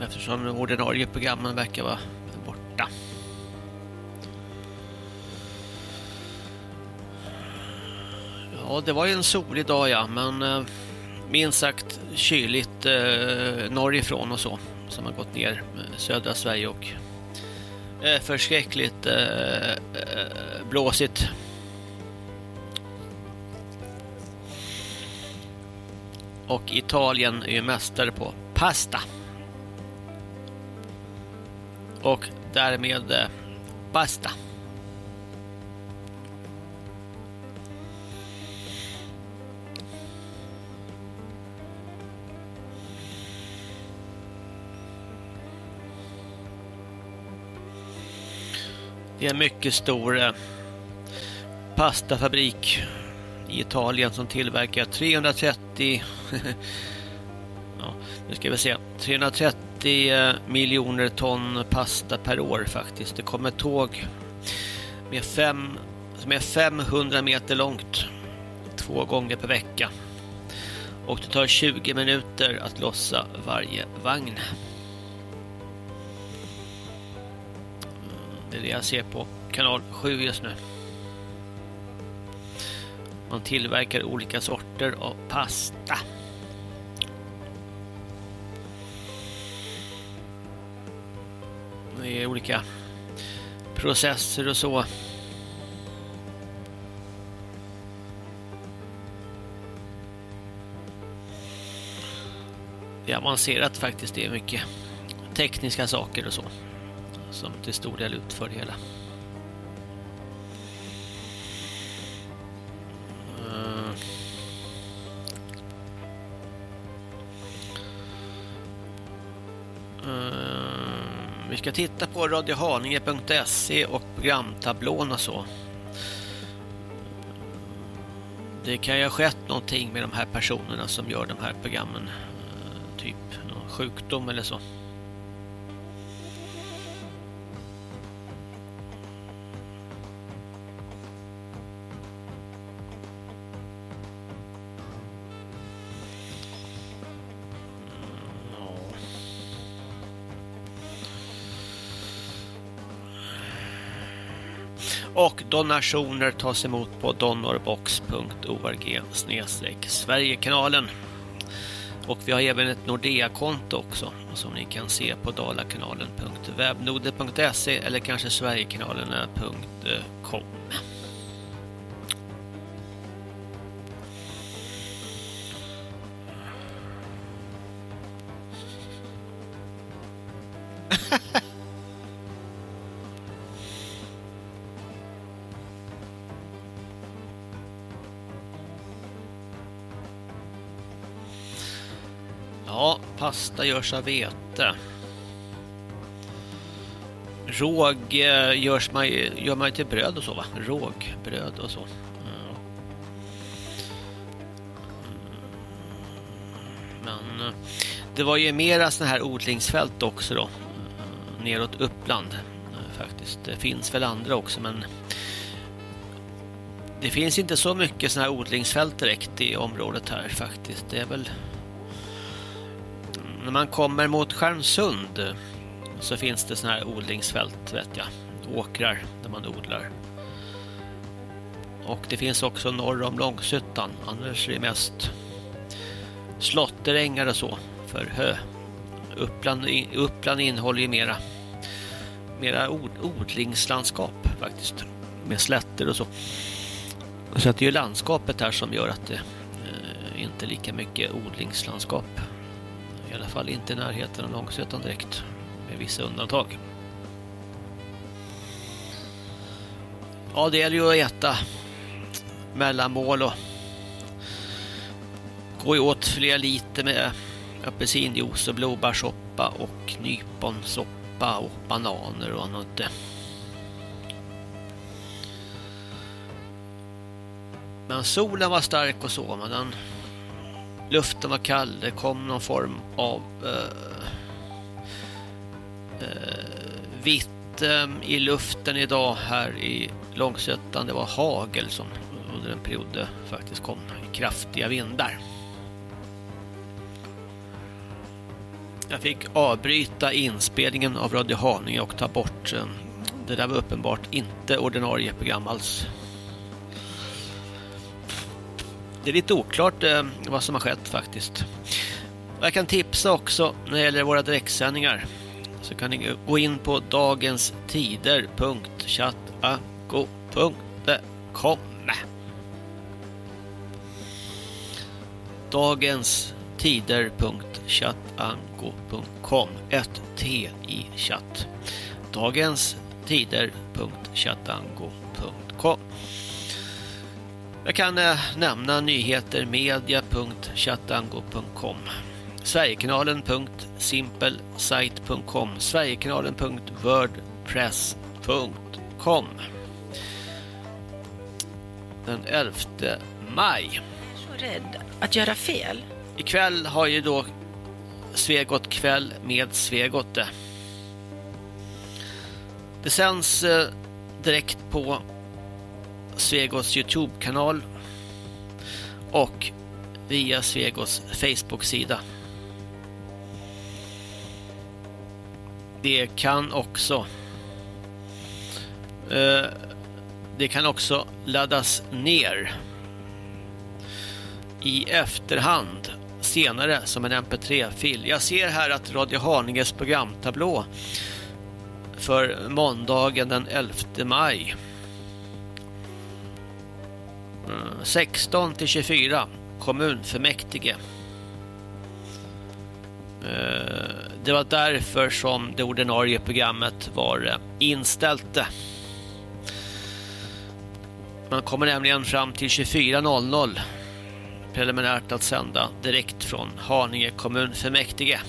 eftersom de ordinarie programmen verkar vara borta. Ja, det var ju en solig dag ja, men eh, minst sagt kyligt eh, norrifrån och så. Som har gått ner eh, södra Sverige och Eh, förskräckligt eh, eh, blåsigt. Och Italien är ju mästare på pasta. Och därmed eh, basta. Det är en mycket stor eh, pastafabrik i Italien som tillverkar 330 ja, nu ska vi se 330 eh, miljoner ton pasta per år faktiskt. Det kommer tåg med fem, som är 500 meter långt två gånger per vecka. Och det tar 20 minuter att lossa varje vagn. Det är det jag ser på kanal 7 just nu. Man tillverkar olika sorter av pasta. Det är olika processer och så. Det är avancerat faktiskt. Det är mycket tekniska saker och så som till stor del utför det hela. Eh, eh, vi ska titta på radiohaninge.se och programtablån och så. Det kan ju ha skett någonting med de här personerna som gör de här programmen. Eh, typ någon sjukdom eller så. Och donationer tas emot på donorbox.org Sverigekanalen. Och vi har även ett Nordea-konto också som ni kan se på dalakanalen.webnode.se eller kanske sverigekanalen.com. pasta görs av vete. Råg eh, görs man, gör man till bröd och så va? Rågbröd och så. Mm. Men eh, det var ju mera sådana här odlingsfält också då. Eh, neråt Uppland eh, faktiskt. Det finns väl andra också men det finns inte så mycket sådana här odlingsfält direkt i området här faktiskt. Det är väl när man kommer mot Stjärnsund så finns det såna här odlingsfält vet jag. Åkrar där man odlar. Och det finns också norr om Långsuttan. Annars är det mest slotterängar och så för hö. Uppland, Uppland innehåller ju mera, mera od, odlingslandskap faktiskt. Med slätter och så. Så att det är ju landskapet här som gör att det eh, inte är lika mycket odlingslandskap. I alla fall inte i närheten av Långsötan direkt. Med vissa undantag. Ja, det gäller ju att äta mellanmål och gå åt flera liter med apelsinjuice och blåbärssoppa och nyponsoppa och bananer och annat. Men solen var stark och så, men den Luften var kall, det kom någon form av eh, eh, uh, uh, vitt i luften idag här i Långsötan. Det var hagel som under en period faktiskt kom kraftiga vindar. Jag fick avbryta inspelningen av Radio Haninge och ta bort det där var uppenbart inte ordinarie program alls. Det är lite oklart eh, vad som har skett faktiskt. Jag kan tipsa också när det gäller våra direktsändningar. Så kan ni gå in på dagenstider.chattago.com dagenstider.chatango.com Ett T i chatt. dagenstider.chatango.com jag kan äh, nämna nyheter media.chatango.com Sverigekanalen.simpelsite.com Sverigekanalen.wordpress.com Den 11 maj. Så rädd att göra fel. Ikväll har ju då Svegot kväll med Svegot. Det sänds eh, direkt på Svegos Youtube-kanal och via Svegos Facebook-sida. Det kan också eh, det kan också laddas ner i efterhand senare som en mp3-fil. Jag ser här att Radio Haninges programtablå för måndagen den 11 maj 16 till 24 kommunfullmäktige. Eh, det var därför som det ordinarie programmet var eh, inställt. Man kommer nämligen fram till 24.00 preliminärt att sända direkt från Haninge kommunfullmäktige.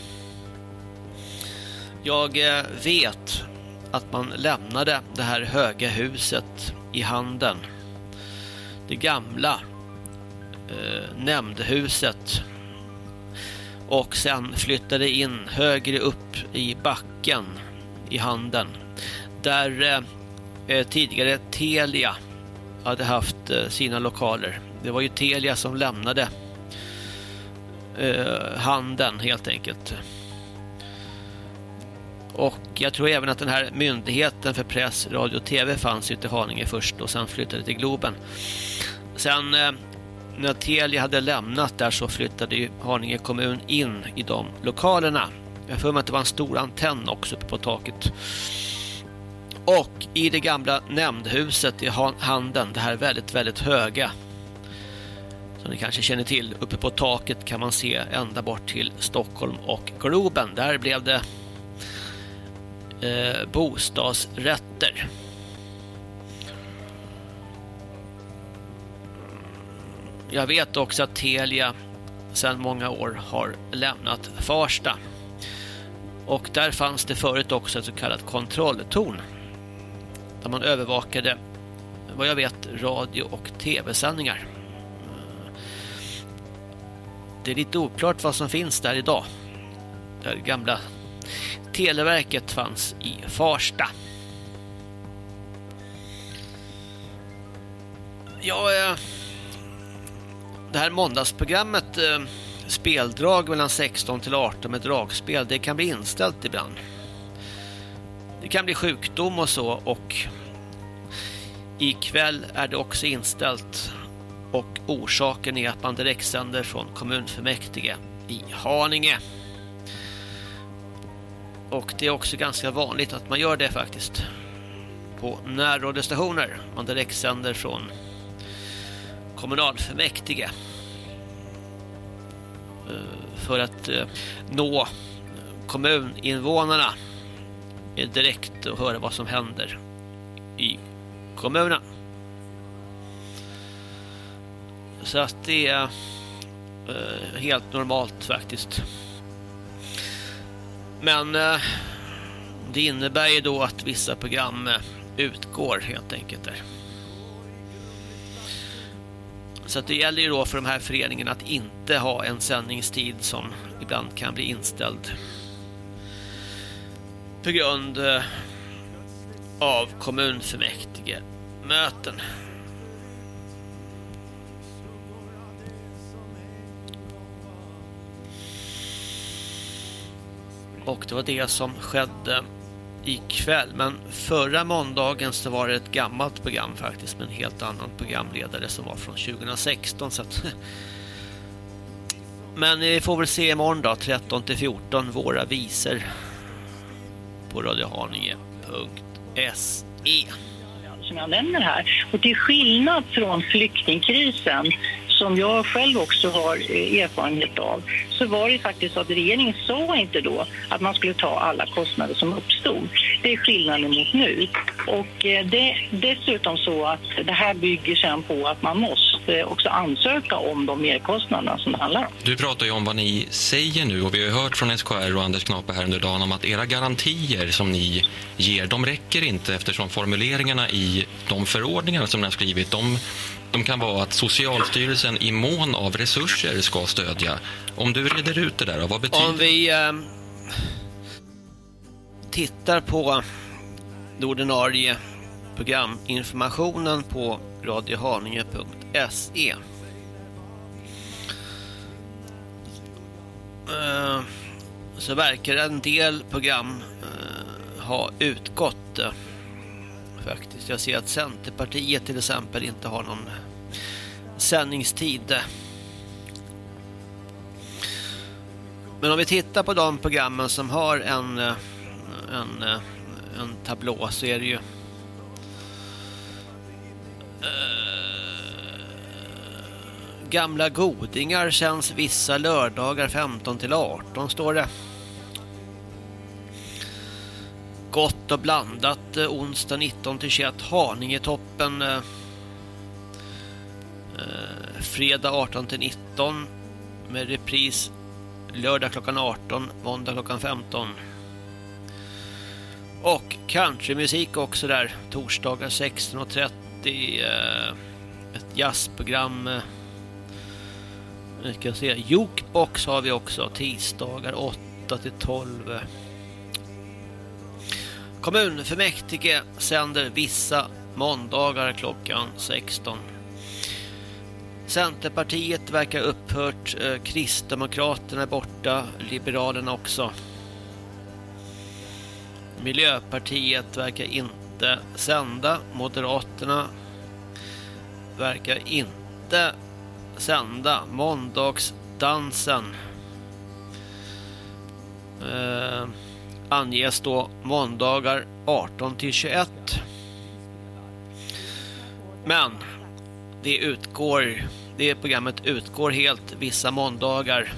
Jag eh, vet att man lämnade det här höga huset i handen. Det gamla eh, nämndhuset och sen flyttade in högre upp i backen i handen där eh, eh, tidigare Telia hade haft eh, sina lokaler. Det var ju Telia som lämnade eh, handen helt enkelt. Och jag tror även att den här myndigheten för press, radio och tv fanns ute i Haninge först och sen flyttade till Globen. Sen eh, när Telia hade lämnat där så flyttade ju Haninge kommun in i de lokalerna. Jag får mig att det var en stor antenn också uppe på taket. Och i det gamla nämndhuset i handen, det här väldigt, väldigt höga som ni kanske känner till, uppe på taket kan man se ända bort till Stockholm och Globen. Där blev det eh, bostadsrätter. Jag vet också att Telia sedan många år har lämnat Farsta. Och där fanns det förut också ett så kallat kontrolltorn. Där man övervakade, vad jag vet, radio- och tv-sändningar. Det är lite oklart vad som finns där idag. Där gamla Televerket fanns i Farsta. Ja, eh, det här måndagsprogrammet eh, speldrag mellan 16 till 18 med dragspel, det kan bli inställt ibland. Det kan bli sjukdom och så och ikväll är det också inställt och orsaken är att man direktsänder från kommunfullmäktige i Haninge. Och det är också ganska vanligt att man gör det faktiskt på närradiostationer. Man direktsänder från kommunalfullmäktige eh, för att eh, nå kommuninvånarna direkt och höra vad som händer i kommunen. Så att det är eh, helt normalt faktiskt. Men det innebär ju då att vissa program utgår helt enkelt där. Så att det gäller ju då för de här föreningarna att inte ha en sändningstid som ibland kan bli inställd. På grund eh, av kommunfullmäktige möten. Och det var det som skedde ikväll. Men förra måndagen så var det ett gammalt program faktiskt med en helt annan programledare som var från 2016. Så att Men vi får väl se imorgon då, 13 till 14, våra visor på radiohaninge.se. som jag nämner här. Och till skillnad från flyktingkrisen som jag själv också har eh, erfarenhet av så var det faktiskt så att regeringen sa inte då att man skulle ta alla kostnader som uppstod. Det är skillnaden mot nu. Och eh, det är dessutom så att det här bygger sen på att man måste också ansöka om de merkostnaderna som det handlar om. Du pratar ju om vad ni säger nu och vi har hört från SKR och Anders Knape här under dagen om att era garantier som ni ger, de räcker inte eftersom formuleringarna i de förordningar som ni har skrivit, de, de kan vara att Socialstyrelsen i mån av resurser ska stödja. Om du reder ut det där, vad betyder det? Om vi eh, tittar på den ordinarie programinformationen på radiohaninge.se eh, så verkar en del program eh, ha utgått faktiskt. Jag ser att Centerpartiet till exempel inte har någon sändningstid. Men om vi tittar på de programmen som har en, en, en tablå så är det ju eh, Gamla godingar känns vissa lördagar 15 till 18 står det. Gott och blandat eh, onsdag 19 till 21 Haninge-toppen eh, eh fredag 18 till 19 med repris lördag klockan 18, måndag klockan 15. Och countrymusik också där, torsdagar 16.30 eh, ett jazzprogram eh, nu ska jag se, Jukebox har vi också tisdagar 8 till 12 Kommunfullmäktige sänder vissa måndagar klockan 16. Centerpartiet verkar upphört, eh, Kristdemokraterna är borta, Liberalerna också. Miljöpartiet verkar inte sända, Moderaterna verkar inte sända, Måndagsdansen. Eh, anges då måndagar 18 till 21. Men det utgår det programmet utgår helt vissa måndagar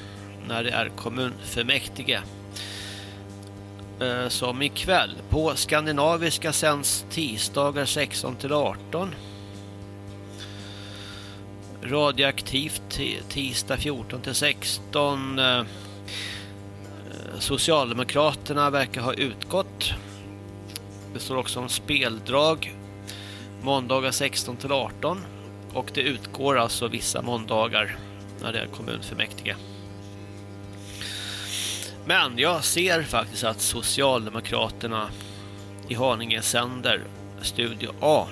när det är kommunfullmäktige. Eh, som ikväll på skandinaviska sänds tisdagar 16 till 18. Radioaktivt tisdag 14 till 16. Socialdemokraterna verkar ha utgått. Det står också om speldrag måndagar 16 till 18 och det utgår alltså vissa måndagar när det är kommunfullmäktige. Men jag ser faktiskt att Socialdemokraterna i Haninge sänder Studio A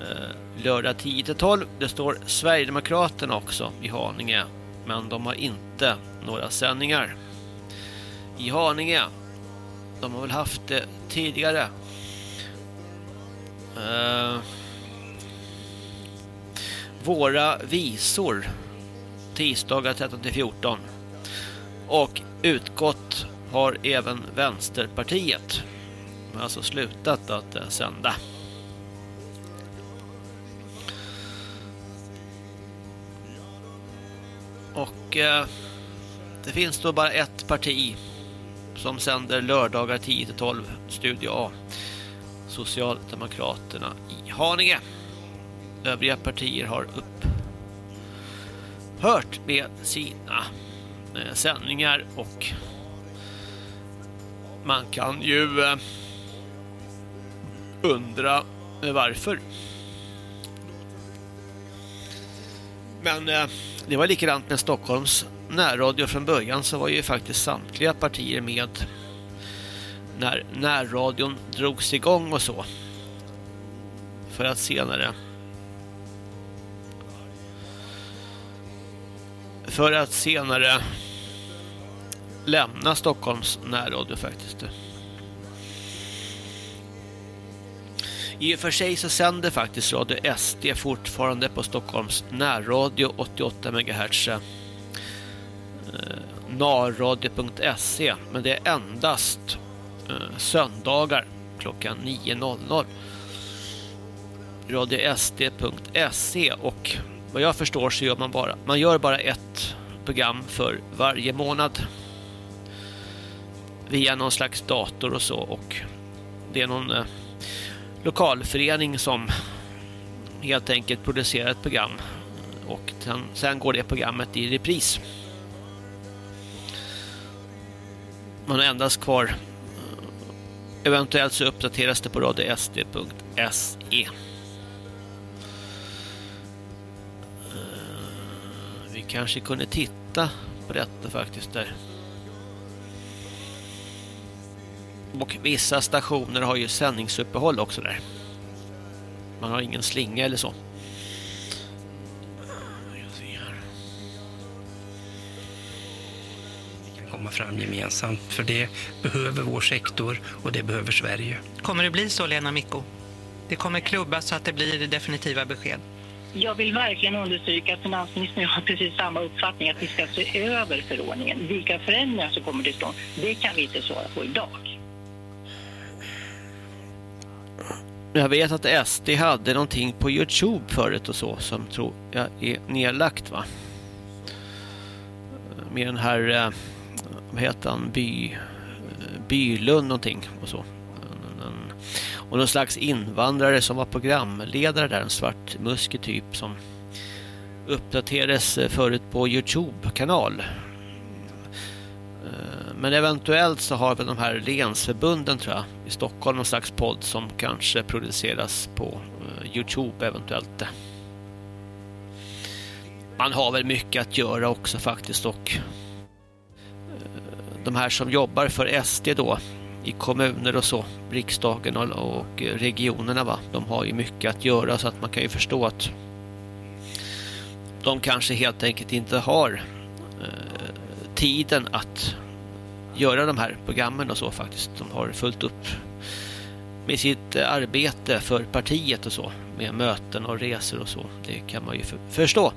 eh, lördag 10 till 12. Det står Sverigedemokraterna också i Haninge men de har inte några sändningar i Haninge. De har väl haft det tidigare. Uh, våra visor tisdagar 13 till 14 och utgått har även Vänsterpartiet. De har alltså slutat att uh, sända. Och uh, det finns då bara ett parti som sänder lördagar 10 till 12 Studio A. Socialdemokraterna i Haninge. Övriga partier har upphört med sina eh, sändningar och man kan ju eh, undra eh, varför. Men eh, det var likadant med Stockholms närradio från början så var ju faktiskt samtliga partier med när närradion drogs igång och så. För att senare för att senare lämna Stockholms närradio faktiskt. I och för sig så sänder faktiskt Radio SD fortfarande på Stockholms närradio 88 MHz eh, narradio.se men det är endast eh, söndagar klockan 9.00 radiosd.se och vad jag förstår så gör man bara man gör bara ett program för varje månad. Via någon slags dator och så. Och det är någon eh, lokalförening som helt enkelt producerar ett program och sen, sen går det programmet i repris. Man har endast kvar eh, eventuellt så uppdateras det på radiosd.se eh, Vi kanske kunde titta på detta faktiskt där. Och vissa stationer har ju sändningsuppehåll också där. Man har ingen slinga eller så. komma fram gemensamt. För det behöver vår sektor och det behöver Sverige. Kommer det bli så, Lena Micko? Det kommer klubbas så att det blir definitiva besked. Jag vill verkligen understryka att finansministern har precis samma uppfattning att vi ska se över förordningen. Vilka förändringar som kommer till stånd, det kan vi inte svara på idag. Jag vet att SD hade någonting på Youtube förut och så som tror jag är nedlagt va? Med den här, eh, vad heter han, By, eh, Bylund någonting och så. Och någon slags invandrare som var programledare där, en svart musketyp som uppdaterades eh, förut på Youtube-kanal. Men eventuellt så har väl de här länsförbunden tror jag i Stockholm någon slags podd som kanske produceras på eh, Youtube eventuellt. Man har väl mycket att göra också faktiskt och eh, de här som jobbar för SD då i kommuner och så, riksdagen och, och regionerna va, de har ju mycket att göra så att man kan ju förstå att de kanske helt enkelt inte har eh, tiden att göra de här programmen och så faktiskt. De har fullt upp med sitt eh, arbete för partiet och så. Med möten och resor och så. Det kan man ju förstå.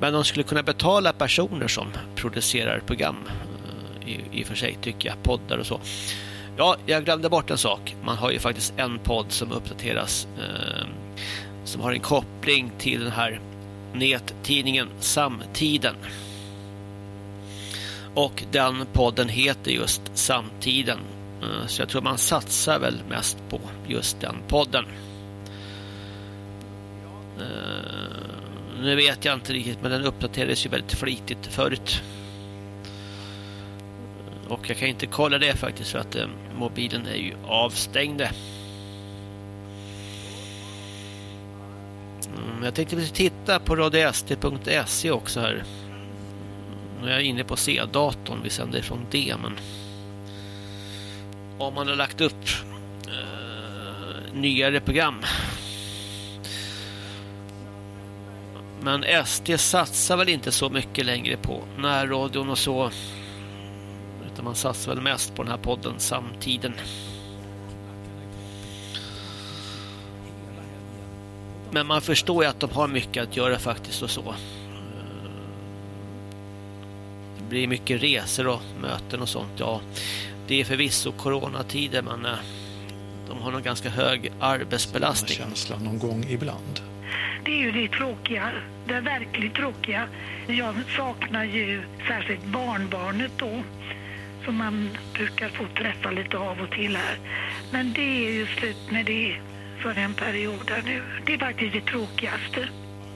Men de skulle kunna betala personer som producerar program. Eh, I, I och för sig tycker jag. Poddar och så. Ja, jag glömde bort en sak. Man har ju faktiskt en podd som uppdateras. Eh, som har en koppling till den här nättidningen Samtiden. Och den podden heter just Samtiden. Eh, så jag tror man satsar väl mest på just den podden. Eh, nu vet jag inte riktigt men den uppdaterades ju väldigt flitigt förut. Eh, och jag kan inte kolla det faktiskt för att mobilen är ju avstängd. Mm, jag tänkte vi titta på radiosd.se också här. Nu är jag inne på C-datorn, vi sänder från D, men om man har lagt upp eh, nyare program. Men SD satsar väl inte så mycket längre på närradion och så. Utan man satsar väl mest på den här podden Samtiden. Men man förstår ju att de har mycket att göra faktiskt och så. Det blir mycket resor och möten och sånt. Ja, det är förvisso coronatider men eh, de har nog ganska hög arbetsbelastning. känslan någon gång ibland. Det är ju det tråkiga, det verkligt tråkiga. Jag saknar ju särskilt barnbarnet då, som man brukar få träffa lite av och till här. Men det är ju slut med det för en period här nu. Det är faktiskt det tråkigaste.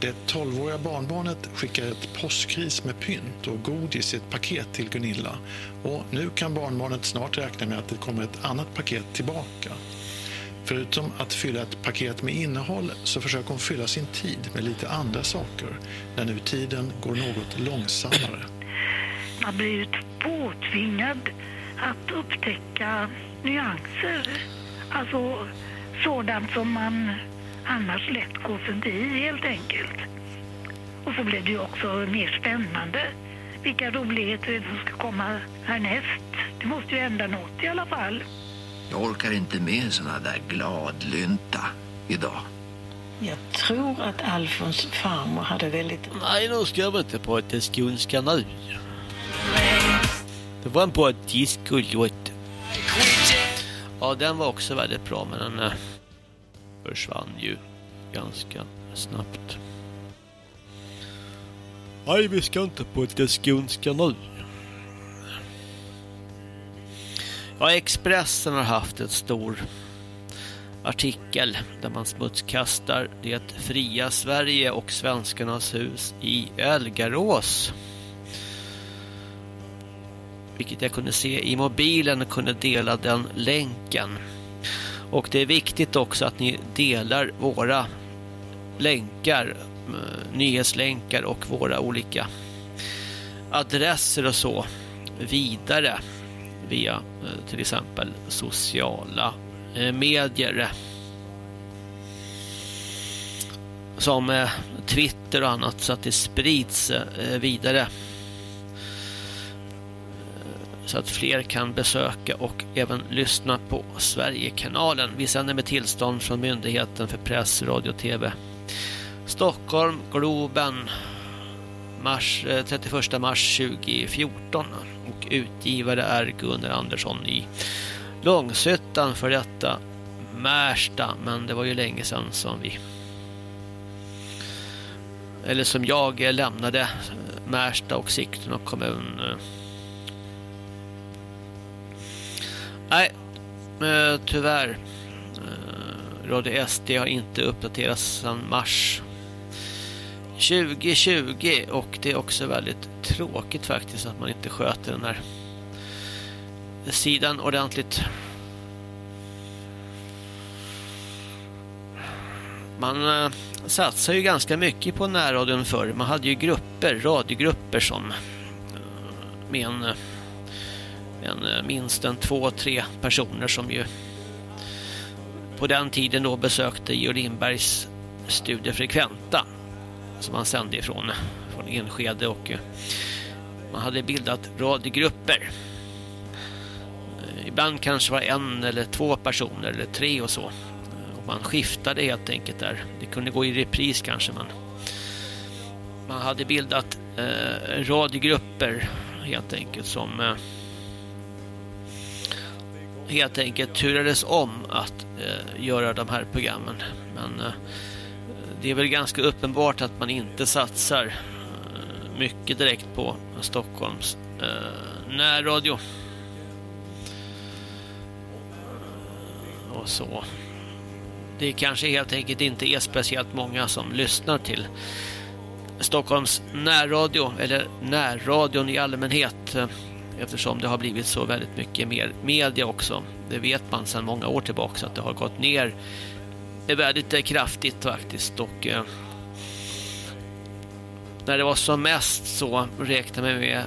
Det 12-åriga barnbarnet skickar ett påskris med pynt och godis i ett paket till Gunilla. Och nu kan barnbarnet snart räkna med att det kommer ett annat paket tillbaka. Förutom att fylla ett paket med innehåll så försöker hon fylla sin tid med lite andra saker när nu tiden går något långsammare. Man blir ju påtvingad att upptäcka nyanser. Alltså sådant som man annars lätt går förbi helt enkelt. Och så blev det ju också mer spännande. Vilka roligheter som ska komma härnäst? Det måste ju hända något i alla fall. Jag orkar inte med en sån här där gladlynta idag. Jag tror att Alfons farmor hade väldigt... Nej, nu ska vi inte prata skånska nu. Det var en bra discolåt. Ja, den var också väldigt bra, men den eh, försvann ju ganska snabbt. Nej, vi ska inte prata skånska nu. Ja, Expressen har haft ett stor artikel där man smutskastar det fria Sverige och svenskarnas hus i Elgarås. Vilket jag kunde se i mobilen och kunde dela den länken. Och det är viktigt också att ni delar våra länkar, eh, nyhetslänkar och våra olika adresser och så vidare via eh, till exempel sociala eh, medier. Som Twitter och annat så att det sprids vidare så att fler kan besöka och även lyssna på Sverigekanalen. Vi sänder med tillstånd från Myndigheten för press, radio och tv. Stockholm, Globen, mars, eh, 31 mars 2014 och utgivare är Gunnar Andersson i Långsötan för detta Märsta, men det var ju länge sedan som vi eller som jag lämnade Märsta och Sigtuna kommun. Eh, Nej, eh, tyvärr. Eh, Radio SD har inte uppdaterats sedan mars 2020 och det är också väldigt tråkigt faktiskt att man inte sköter den här sidan ordentligt. Man äh, satsar ju ganska mycket på närradion förr. Man hade ju grupper, radiogrupper som äh, med en, eh, men eh, minst en två, tre personer som ju på den tiden då besökte Georg Lindbergs studie Frekventa som han sände ifrån från Enskede och eh, man hade bildat radiogrupper. Eh, ibland kanske var en eller två personer eller tre och så. Och man skiftade helt enkelt där. Det kunde gå i repris kanske men man hade bildat eh, radiogrupper helt enkelt som eh, helt enkelt turades om att eh, göra de här programmen. Men eh, det är väl ganska uppenbart att man inte satsar eh, mycket direkt på Stockholms eh, närradio. Och så. Det kanske helt enkelt inte är speciellt många som lyssnar till Stockholms närradio eller närradion i allmänhet eh, eftersom det har blivit så väldigt mycket mer media också. Det vet man sedan många år tillbaka att det har gått ner väldigt eh, kraftigt faktiskt och eh, när det var som mest så räknade man med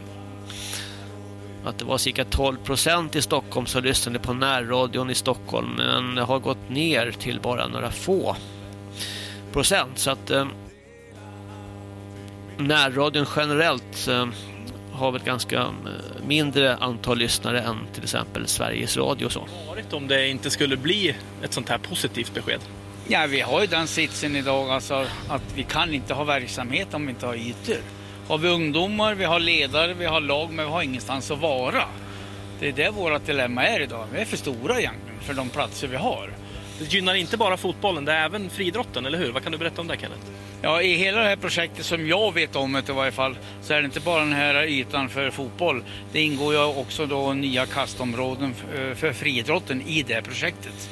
att det var cirka 12 procent i Stockholm som lyssnade på närradion i Stockholm men det har gått ner till bara några få procent så att eh, närradion generellt eh, har väl ganska eh, mindre antal lyssnare än till exempel Sveriges Radio och så. Om det inte skulle bli ett sånt här positivt besked? Ja, vi har ju den sitsen idag alltså att vi kan inte ha verksamhet om vi inte har ytor. Har vi ungdomar, vi har ledare, vi har lag, men vi har ingenstans att vara. Det är det vårt dilemma är idag. Vi är för stora egentligen för de platser vi har. Det gynnar inte bara fotbollen, det är även friidrotten, eller hur? Vad kan du berätta om det, Kenneth? Ja, i hela det här projektet som jag vet om det i varje fall så är det inte bara den här ytan för fotboll. Det ingår ju också då nya kastområden för friidrotten i det projektet.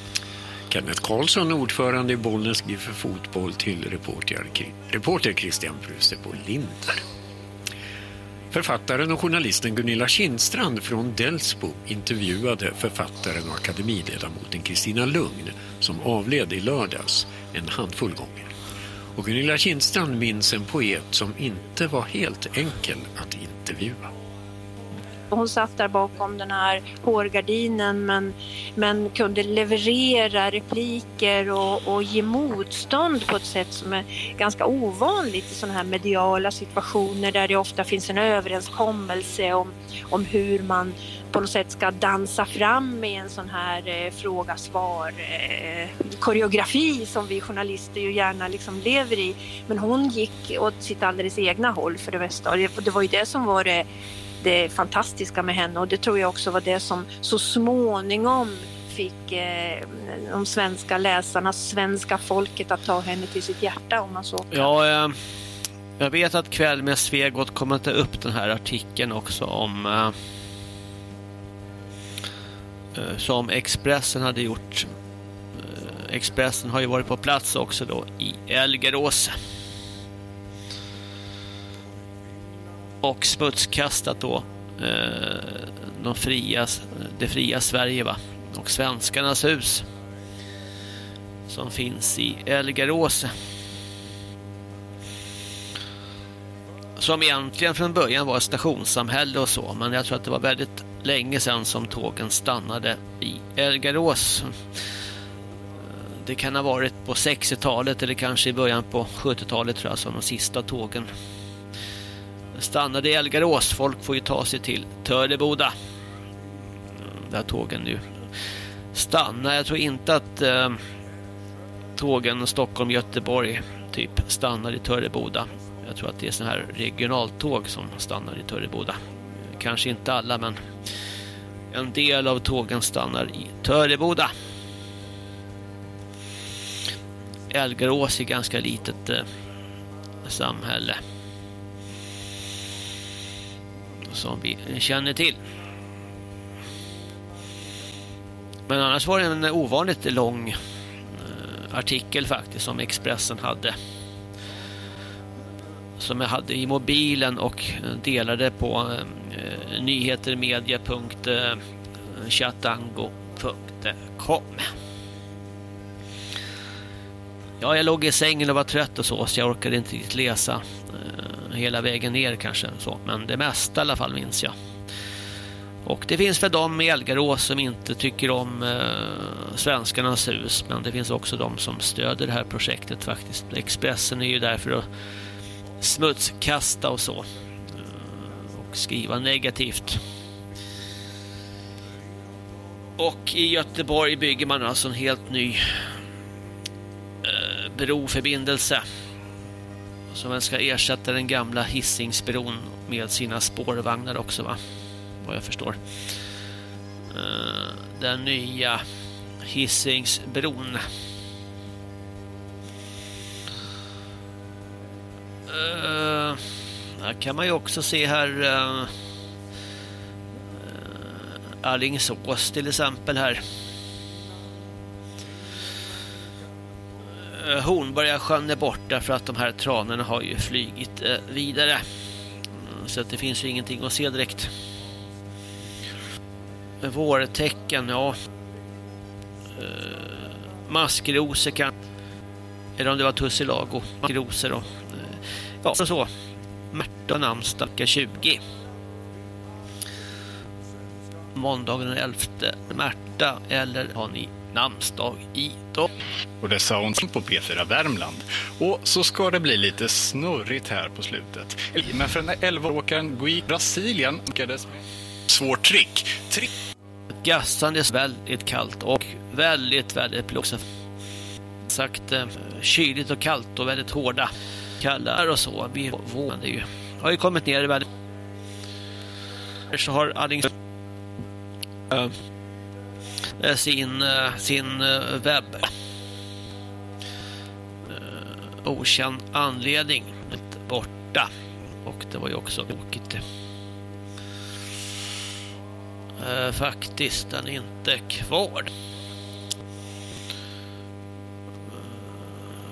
Kenneth Karlsson, ordförande i Bollnäs GIF för fotboll till reporter, reporter Christian Pruse på Linder. Författaren och journalisten Gunilla Kindstrand från Delsbo intervjuade författaren och akademiledamoten Kristina Lugn som avled i lördags en handfull gånger. Och Gunilla Kindstrand minns en poet som inte var helt enkel att intervjua. Hon satt där bakom den här hårgardinen men, men kunde leverera repliker och, och ge motstånd på ett sätt som är ganska ovanligt i sådana här mediala situationer där det ofta finns en överenskommelse om, om hur man på något sätt ska dansa fram i en sån här eh, fråga-svar eh, koreografi som vi journalister ju gärna liksom lever i. Men hon gick åt sitt alldeles egna håll för det mesta och det, det var ju det som var det, det fantastiska med henne och det tror jag också var det som så småningom fick eh, de svenska läsarna, svenska folket att ta henne till sitt hjärta om man så kan. Ja, eh, jag vet att Kväll med Svegot kommer att ta upp den här artikeln också om eh, eh som Expressen hade gjort. Eh, Expressen har ju varit på plats också då i Elgerås. Och smutskastat då eh, de fria, det fria Sverige va? och Svenskarnas hus som finns i Elgerås. Som egentligen från början var ett stationssamhälle och så, men jag tror att det var väldigt länge sedan som tågen stannade i Elgarås. Det kan ha varit på 60-talet eller kanske i början på 70-talet tror jag som de sista tågen stannade i Elgarås. Folk får ju ta sig till Töreboda. Där tågen nu stannar. Jag tror inte att eh, tågen Stockholm-Göteborg typ stannar i Töreboda. Jag tror att det är sådana här regionaltåg som stannar i Töreboda. Kanske inte alla men en del av tågen stannar i Töreboda. Elgarås är ganska litet eh, samhälle. Som vi känner till. Men annars var det en ovanligt lång eh, artikel faktiskt som Expressen hade. Som jag hade i mobilen och eh, delade på eh, nyhetermedia.chatango.com Ja, jag låg i sängen och var trött och så, så jag orkade inte riktigt läsa hela vägen ner kanske. Så. Men det mesta i alla fall minns jag. Och det finns för de i Elgarås som inte tycker om eh, Svenskarnas hus. Men det finns också de som stöder det här projektet faktiskt. Expressen är ju där för att smutskasta och så. Eh, och skriva negativt. Och i Göteborg bygger man alltså en helt ny eh, broförbindelse. Som ska ersätta den gamla Hisingsbron med sina spårvagnar också va vad jag förstår. Eh, den nya Hisingsbron. Eh, här kan man ju också se här Allingsås Alingsås till exempel här. Eh, Hornborgasjön är borta för att de här tranorna har ju flygit eh, vidare. Mm, så att det finns ju ingenting att se direkt eh, vårtecken, ja. Maskrosor kan... Eller om det var tussilago. Maskrosor då. Ja, så så. Märta namnsdag 20. Måndagen den 11 Märta. Eller har ni namnsdag idag? Och det sa hon på P4 Värmland. Och så ska det bli lite snurrigt här på slutet. Men för den 11-åkaren Gui Brasilien lyckades med svårt trick. trick gassande väldigt kallt och väldigt, väldigt blåsigt. Sagt eh, kyligt och kallt och väldigt hårda kallar och så. Vi vågade ju. Har ju kommit ner väldigt. Så har Allings äh, Eh, eh, sin, eh, sin webb okänd anledning borta. Och det var ju också tråkigt. Uh, faktiskt, den är inte kvar.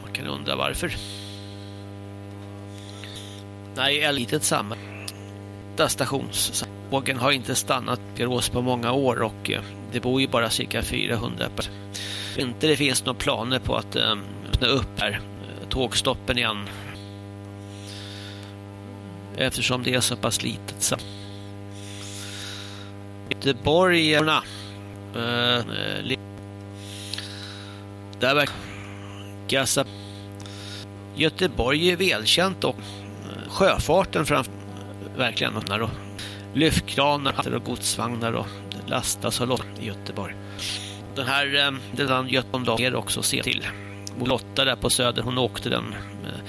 Man kan undra varför. Nej, ett litet samhälle. Tågen har inte stannat i Rås på många år och eh, det bor ju bara cirka 400 personer. Inte det finns några planer på att eh, öppna upp här eh, tågstoppen igen. Eftersom det är så pass litet så. Göteborgarna. Där verkar gassa. Göteborg är välkänt och sjöfarten framför verkligen och lyftkranar och godsvagnar och lastas och lott i Göteborg. Den här um, den Göteborg är också se till. Lotta där på Söder, hon åkte den eh,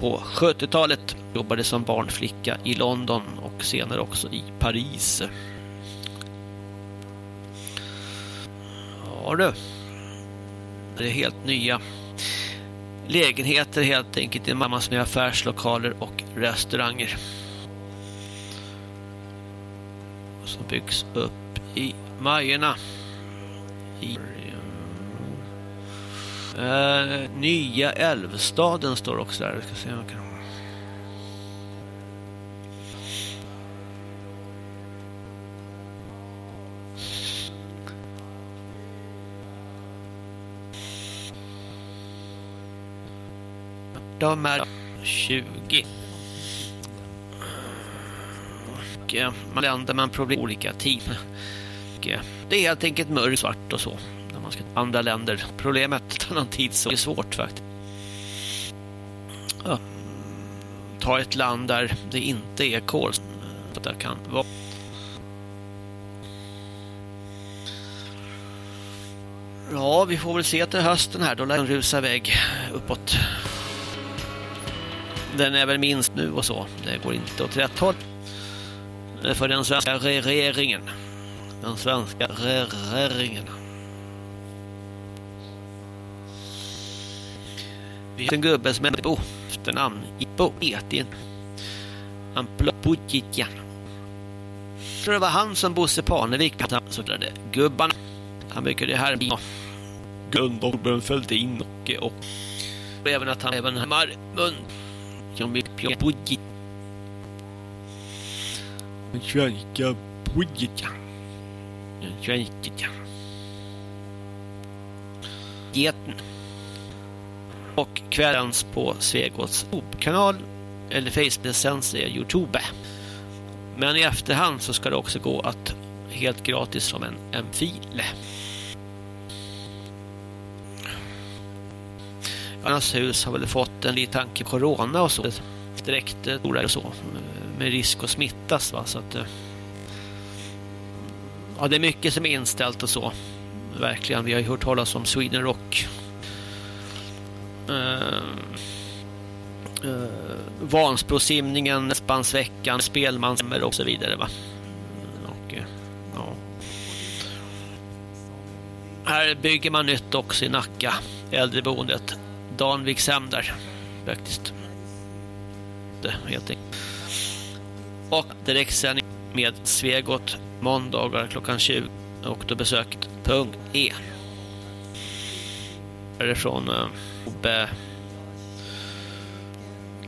på 70-talet jobbade som barnflicka i London och senare också i Paris. Ja du. Det är helt nya lägenheter helt enkelt i mammas med affärslokaler och restauranger. Som byggs upp i Majerna. I Uh, nya Älvstaden står också där. Vi ska se om jag kan... De är 20. Eh, och man länder man problem olika team. Och, eh, det är helt enkelt mörkt svart och så man ska till andra länder. Problemet tar tid så det är svårt faktiskt. Ja. Ta ett land där det inte är kol. Där kan vara. Ja, vi får väl se till hösten här. Då lär den rusa iväg uppåt. Den är väl minst nu och så. Det går inte åt rätt håll. För den svenska regeringen. Den svenska regeringen. Vi har en gubbe som heter Bo. Efternamn Ippo Etin. Han Ploputjitjan. Så det var han som Bosse Parnevik så kallade Gubban. Han brukade härma Gunnar Fälldin och, och, och även att han även härmar mun. Som vill Ploputjit. Den svenska budgeten. Den svenska Geten och kvällens på Svegots kanal eller Facebook-licens är Youtube. Men i efterhand så ska det också gå att helt gratis som en, en fil. Annars hus har väl fått en liten tanke corona och så. Direkt eh, stora och så. Med risk att smittas va. Så att, eh, ja, det är mycket som är inställt och så. Verkligen. Vi har ju hört talas om Sweden Rock uh, uh, Vansbrosimningen, Spansveckan, Spelmansmer och så vidare va. Och, uh, ja. Här bygger man nytt också i Nacka, äldreboendet. Danvikshem där, faktiskt. Det, helt enkelt. Och direktsändning med Svegot måndagar klockan 20 och då besöket .e. Är det från uh,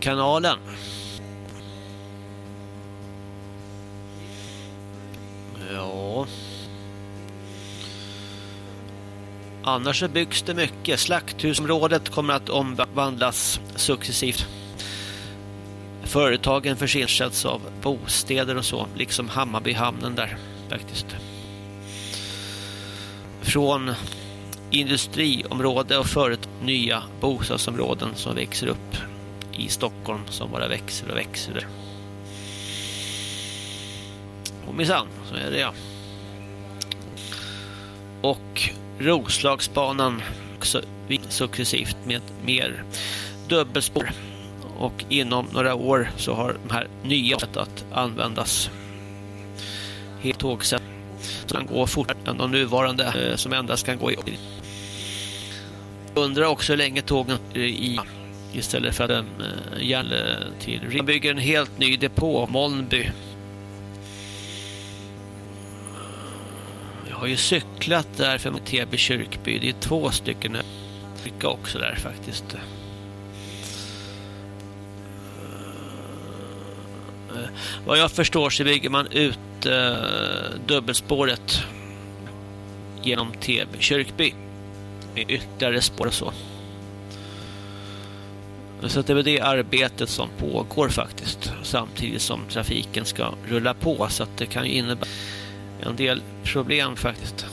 kanalen. Ja. Annars så byggs det mycket. Slakthusområdet kommer att omvandlas successivt. Företagen förses av bostäder och så, liksom Hammarbyhamnen där faktiskt. Från industriområde och förut nya bostadsområden som växer upp i Stockholm som bara växer och växer. Och minsann, så är det ja. Och Roslagsbanan också successivt med mer dubbelspår. Och inom några år så har de här nya sätt att användas. Helt tågsätt som kan gå fortare än de nuvarande eh, som endast kan gå i undrar också hur länge tågen i istället för att den eh, gäller till Man bygger en helt ny depå, Molnby. Jag har ju cyklat där för Täby kyrkby. Det är två stycken cykla också där faktiskt. Vad jag förstår så bygger man ut eh, dubbelspåret genom Täby kyrkby med ytterligare spår och så. Så det är väl det arbetet som pågår faktiskt samtidigt som trafiken ska rulla på så att det kan ju innebära en del problem faktiskt.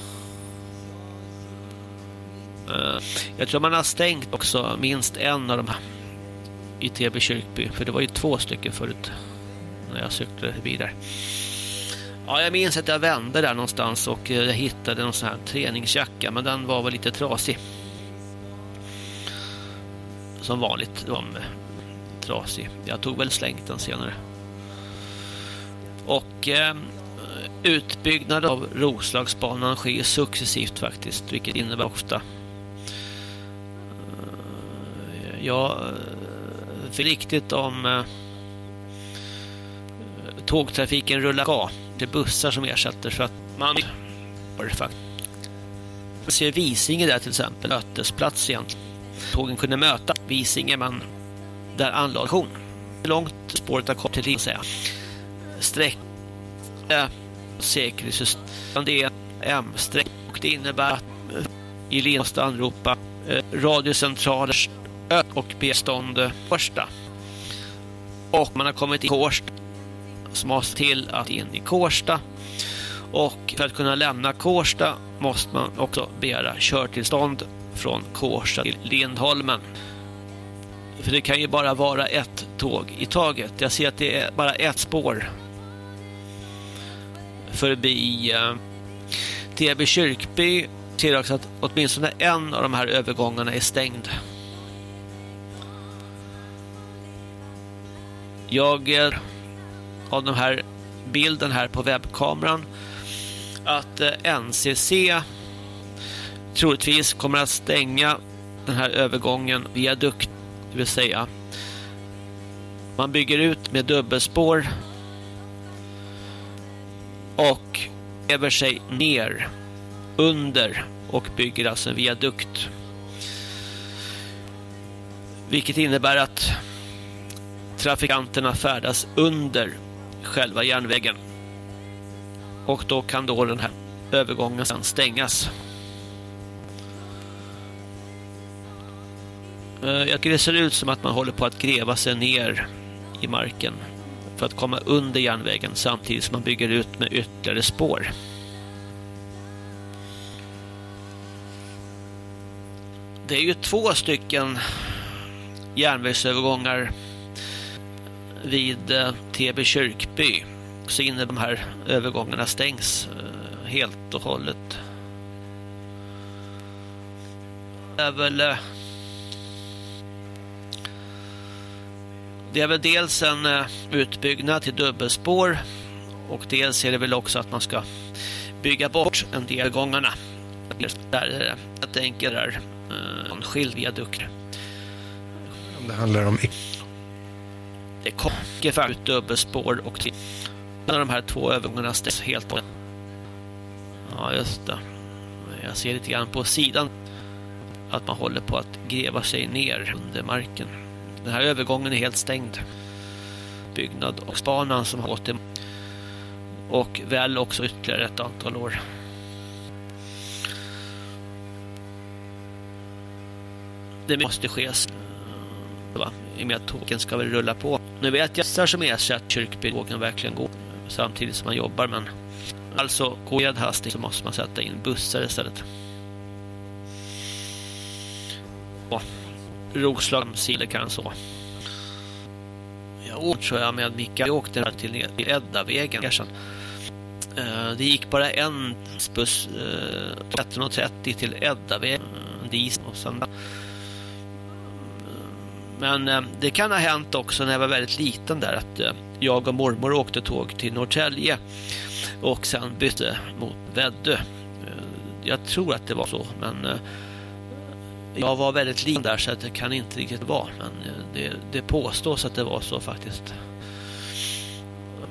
Eh, jag tror man har stängt också minst en av de här i TB Kyrkby. För det var ju två stycken förut när jag cyklade förbi där. Ja, jag minns att jag vände där någonstans och eh, jag hittade någon sån här träningsjacka. Men den var väl lite trasig. Som vanligt. De eh, trasig. Jag tog väl slängt den senare. Och eh, utbyggnad av Roslagsbanan sker successivt faktiskt. Vilket innebär ofta eh, jag vet riktigt om eh, tågtrafiken rullar av. Det är bussar som ersätter för att man Man ser Visinge där till exempel, mötesplats egentligen. Tågen kunde möta Visinge men där anlade station. Långt spåret har kommit till säga. Sträck äh, säkerhetssystem. Det är M-streck och det innebär att i linjen måste anropa äh, radiocentraler och bestånd första. Och man har kommit i Kårsta som har sett till att in i Kårsta. Och för att kunna lämna Kårsta måste man också begära körtillstånd från Kårsta till Lindholmen. För det kan ju bara vara ett tåg i taget. Jag ser att det är bara ett spår förbi eh, TB Kyrkby. Ser också att åtminstone en av de här övergångarna är stängd. Jag av den här bilden här på webbkameran att eh, NCC troligtvis kommer att stänga den här övergången viadukt, det vill säga man bygger ut med dubbelspår och över sig ner under och bygger alltså en viadukt. Vilket innebär att trafikanterna färdas under själva järnvägen. Och då kan då den här övergången sedan stängas. Eh, jag tycker det ser ut som att man håller på att gräva sig ner i marken för att komma under järnvägen samtidigt som man bygger ut med ytterligare spår. Det är ju två stycken järnvägsövergångar vid eh, TB Kyrkby så inne de här övergångarna stängs eh, helt och hållet. Det är väl eh, det är väl dels en utbyggnad till dubbelspår och dels är det väl också att man ska bygga bort en del gångarna där jag tänker där, en skild viadukt. Det handlar om det kommer för ut dubbelspår och till när de här två övergångarna stängs helt och Ja, just det. Jag ser lite grann på sidan att man håller på att gräva sig ner under marken. Den här övergången är helt stängd. Byggnad och spanan som har gått till och väl också ytterligare ett antal år. Det måste ske va? I och med att tågen ska väl rulla på. Nu vet jag att som ersatt kan verkligen går samtidigt som man jobbar men alltså går med hastighet så måste man sätta in bussar istället. Och Roslag kan så. Jag åkte tror jag med Micke. Jag åkte till Eddavägen. Uh, det gick bara en buss eh, uh, 13.30 till Eddavägen. Dis och sen men eh, det kan ha hänt också när jag var väldigt liten där att eh, jag och mormor åkte tåg till Norrtälje och sen bytte mot Väddö. Eh, jag tror att det var så, men eh, jag var väldigt liten där så att det kan inte riktigt vara. Men eh, det, det påstås att det var så faktiskt.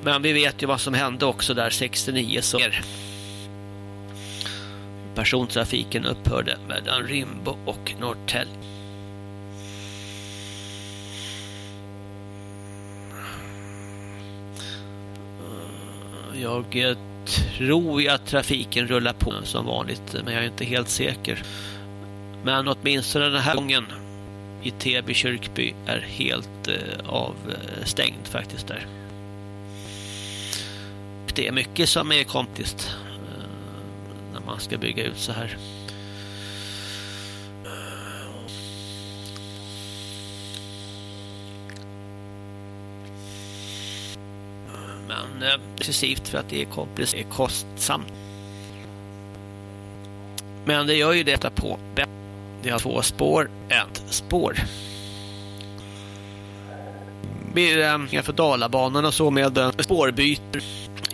Men vi vet ju vad som hände också där 69 så persontrafiken upphörde mellan Rimbo och Norrtälje. Jag eh, tror ju att trafiken rullar på som vanligt, eh, men jag är inte helt säker. Men åtminstone den här gången i Täby kyrkby är helt eh, avstängd faktiskt där. Det är mycket som är kompliskt eh, när man ska bygga ut så här. Eh, Men successivt för att det är komplicerat, kostsamt. Men det gör ju detta på det har två spår, ett spår. Blir eh, det för Dalabanan och så med spårbyte.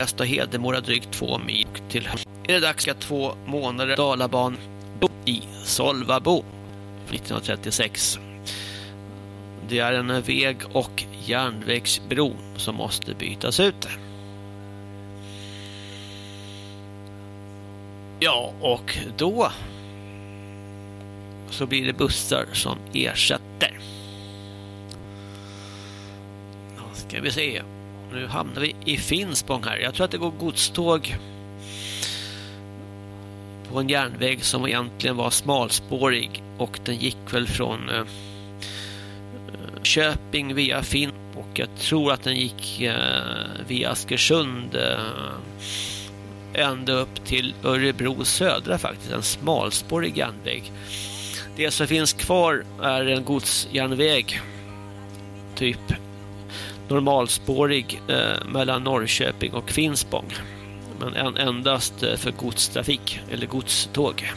Östra Hedemora drygt två mil till är det dags att två månader Dalaban i Solvabo 1936. Det är en väg och järnvägsbro som måste bytas ut. Ja, och då så blir det bussar som ersätter. Då ska vi se. Nu hamnar vi i Finspång här. Jag tror att det går godståg på en järnväg som egentligen var smalspårig och den gick väl från eh, Köping via Finn och jag tror att den gick eh, via Askersund eh, ända upp till Örebro södra faktiskt, en smalspårig järnväg. Det som finns kvar är en godsjärnväg typ normalspårig eh, mellan Norrköping och Finspång men en, endast eh, för godstrafik eller godståg.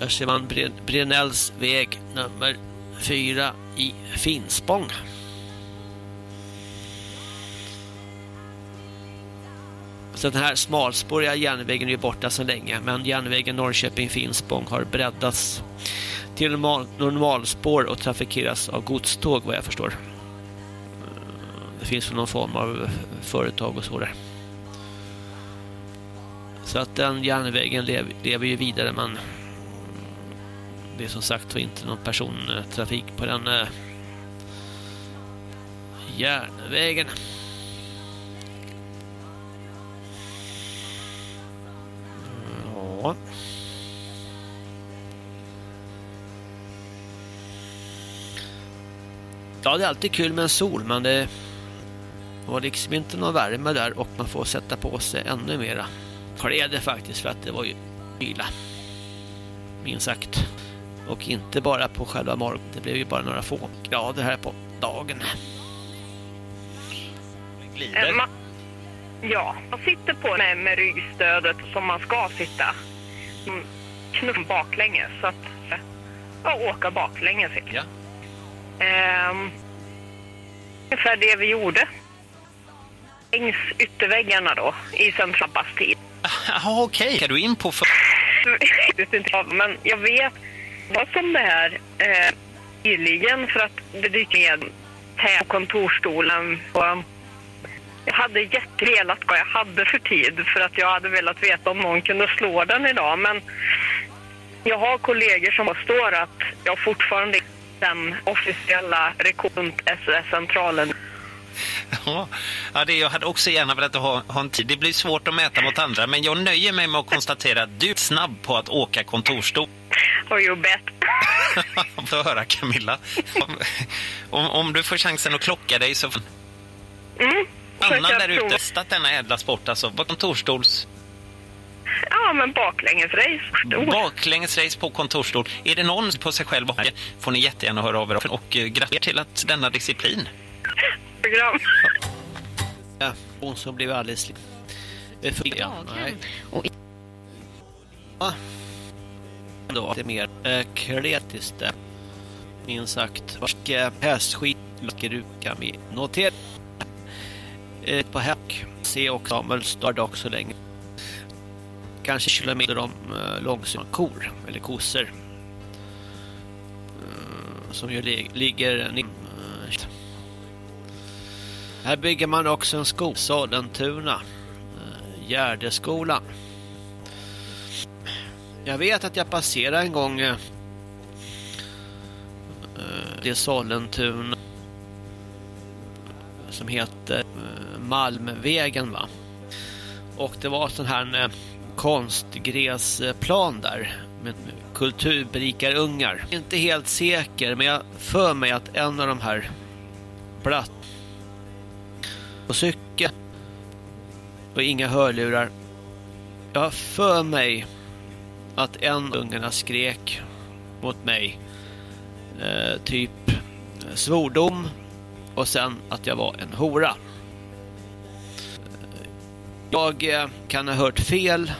Här ser man Brenells väg nummer 4 i Finspång. Så den här smalspåriga järnvägen är borta så länge men järnvägen Norrköping-Finspång har breddats till normal, normalspår och trafikeras av godståg vad jag förstår. Eh, det finns väl någon form av företag och så där. Så att den järnvägen lever, lever ju vidare men det är som sagt inte någon persontrafik på den eh, järnvägen. Ja. Ja, det är alltid kul med en sol, men det var liksom inte någon värme där och man får sätta på sig ännu mera kläder faktiskt för att det var ju kyla. Minst sagt. Och inte bara på själva morgonen. Det blev ju bara några få grader här på dagen. Eh, Glider. Ja, man sitter på med, med ryggstödet som man ska sitta. Mm, Knuff baklänges så att ja, åka baklänges. Ja. Ehm, ungefär det vi gjorde. Längs ytterväggarna då, i centralbastid. Jaha, okej. Okay. Ska du in på för... Men jag vet vad som det här eh, nyligen för att det dyker ner på kontorstolen och jag hade jättevelat vad jag hade för tid för att jag hade velat veta om någon kunde slå den idag. Men jag har kollegor som påstår att jag fortfarande är den officiella rekord SOS-centralen. Ja, det jag hade också gärna velat ha, ha en tid. Det blir svårt att mäta mot andra, men jag nöjer mig med att konstatera att du är snabb på att åka kontorstol. Och you bet. Få höra Camilla. Om, om, du får chansen att klocka dig så... Mm. Annan där ute testat denna ädla sport alltså. På kontorstols... Ja, men baklängesrace. Baklängesrace på kontorsstol. Är det någon på sig själv får ni jättegärna höra av er. Och eh, gratulerar till att denna disciplin. Program. Ja, hon som blev alldeles... För, ja, nej. Och ja. Då det mer äh, kretiskt. Minst sagt. Och äh, hästskit kan vi notera eh, på Häck. Se och Samuel dock också länge. Kanske kilometer om eh, långsamma kor eller kossor. Eh, som ju li ligger eh, Här bygger man också en skola, Sollentuna, eh, Gärdeskolan. Jag vet att jag passerade en gång eh, eh det är Sollentuna som heter Malmvägen va. Och det var sån här eh, konstgräsplan där med kulturberikarungar. Inte helt säker men jag för mig att en av de här platt på cykel och inga hörlurar. Jag har för mig att en ungarna skrek mot mig eh, typ svordom och sen att jag var en hora. Jag eh, kan ha hört fel.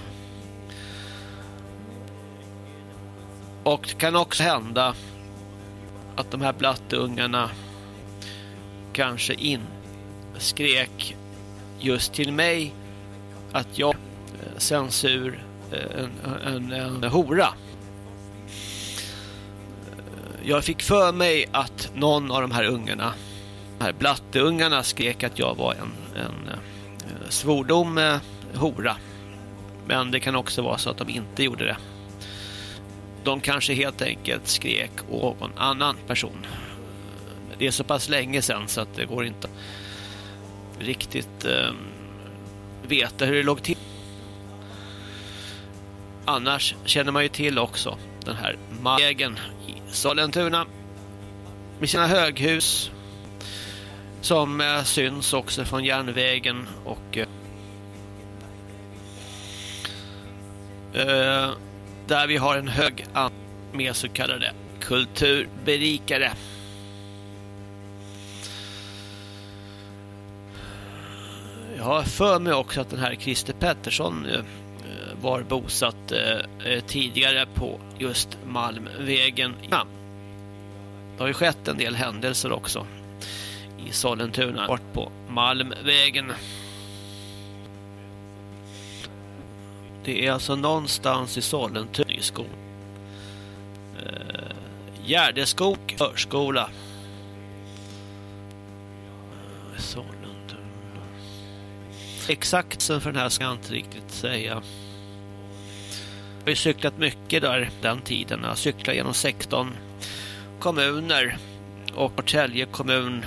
Och det kan också hända att de här blatteungarna kanske in skrek just till mig att jag eh, censur eh, en, en, en hora. Jag fick för mig att någon av de här ungarna, de här blatteungarna skrek att jag var en, en eh, svordom hora. Men det kan också vara så att de inte gjorde det. De kanske helt enkelt skrek åt någon annan person. Det är så pass länge sedan så att det går inte riktigt eh, veta hur det låg till. Annars känner man ju till också den här vägen i Sollentuna med sina höghus som eh, syns också från järnvägen och eh, eh där vi har en hög med så kallade kulturberikare. Jag har för mig också att den här Christer Pettersson eh, eh var bosatt eh, tidigare på just Malmvägen. Ja. Det har ju skett en del händelser också i Sollentuna, bort på Malmvägen. Det är alltså någonstans i Sollentuna i skolan. Eh, Gärdeskog förskola. Sollentuna. Exakt för den här ska jag inte riktigt säga. Jag har ju cyklat mycket där den tiden. Jag cyklade genom 16 kommuner och Norrtälje kommun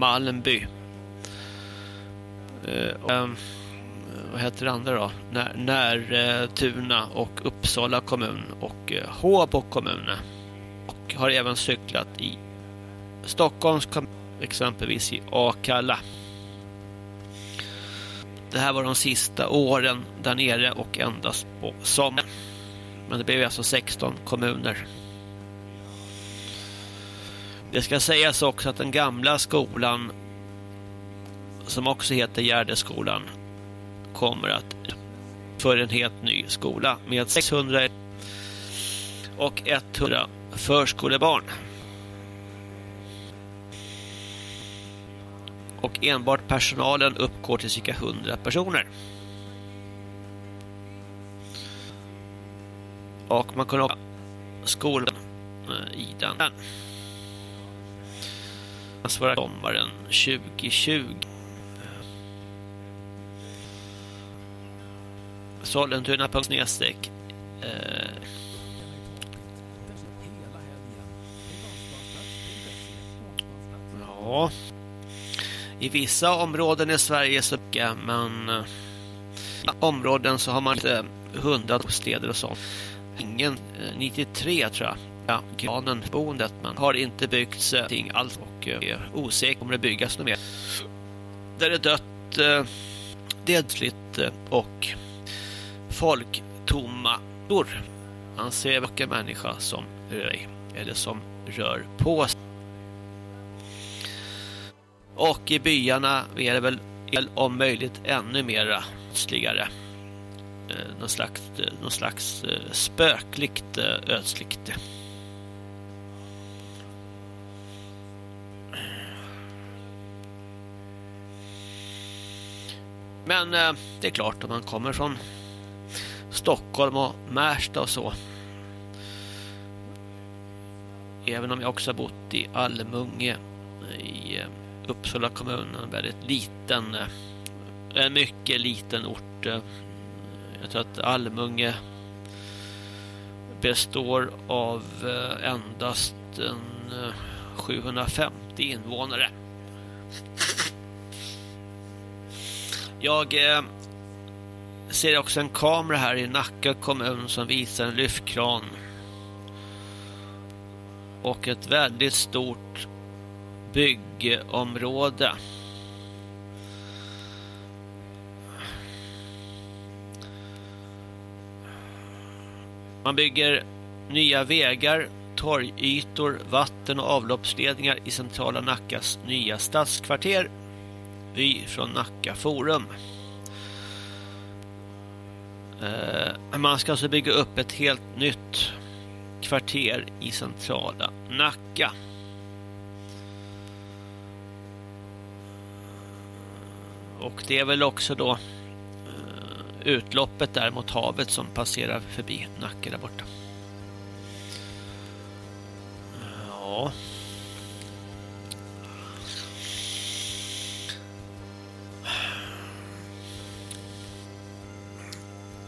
Malmby. Eh, och, ehm, vad heter det andra då? När, Närtuna och Uppsala kommun och eh, Håbo kommun. Och har även cyklat i Stockholms kommun, exempelvis i Akalla. Det här var de sista åren där nere och endast på sommaren. Men det blev alltså 16 kommuner. Det ska sägas också att den gamla skolan som också heter Gärdeskolan kommer att för en helt ny skola med 600 och 100 förskolebarn. och enbart personalen uppgår till cirka 100 personer. Och man kunde ha skolan eh, i den. Alltså var sommaren 2020. Sollentuna.snedstreck eh, Ja i vissa områden i Sverige så men i eh, områden så har man inte hundra städer och sånt. Ingen eh, 93 tror jag. Ja, granenboendet men har inte byggts eh, ting alls och eh, är osäker om det byggas något mer. Där är dött, eh, dödsligt och Folktomma... dor. Man ser vilken människa som rör eller som rör på sig. Och i byarna är det väl om möjligt ännu mera ödsligare. Någon slags, någon slags spökligt ödsligt. Men eh, det är klart, om man kommer från Stockholm och Märsta och så. Även om jag också har bott i Almunge i eh, Uppsala kommun, en väldigt liten, eh, en mycket liten ort. Eh, jag tror att Almunge består av eh, endast en eh, 750 invånare. Jag eh, ser också en kamera här i Nacka kommun som visar en lyftkran och ett väldigt stort byggområde. Man bygger nya vägar, torgytor, vatten och avloppsledningar i centrala Nackas nya stadskvarter. Vy från Nacka Forum. Eh, man ska alltså bygga upp ett helt nytt kvarter i centrala Nacka. Och det är väl också då eh, utloppet där mot havet som passerar förbi Nacka där borta. Ja.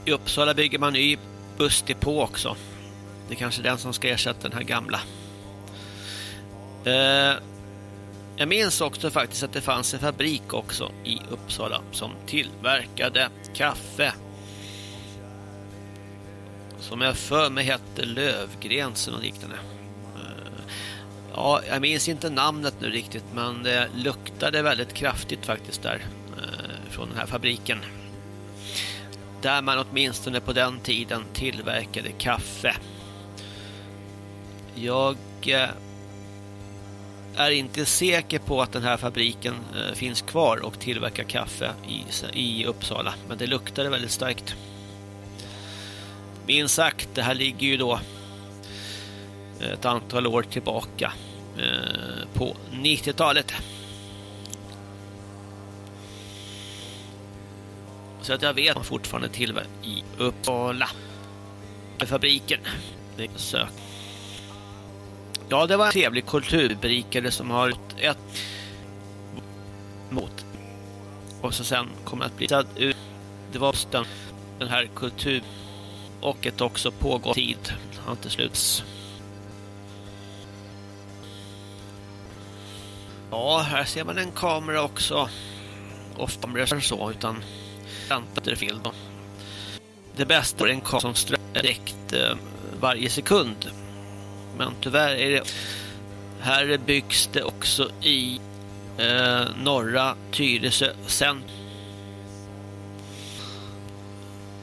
I Uppsala bygger man ny bussdepå också. Det är kanske den som ska ersätta den här gamla. Eh, jag minns också faktiskt att det fanns en fabrik också i Uppsala som tillverkade kaffe. Som jag för mig hette Lövgrens och liknande. Eh, ja, jag minns inte namnet nu riktigt men det luktade väldigt kraftigt faktiskt där eh, från den här fabriken. Där man åtminstone på den tiden tillverkade kaffe. Jag eh, är inte säker på att den här fabriken eh, finns kvar och tillverkar kaffe i, Uppsala. Men det luktade väldigt starkt. Minst sagt, det här ligger ju då eh, ett antal år tillbaka på 90-talet. Så att jag vet att man fortfarande tillverkar i Uppsala. Fabriken. Det sök. Ja, det var en trevlig kulturberikare som har ett mot. Och så sen kommer att bli ut. Det var den, den här kultur och ett också pågått tid. Har inte sluts. Ja, här ser man en kamera också. Ofta blir det så, utan fel då. Det bästa är en kamera som strömmar direkt eh, varje sekund. Men tyvärr är det här byggs det också i eh, norra Tyresö centrum.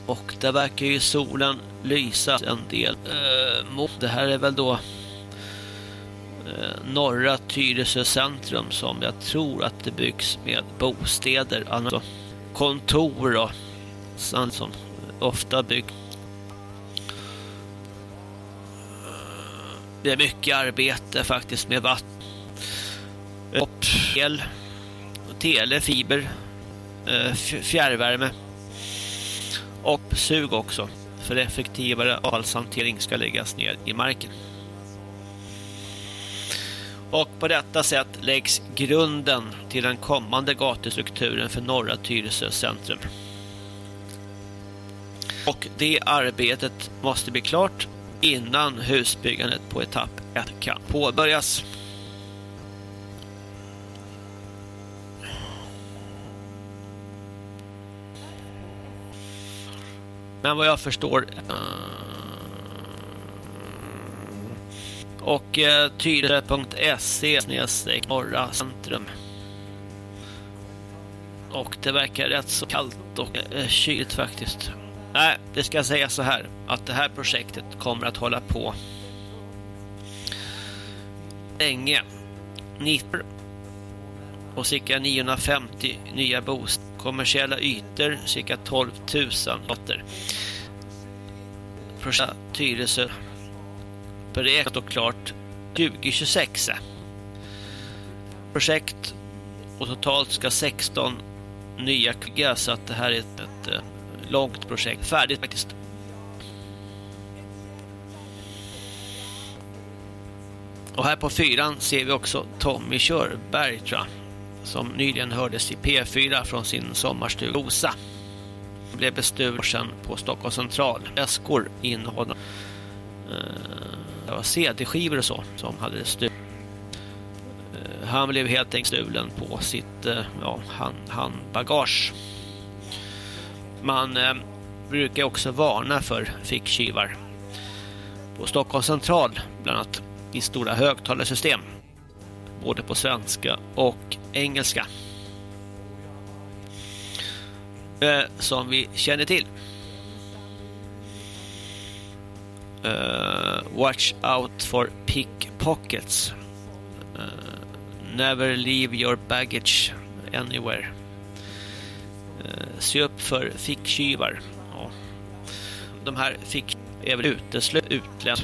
Och där verkar ju solen lysa en del eh, mot. Det här är väl då eh, norra Tyresö centrum som jag tror att det byggs med bostäder, alltså kontor och sånt som ofta byggs Det är mycket arbete faktiskt med vatten, och el, tele, fiber, eh, fjärrvärme och sug också. För effektivare avfallshantering ska läggas ner i marken. Och på detta sätt läggs grunden till den kommande gatustrukturen för norra Tyresö centrum. Och det arbetet måste bli klart innan husbyggandet på etapp 1 kan påbörjas. Men vad jag förstår eh, och eh, tyre.se norra centrum och det verkar rätt så kallt och eh, kyligt faktiskt. Nej, det ska säga så här att det här projektet kommer att hålla på länge. 90 och cirka 950 nya bostäder. Kommersiella ytor cirka 12 000 lotter. Projekt Tyresö beräknat och klart 2026. Projekt och totalt ska 16 nya byggas så att det här är ett, ett eh, långt projekt. Färdigt faktiskt. Och här på fyran ser vi också Tommy Körberg tror jag, som nyligen hördes i P4 från sin sommarstuga Osa. Han blev bestulen på Stockholms central. Väskor det var CD-skivor och så som hade stulit. Eh, han blev helt enkelt stulen på sitt eh, ja, hand, handbagage. Man eh, brukar också varna för ficktjuvar. På Stockholms central bland annat i stora högtalarsystem. både på svenska och engelska. Eh, som vi känner till. Uh, watch out for pickpockets. Uh, never leave your baggage anywhere. Uh, se upp för ficktjuvar. Ja. De här fick är väl uteslut utländ.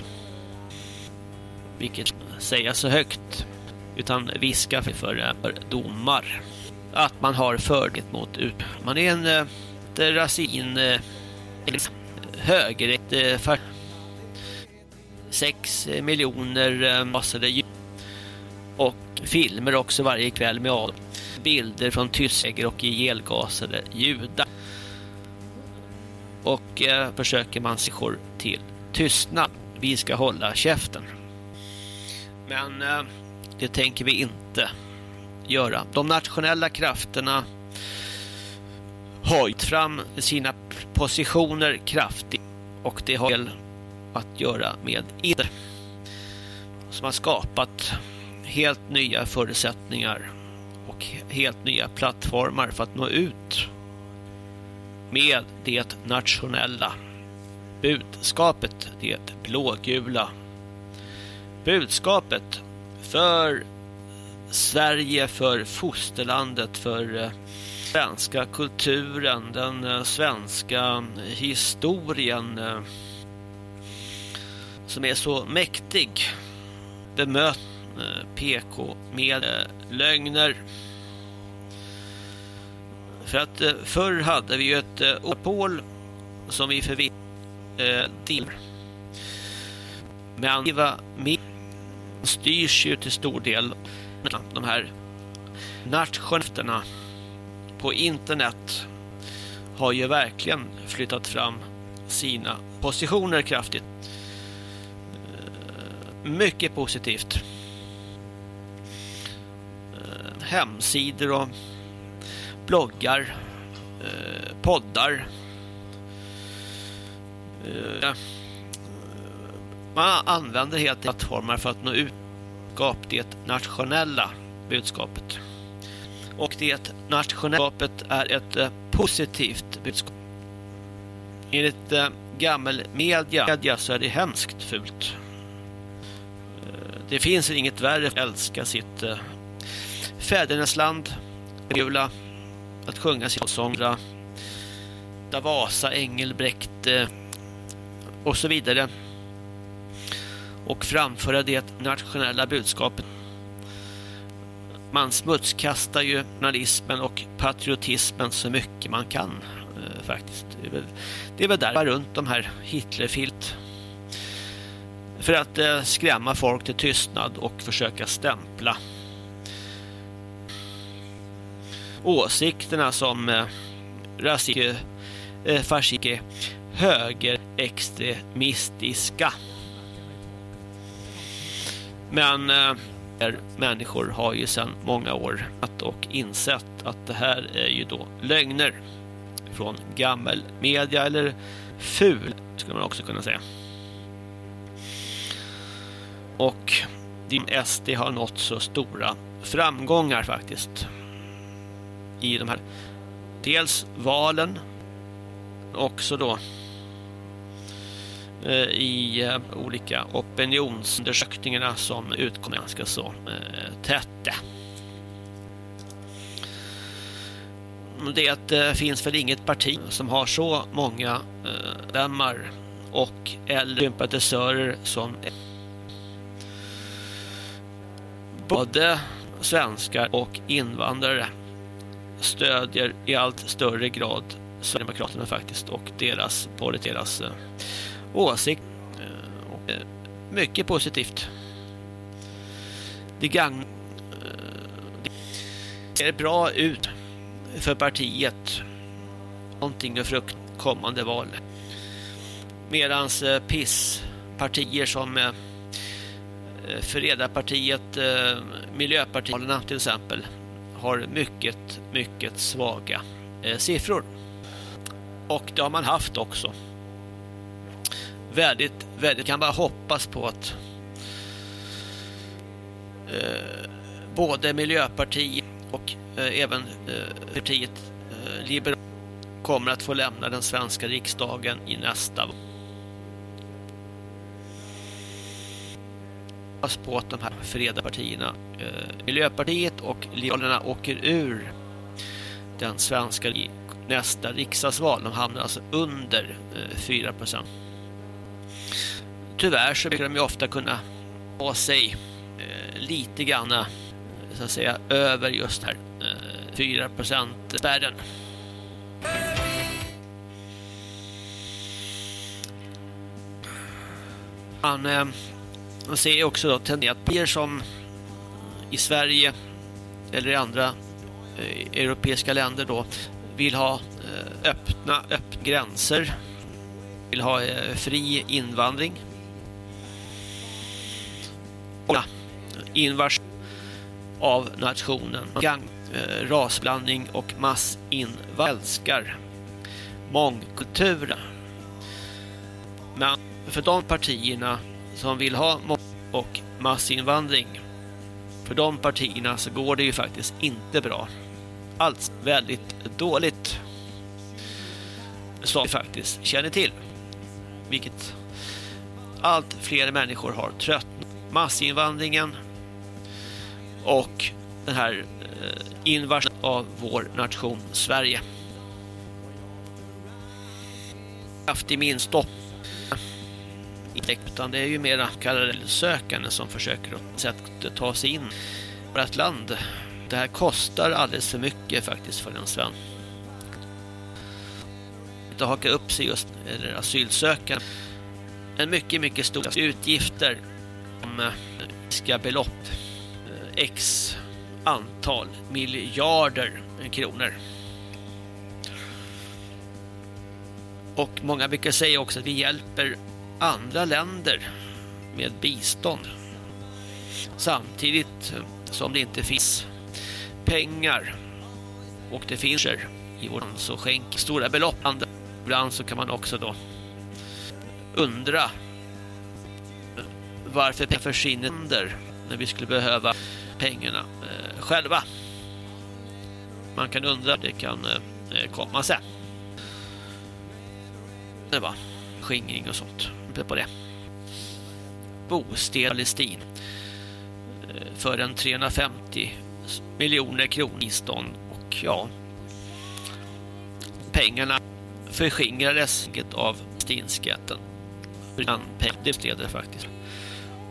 Vilket säga så högt utan viska för, för domar att man har fördel mot ut. Man är en äh, rasin äh, högerrätt äh, 6 eh, miljoner eh, massade ljud och filmer också varje kväll med bilder från tyskar och ihjälgasade judar. Och eh, försöker man sig till tystnad. Vi ska hålla käften. Men eh, det tänker vi inte göra. De nationella krafterna höjt fram sina positioner kraftigt och det har väl att göra med er som har skapat helt nya förutsättningar och helt nya plattformar för att nå ut med det nationella budskapet, det blågula budskapet för Sverige, för fosterlandet, för eh, svenska kulturen, den eh, svenska historien eh, som är så mäktig. Bemöt eh, PK med eh, lögner. För att eh, förr hade vi ju ett opol som vi förvitt till. Men med styrs ju till stor del de här nationerna på internet har ju verkligen flyttat fram sina positioner kraftigt. Mycket positivt. Eh, hemsidor och bloggar, eh, poddar. Eh, Man använder helt plattformar för att nå ut det nationella budskapet. Och det nationella budskapet är ett eh, positivt budskap. Enligt eh, gammal media så är det hemskt fult. Det finns inget värre att älska sitt eh, fädernesland, Gula, att sjunga sin sångra, där Vasa, Engelbrekt eh, och så vidare och framföra det nationella budskapet. Man smutskastar ju nationalismen och patriotismen så mycket man kan eh, faktiskt. Det är väl, det är väl där runt de här Hitlerfilt för att eh, skrämma folk till tystnad och försöka stämpla åsikterna som eh, rasik, eh, fascike, högerextremistiska. Men eh, människor har ju sedan många år att och insett att det här är ju då lögner från gammel media eller ful skulle man också kunna säga. Och din SD har nått så stora framgångar faktiskt i de här dels valen också då Eh, i eh, olika opinionsundersökningarna som utkommer ganska så eh, tätt. Det eh, finns väl inget parti som har så många eh, dämmar och eller sympatisörer som både svenskar och invandrare stödjer i allt större grad Sverigedemokraterna faktiskt och deras, både deras eh, åsikt. Eh, och eh, mycket positivt. Det gagn ser bra ut för partiet. Någonting för kommande val. Medans pisspartier som Eh, Fredapartiet, eh, Miljöpartierna till exempel har mycket, mycket svaga eh, siffror. Och det har man haft också väldigt, väldigt, kan bara hoppas på att eh, både Miljöpartiet och eh, även eh, partiet eh, Liberal kommer att få lämna den svenska riksdagen i nästa val. På att de här freda partierna eh, Miljöpartiet och Liberalerna åker ur den svenska nästa riksdagsval. De hamnar alltså under eh, 4 procent. Tyvärr så brukar de ju ofta kunna ha sig eh, lite grann eh, så att säga över just här eh, 4 procent spärren. Man, eh, man ser också då tendenser som i Sverige eller i andra eh, europeiska länder då vill ha eh, öppna, öppna gränser, vill ha eh, fri invandring. Och invasion av nationen, gang, eh, rasblandning och massinvandring älskar mångkulturen. Men för de partierna som vill ha och massinvandring för de partierna så går det ju faktiskt inte bra. Allt väldigt dåligt. Som vi faktiskt känner till. Vilket allt fler människor har trött. Massinvandringen och den här eh, invasionen av vår nation Sverige. Kraftig minstopp utan det är ju mera kallade sökande som försöker att ta sig in i vårt land. Det här kostar alldeles för mycket faktiskt för en svensk. Att haka upp sig just eller asylsökande. En mycket, mycket stora utgifter om eh, ska belopp eh, x antal miljarder kronor. Och många brukar säga också att vi hjälper andra länder med bistånd. Samtidigt som det inte finns pengar och det finns i vårt land så skänk stora belopp. Ibland så kan man också då undra varför pengar försvinner när vi skulle behöva pengarna eh, själva. Man kan undra det kan eh, komma sig. Det var skingring och sånt på det. Bostäder Palestin eh, för en 350 miljoner kronor bistånd och ja pengarna förskingrades av stinskatten. Det leder faktiskt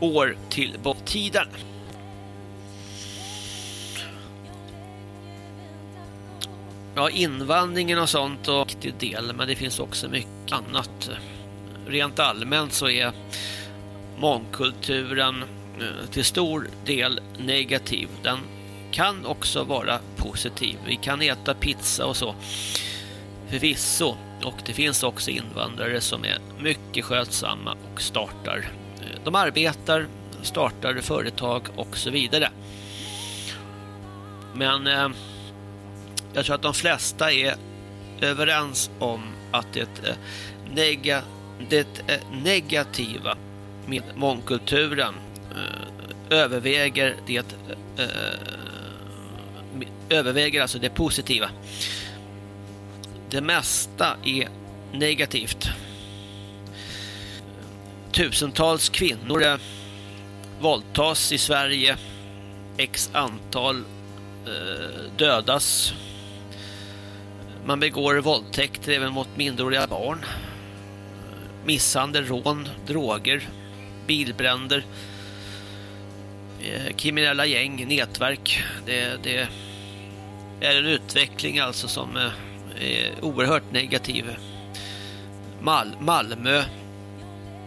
år till tiden. Ja, invandringen och sånt och viktig del, men det finns också mycket annat rent allmänt så är mångkulturen eh, till stor del negativ. Den kan också vara positiv. Vi kan äta pizza och så. Förvisso. Och det finns också invandrare som är mycket skötsamma och startar. Eh, de arbetar, startar företag och så vidare. Men eh, jag tror att de flesta är överens om att det eh, är negativt det eh, negativa med mångkulturen eh, överväger det eh, överväger alltså det positiva. Det mesta är negativt. Tusentals kvinnor våldtas i Sverige. X antal dödas. Man begår våldtäkter även mot minderåriga barn misshandel, rån, droger, bilbränder, eh, kriminella gäng, nätverk. Det, det, är en utveckling alltså som eh, är oerhört negativ. Mal Malmö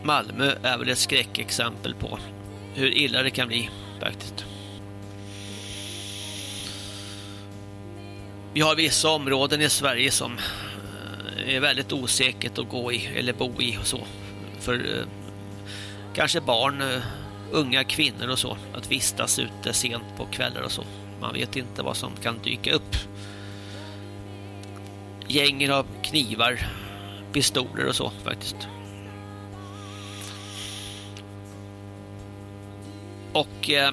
Malmö är väl ett skräckexempel på hur illa det kan bli faktiskt. Vi har vissa områden i Sverige som är väldigt osäkert att gå i eller bo i och så. För eh, kanske barn, eh, unga kvinnor och så. Att vistas ute sent på kvällar och så. Man vet inte vad som kan dyka upp. Gänger av knivar, pistoler och så faktiskt. Och eh,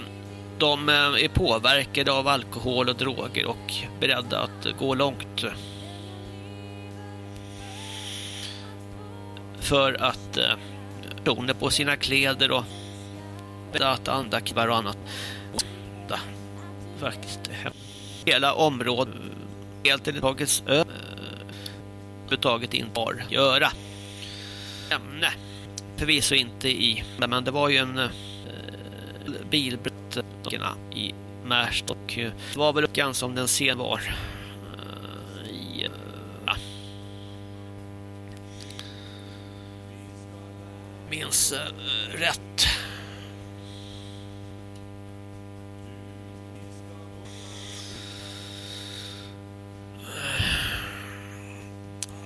de eh, är påverkade av alkohol och droger och beredda att gå långt. För att eh, personer på sina kläder och att andra kvar och annat. Da, faktiskt. Hela området helt tagits eh, överhuvudtaget inte har göra. Ämne. Förvisso inte i, men det var ju en eh, bilbrott i Märst och eh, det var väl ganska som den sen var minns rätt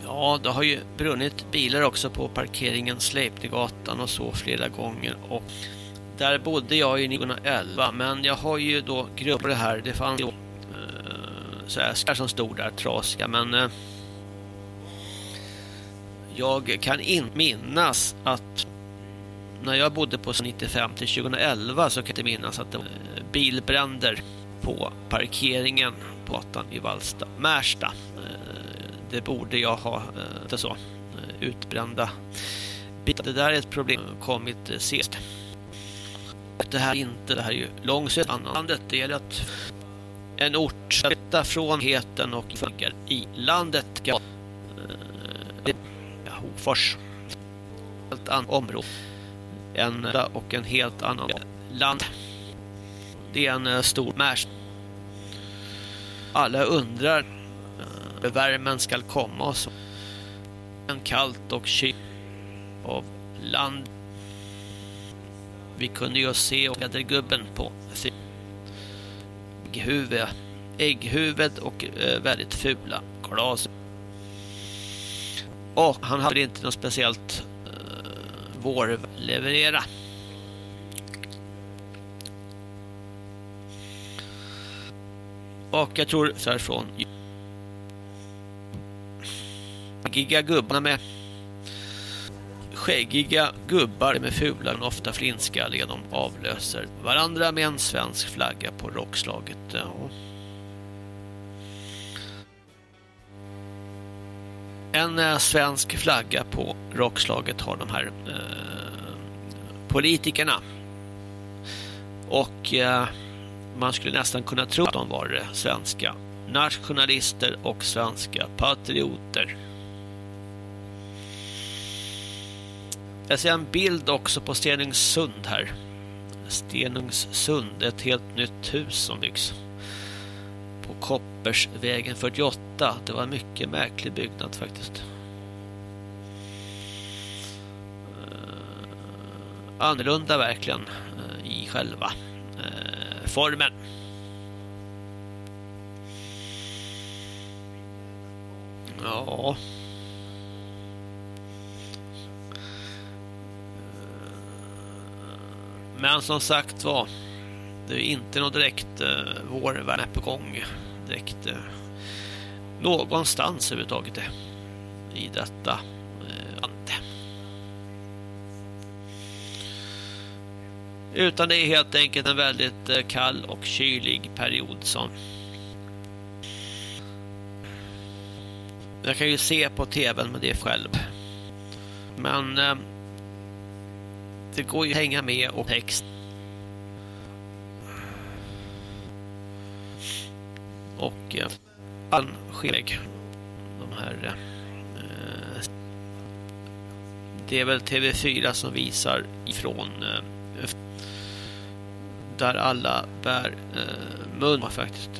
Ja, det har ju brunnit bilar också på parkeringen Sleipnegatan och så flera gånger och där bodde jag i 1911 men jag har ju då grubblat här. Det fanns ju äh, så här som stod där trasiga men äh, jag kan inte minnas att när jag bodde på 95 till 2011 så kan jag inte minnas att det var eh, bilbränder på parkeringen på gatan i Valsta, Märsta. Eh, det borde jag ha eh, inte så utbrända. bitar. Det där är ett problem kommit sist det här är inte, det här är ju långsiktigt landet. Det gäller att en ort flytta från heten och funkar i landet. Hofors. Helt annat område. En och en helt annan land. Det är en eh, stor märs. Alla undrar eh, hur värmen ska komma och så. En kallt och kyl av land vi kunde ju se vädergubben på ägghuvud, ägghuvud och eh, väldigt fula glas. Och han hade inte något speciellt eh, vår leverera. Och jag tror så här från giga gubbarna med skäggiga gubbar med fula och ofta flintskalliga de avlöser varandra med en svensk flagga på rockslaget. En eh, svensk flagga på rockslaget har de här eh, politikerna. Och eh, man skulle nästan kunna tro att de var eh, svenska nationalister och svenska patrioter. Jag ser en bild också på Stenungsund här. Stenungsund, ett helt nytt hus som byggs. Koppersvägen 48. Det var en mycket märklig byggnad faktiskt. Eh, annorlunda verkligen eh, i själva eh, formen. Ja... Men som sagt var, det är inte något direkt eh, vårvärme på gång direkt eh, någonstans överhuvudtaget eh, i detta eh. Utan det är helt enkelt en väldigt eh, kall och kylig period som jag kan ju se på tvn med det själv. Men eh, det går ju att hänga med och text. Och eh, all skeg. De här eh, det är väl TV4 som visar ifrån eh, där alla bär eh, mun faktiskt.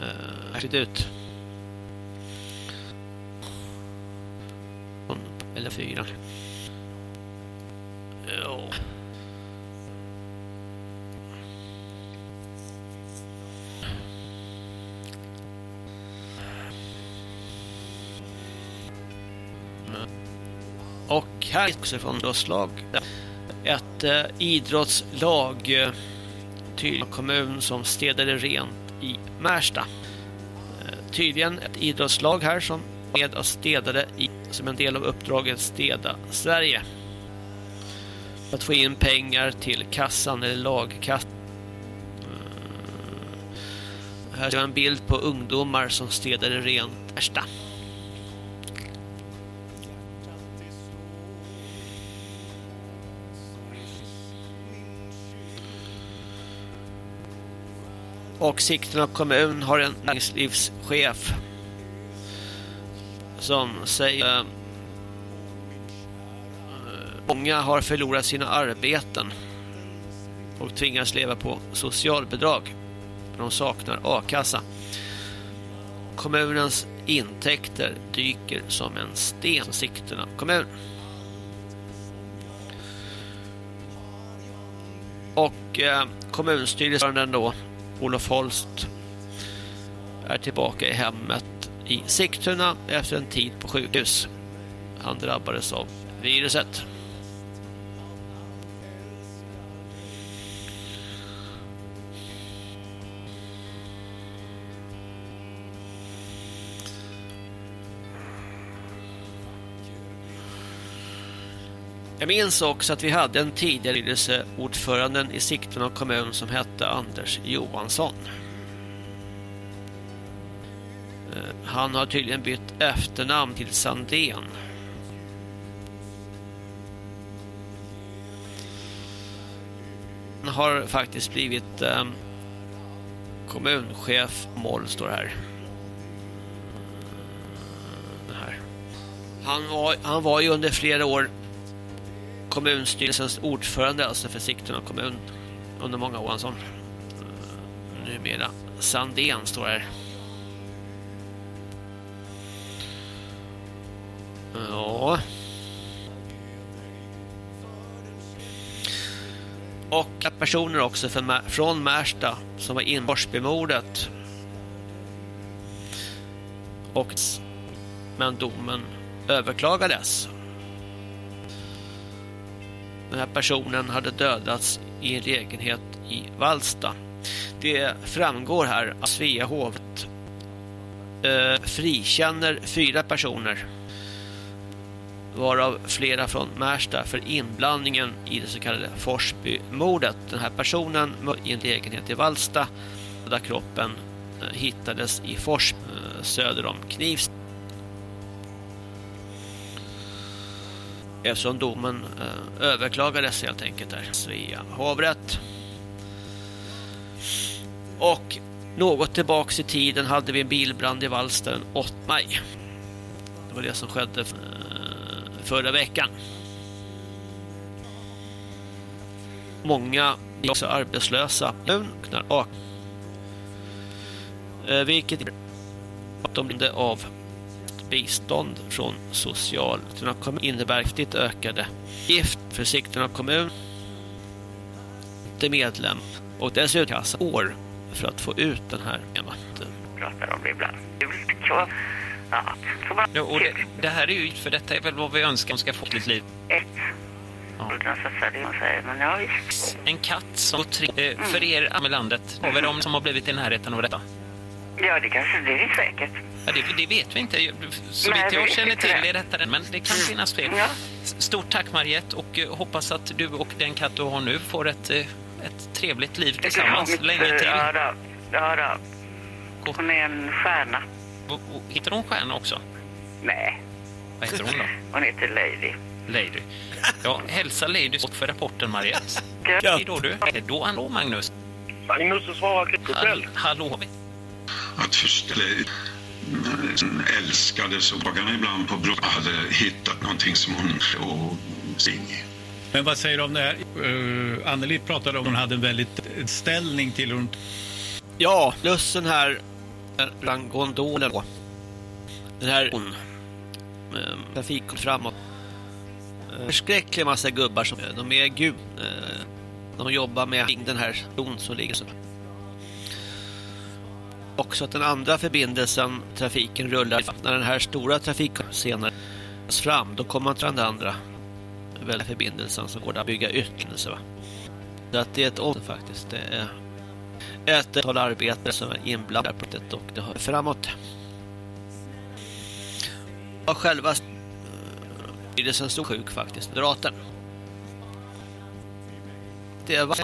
Eh, ut. Eller fyra. Ja. Och här är också från idrottslag. Ett eh, idrottslag eh, till kommun som städade rent i Märsta. Eh, tydligen ett idrottslag här som med och städade i, som en del av uppdraget Städa Sverige. För att få in pengar till kassan eller lagkassan. Eh, här ser vi en bild på ungdomar som städade rent Märsta. Och Sigtuna kommun har en näringslivschef som säger eh, många har förlorat sina arbeten och tvingas leva på socialbidrag. De saknar a-kassa. Kommunens intäkter dyker som en sten Sigtuna kommun. Och eh, kommunstyrelsen då Olof Holst är tillbaka i hemmet i Sigtuna efter en tid på sjukhus. Han drabbades av viruset. Jag minns också att vi hade en tidigare ordföranden i Sigtuna kommun som hette Anders Johansson. Eh, han har tydligen bytt efternamn till Sandén. Han har faktiskt blivit eh, kommunchef Moll står här. Eh, här. Han var, han var ju under flera år kommunstyrelsens ordförande alltså för Sigtuna kommun under många år. Alltså. Numera Sandén står här. Eh, ja. Och personer också från Märsta som var inborsbemordet. Och men domen överklagades. Den här personen hade dödats i en lägenhet i Valsta. Det framgår här att Svea hovet eh, frikänner fyra personer varav flera från Märsta för inblandningen i det så kallade Forsby-mordet. Den här personen i en lägenhet i Valsta där kroppen eh, hittades i Forsby eh, söder om Knivsta. Eh, Eftersom domen eh, överklagades helt enkelt där Svea hovrätt. Och något tillbaks i tiden hade vi en bilbrand i Valsta den 8 maj. Det var det som skedde eh, förra veckan. Många är också arbetslösa. Och, eh, vilket att de blev av bistånd från Socialtuna kommun innebär kraftigt ökade gift för Sigtuna kommun inte medlem och dessutom kassa år för att få ut den här matten. Pratar om det ibland. Ja, ja, och det, det, här är ju, för detta är väl vad vi önskar, ska få ett liv. Ett. Ja. En katt som tre, eh, mm. för er med landet, har vi de som har blivit i närheten av detta? Ja, det kanske det är säkert. Ja, det, det vet vi inte. Så vitt jag känner till det. är detta men det kan mm. finnas fler. Ja. Stort tack Mariette och uh, hoppas att du och den katt du har nu får ett, uh, ett trevligt liv tillsammans länge till. Ja, då. ja då. Hon är en stjärna. Och, och, heter hon stjärna också? Nej. Vad heter hon då? Hon heter Lady. Lady. Ja, hälsa Lady för rapporten Mariette. Hej då du. Då, hallå Magnus. Magnus och svarar Klippkotell. Hallå. Att förstå älskade sågarna ibland på bron hade hittat någonting som hon och sing. Men vad säger du om det här? Uh, Anneli pratade om att hon hade en väldigt ställning till hon... Ja, lussen här rangondolen då. Den här hon uh, trafik framåt. Uh, förskräcklig massa gubbar som de är gud. Uh, de jobbar med den här bron som ligger så också att den andra förbindelsen, trafiken rullar när den här stora trafiken senare fram, då kommer man till den andra väl förbindelsen som går att bygga ytterligare. Så att det är ett om faktiskt. Det är ett antal arbetare som är inblandade på det och det har framåt. Och själva styrelsen stod sjuk faktiskt, moderaten. det var...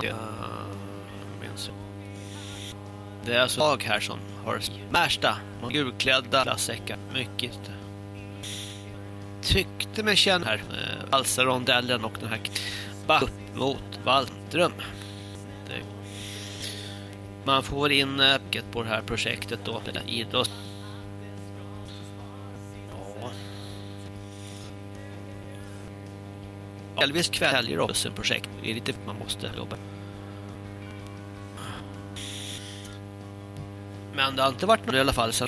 Det är alltså jag här som har Märsta, gulklädda glassäckar. Mycket. Tyckte mig känna här, eh, Valsarondellen och den här back upp mot Valtrum. Det. Man får in eh, öppet på det här projektet då, det idrott. Ja. Elvis kväljer också en projekt. Det är lite man måste jobba. Men det har inte varit något i alla fall så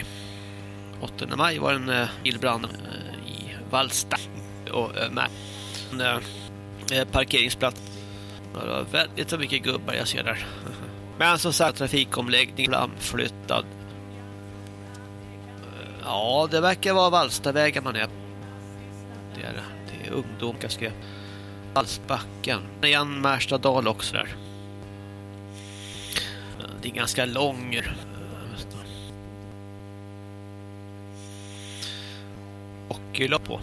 8 maj var en eh, bilbrand eh, i Vallsta och eh, med en eh, eh parkeringsplats. Det var väldigt så mycket gubbar jag ser där. Men som sagt, trafikomläggning flyttad. Ja, det verkar vara Vallstavägen man är. Det är det. Det är ungdom, kanske. ska Vallsbacken. Igen Märstadal också där. Det är ganska lång och på.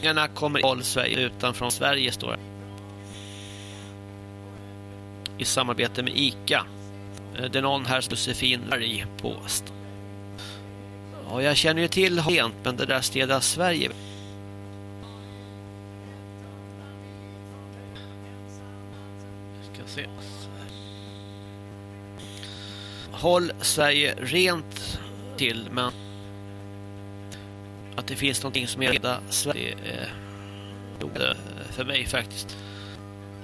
Pengarna kommer håll Sverige utanför Sverige står det. I samarbete med ICA. Eh, det är någon här Josefin i post. Ja, jag känner ju till Hent, men det där städa Sverige. Ska se. Håll Sverige rent till, men att det finns någonting som heter Sverige eh, eh, för mig faktiskt.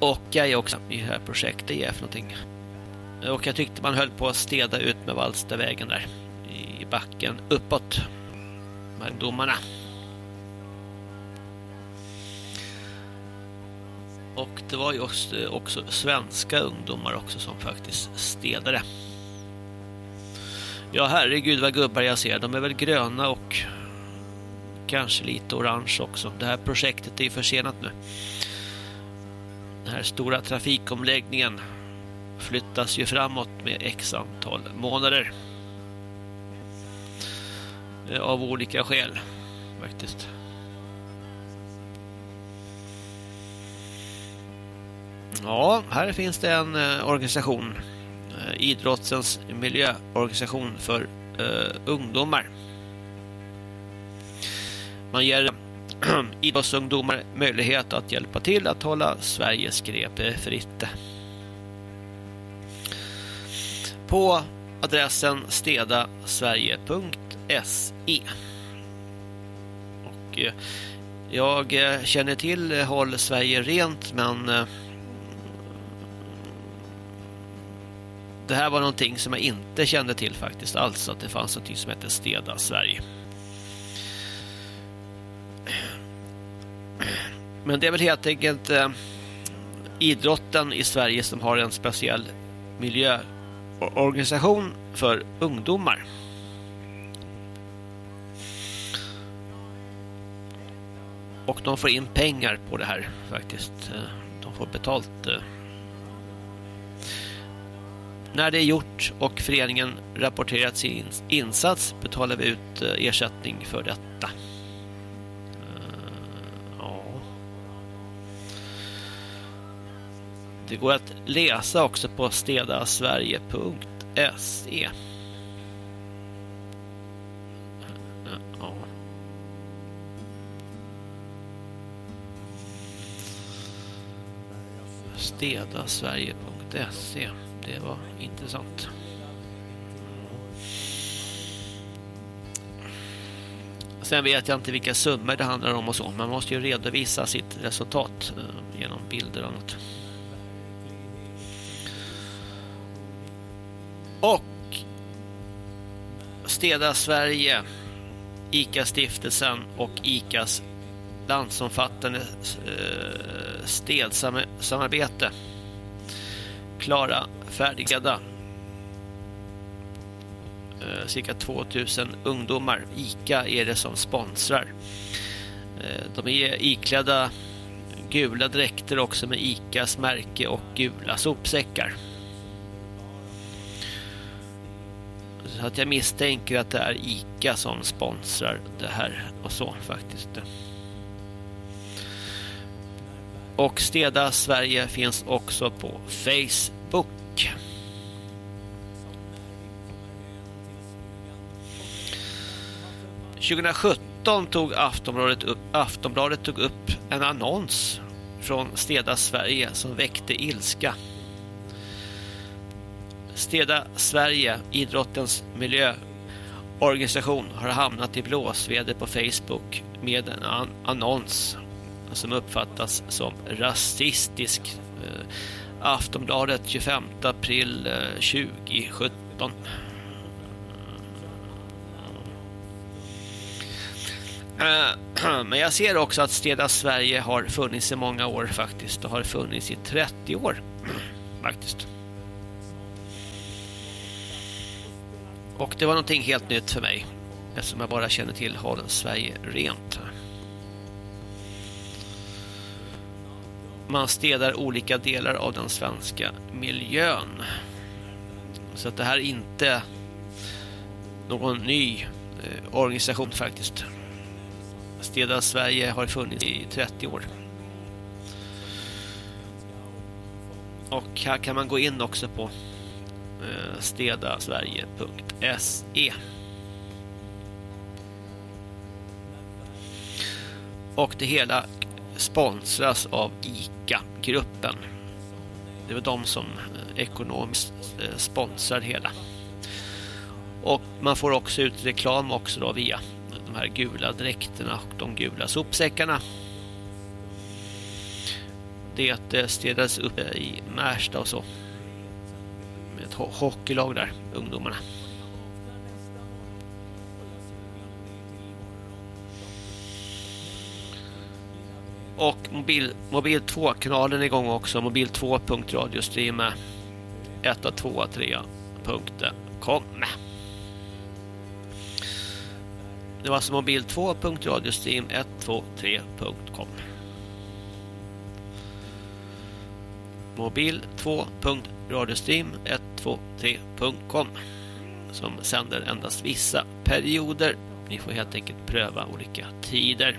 Och jag är också i det här projektet är för någonting. Och jag tyckte man höll på att städa ut med Vallstavägen där i backen uppåt. Med domarna. Och det var ju också, också svenska ungdomar också som faktiskt städade. Ja, herregud vad gubbar jag ser. De är väl gröna och kanske lite orange också. Det här projektet är försenat nu. Den här stora trafikomläggningen flyttas ju framåt med x antal månader. Eh, av olika skäl faktiskt. Ja, här finns det en eh, organisation. Idrottsens idrottens miljöorganisation för ungdomar. Man ger idrottsungdomar möjlighet att hjälpa till att hålla Sveriges grep fritt. På adressen stedasverige.se Och eh, jag eh, känner till eh, Håll Sverige rent men det här var någonting som jag inte kände till faktiskt alls att det fanns något som heter Steda Sverige. Men det är väl helt enkelt eh, idrotten i Sverige som har en speciell miljöorganisation för ungdomar. Och de får in pengar på det här faktiskt. Eh, de får betalt. Eh. När det är gjort och föreningen rapporterat sin insats betalar vi ut eh, ersättning för detta. Det går att läsa också på stedasverige.se. Ja. Stedasverige.se Det var intressant. Sen vet jag inte vilka summor det handlar om och så. Man måste ju redovisa sitt resultat eh, genom bilder och något. Och Steda Sverige, ICA-stiftelsen och ICAs landsomfattande eh, städsamarbete klara färdigade. eh, cirka 2000 ungdomar. ICA är det som sponsrar. Eh, de är iklädda gula dräkter också med ICAs märke och gula sopsäckar. Så att jag misstänker att det är ICA som sponsrar det här och så faktiskt. Och Steda Sverige finns också på Facebook. –2017 tog Aftonbladet upp, Aftonbladet tog upp en annons från Steda Sverige som väckte ilska. Städa Sverige, idrottens miljöorganisation, har hamnat i blåsväder på Facebook med en annons som uppfattas som rasistisk. Eh, Aftonbladet 25 april eh, 2017. Eh, men jag ser också att Städa Sverige har funnits i många år faktiskt. Det har funnits i 30 år faktiskt. Och det var någonting helt nytt för mig eftersom jag bara känner till Håll Sverige rent. Man städar olika delar av den svenska miljön. Så att det här är inte någon ny eh, organisation faktiskt. Städa Sverige har funnits i 30 år. Och här kan man gå in också på Eh, stedasverige.se Och det hela sponsras av ICA-gruppen. Det är de som eh, ekonomiskt sponsrar sponsrar hela. Och man får också ut reklam också då via de här gula dräkterna och de gula sopsäckarna. Det städades upp i Märsta och så. Hockeylag där, ungdomarna. Och mobil, mobil 2-kanalen är igång också. Mobil 2.radiostream 123.com Det var alltså mobil 2.radiostream123.com Mobil 2 radiostream123.com som sänder endast vissa perioder. Ni får helt enkelt pröva olika tider.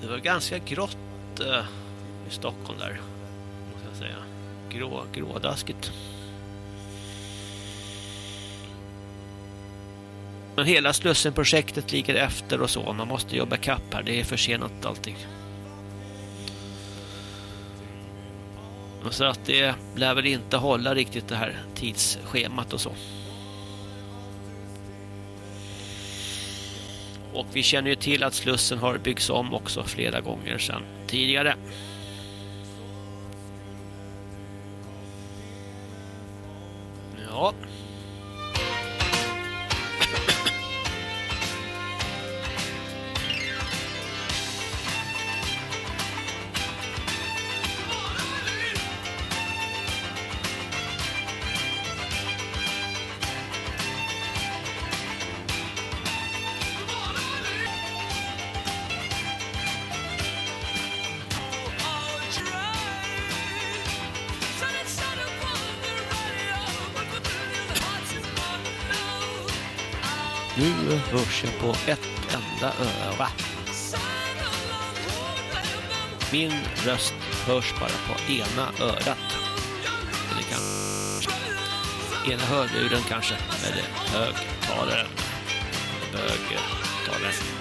Det var ganska grått eh, i Stockholm där. Måste jag säga. Grå, grådaskigt. Men hela Slussenprojektet ligger efter och så. Man måste jobba kapp här. Det är försenat allting. Så att det lär väl inte hålla riktigt det här tidsschemat och så. Och vi känner ju till att Slussen har byggts om också flera gånger sedan tidigare. Ja. Nu på ett enda öra. Min röst hörs bara på ena örat. Eller kanske Ena hörluren kanske, eller högtalaren. Högtalaren.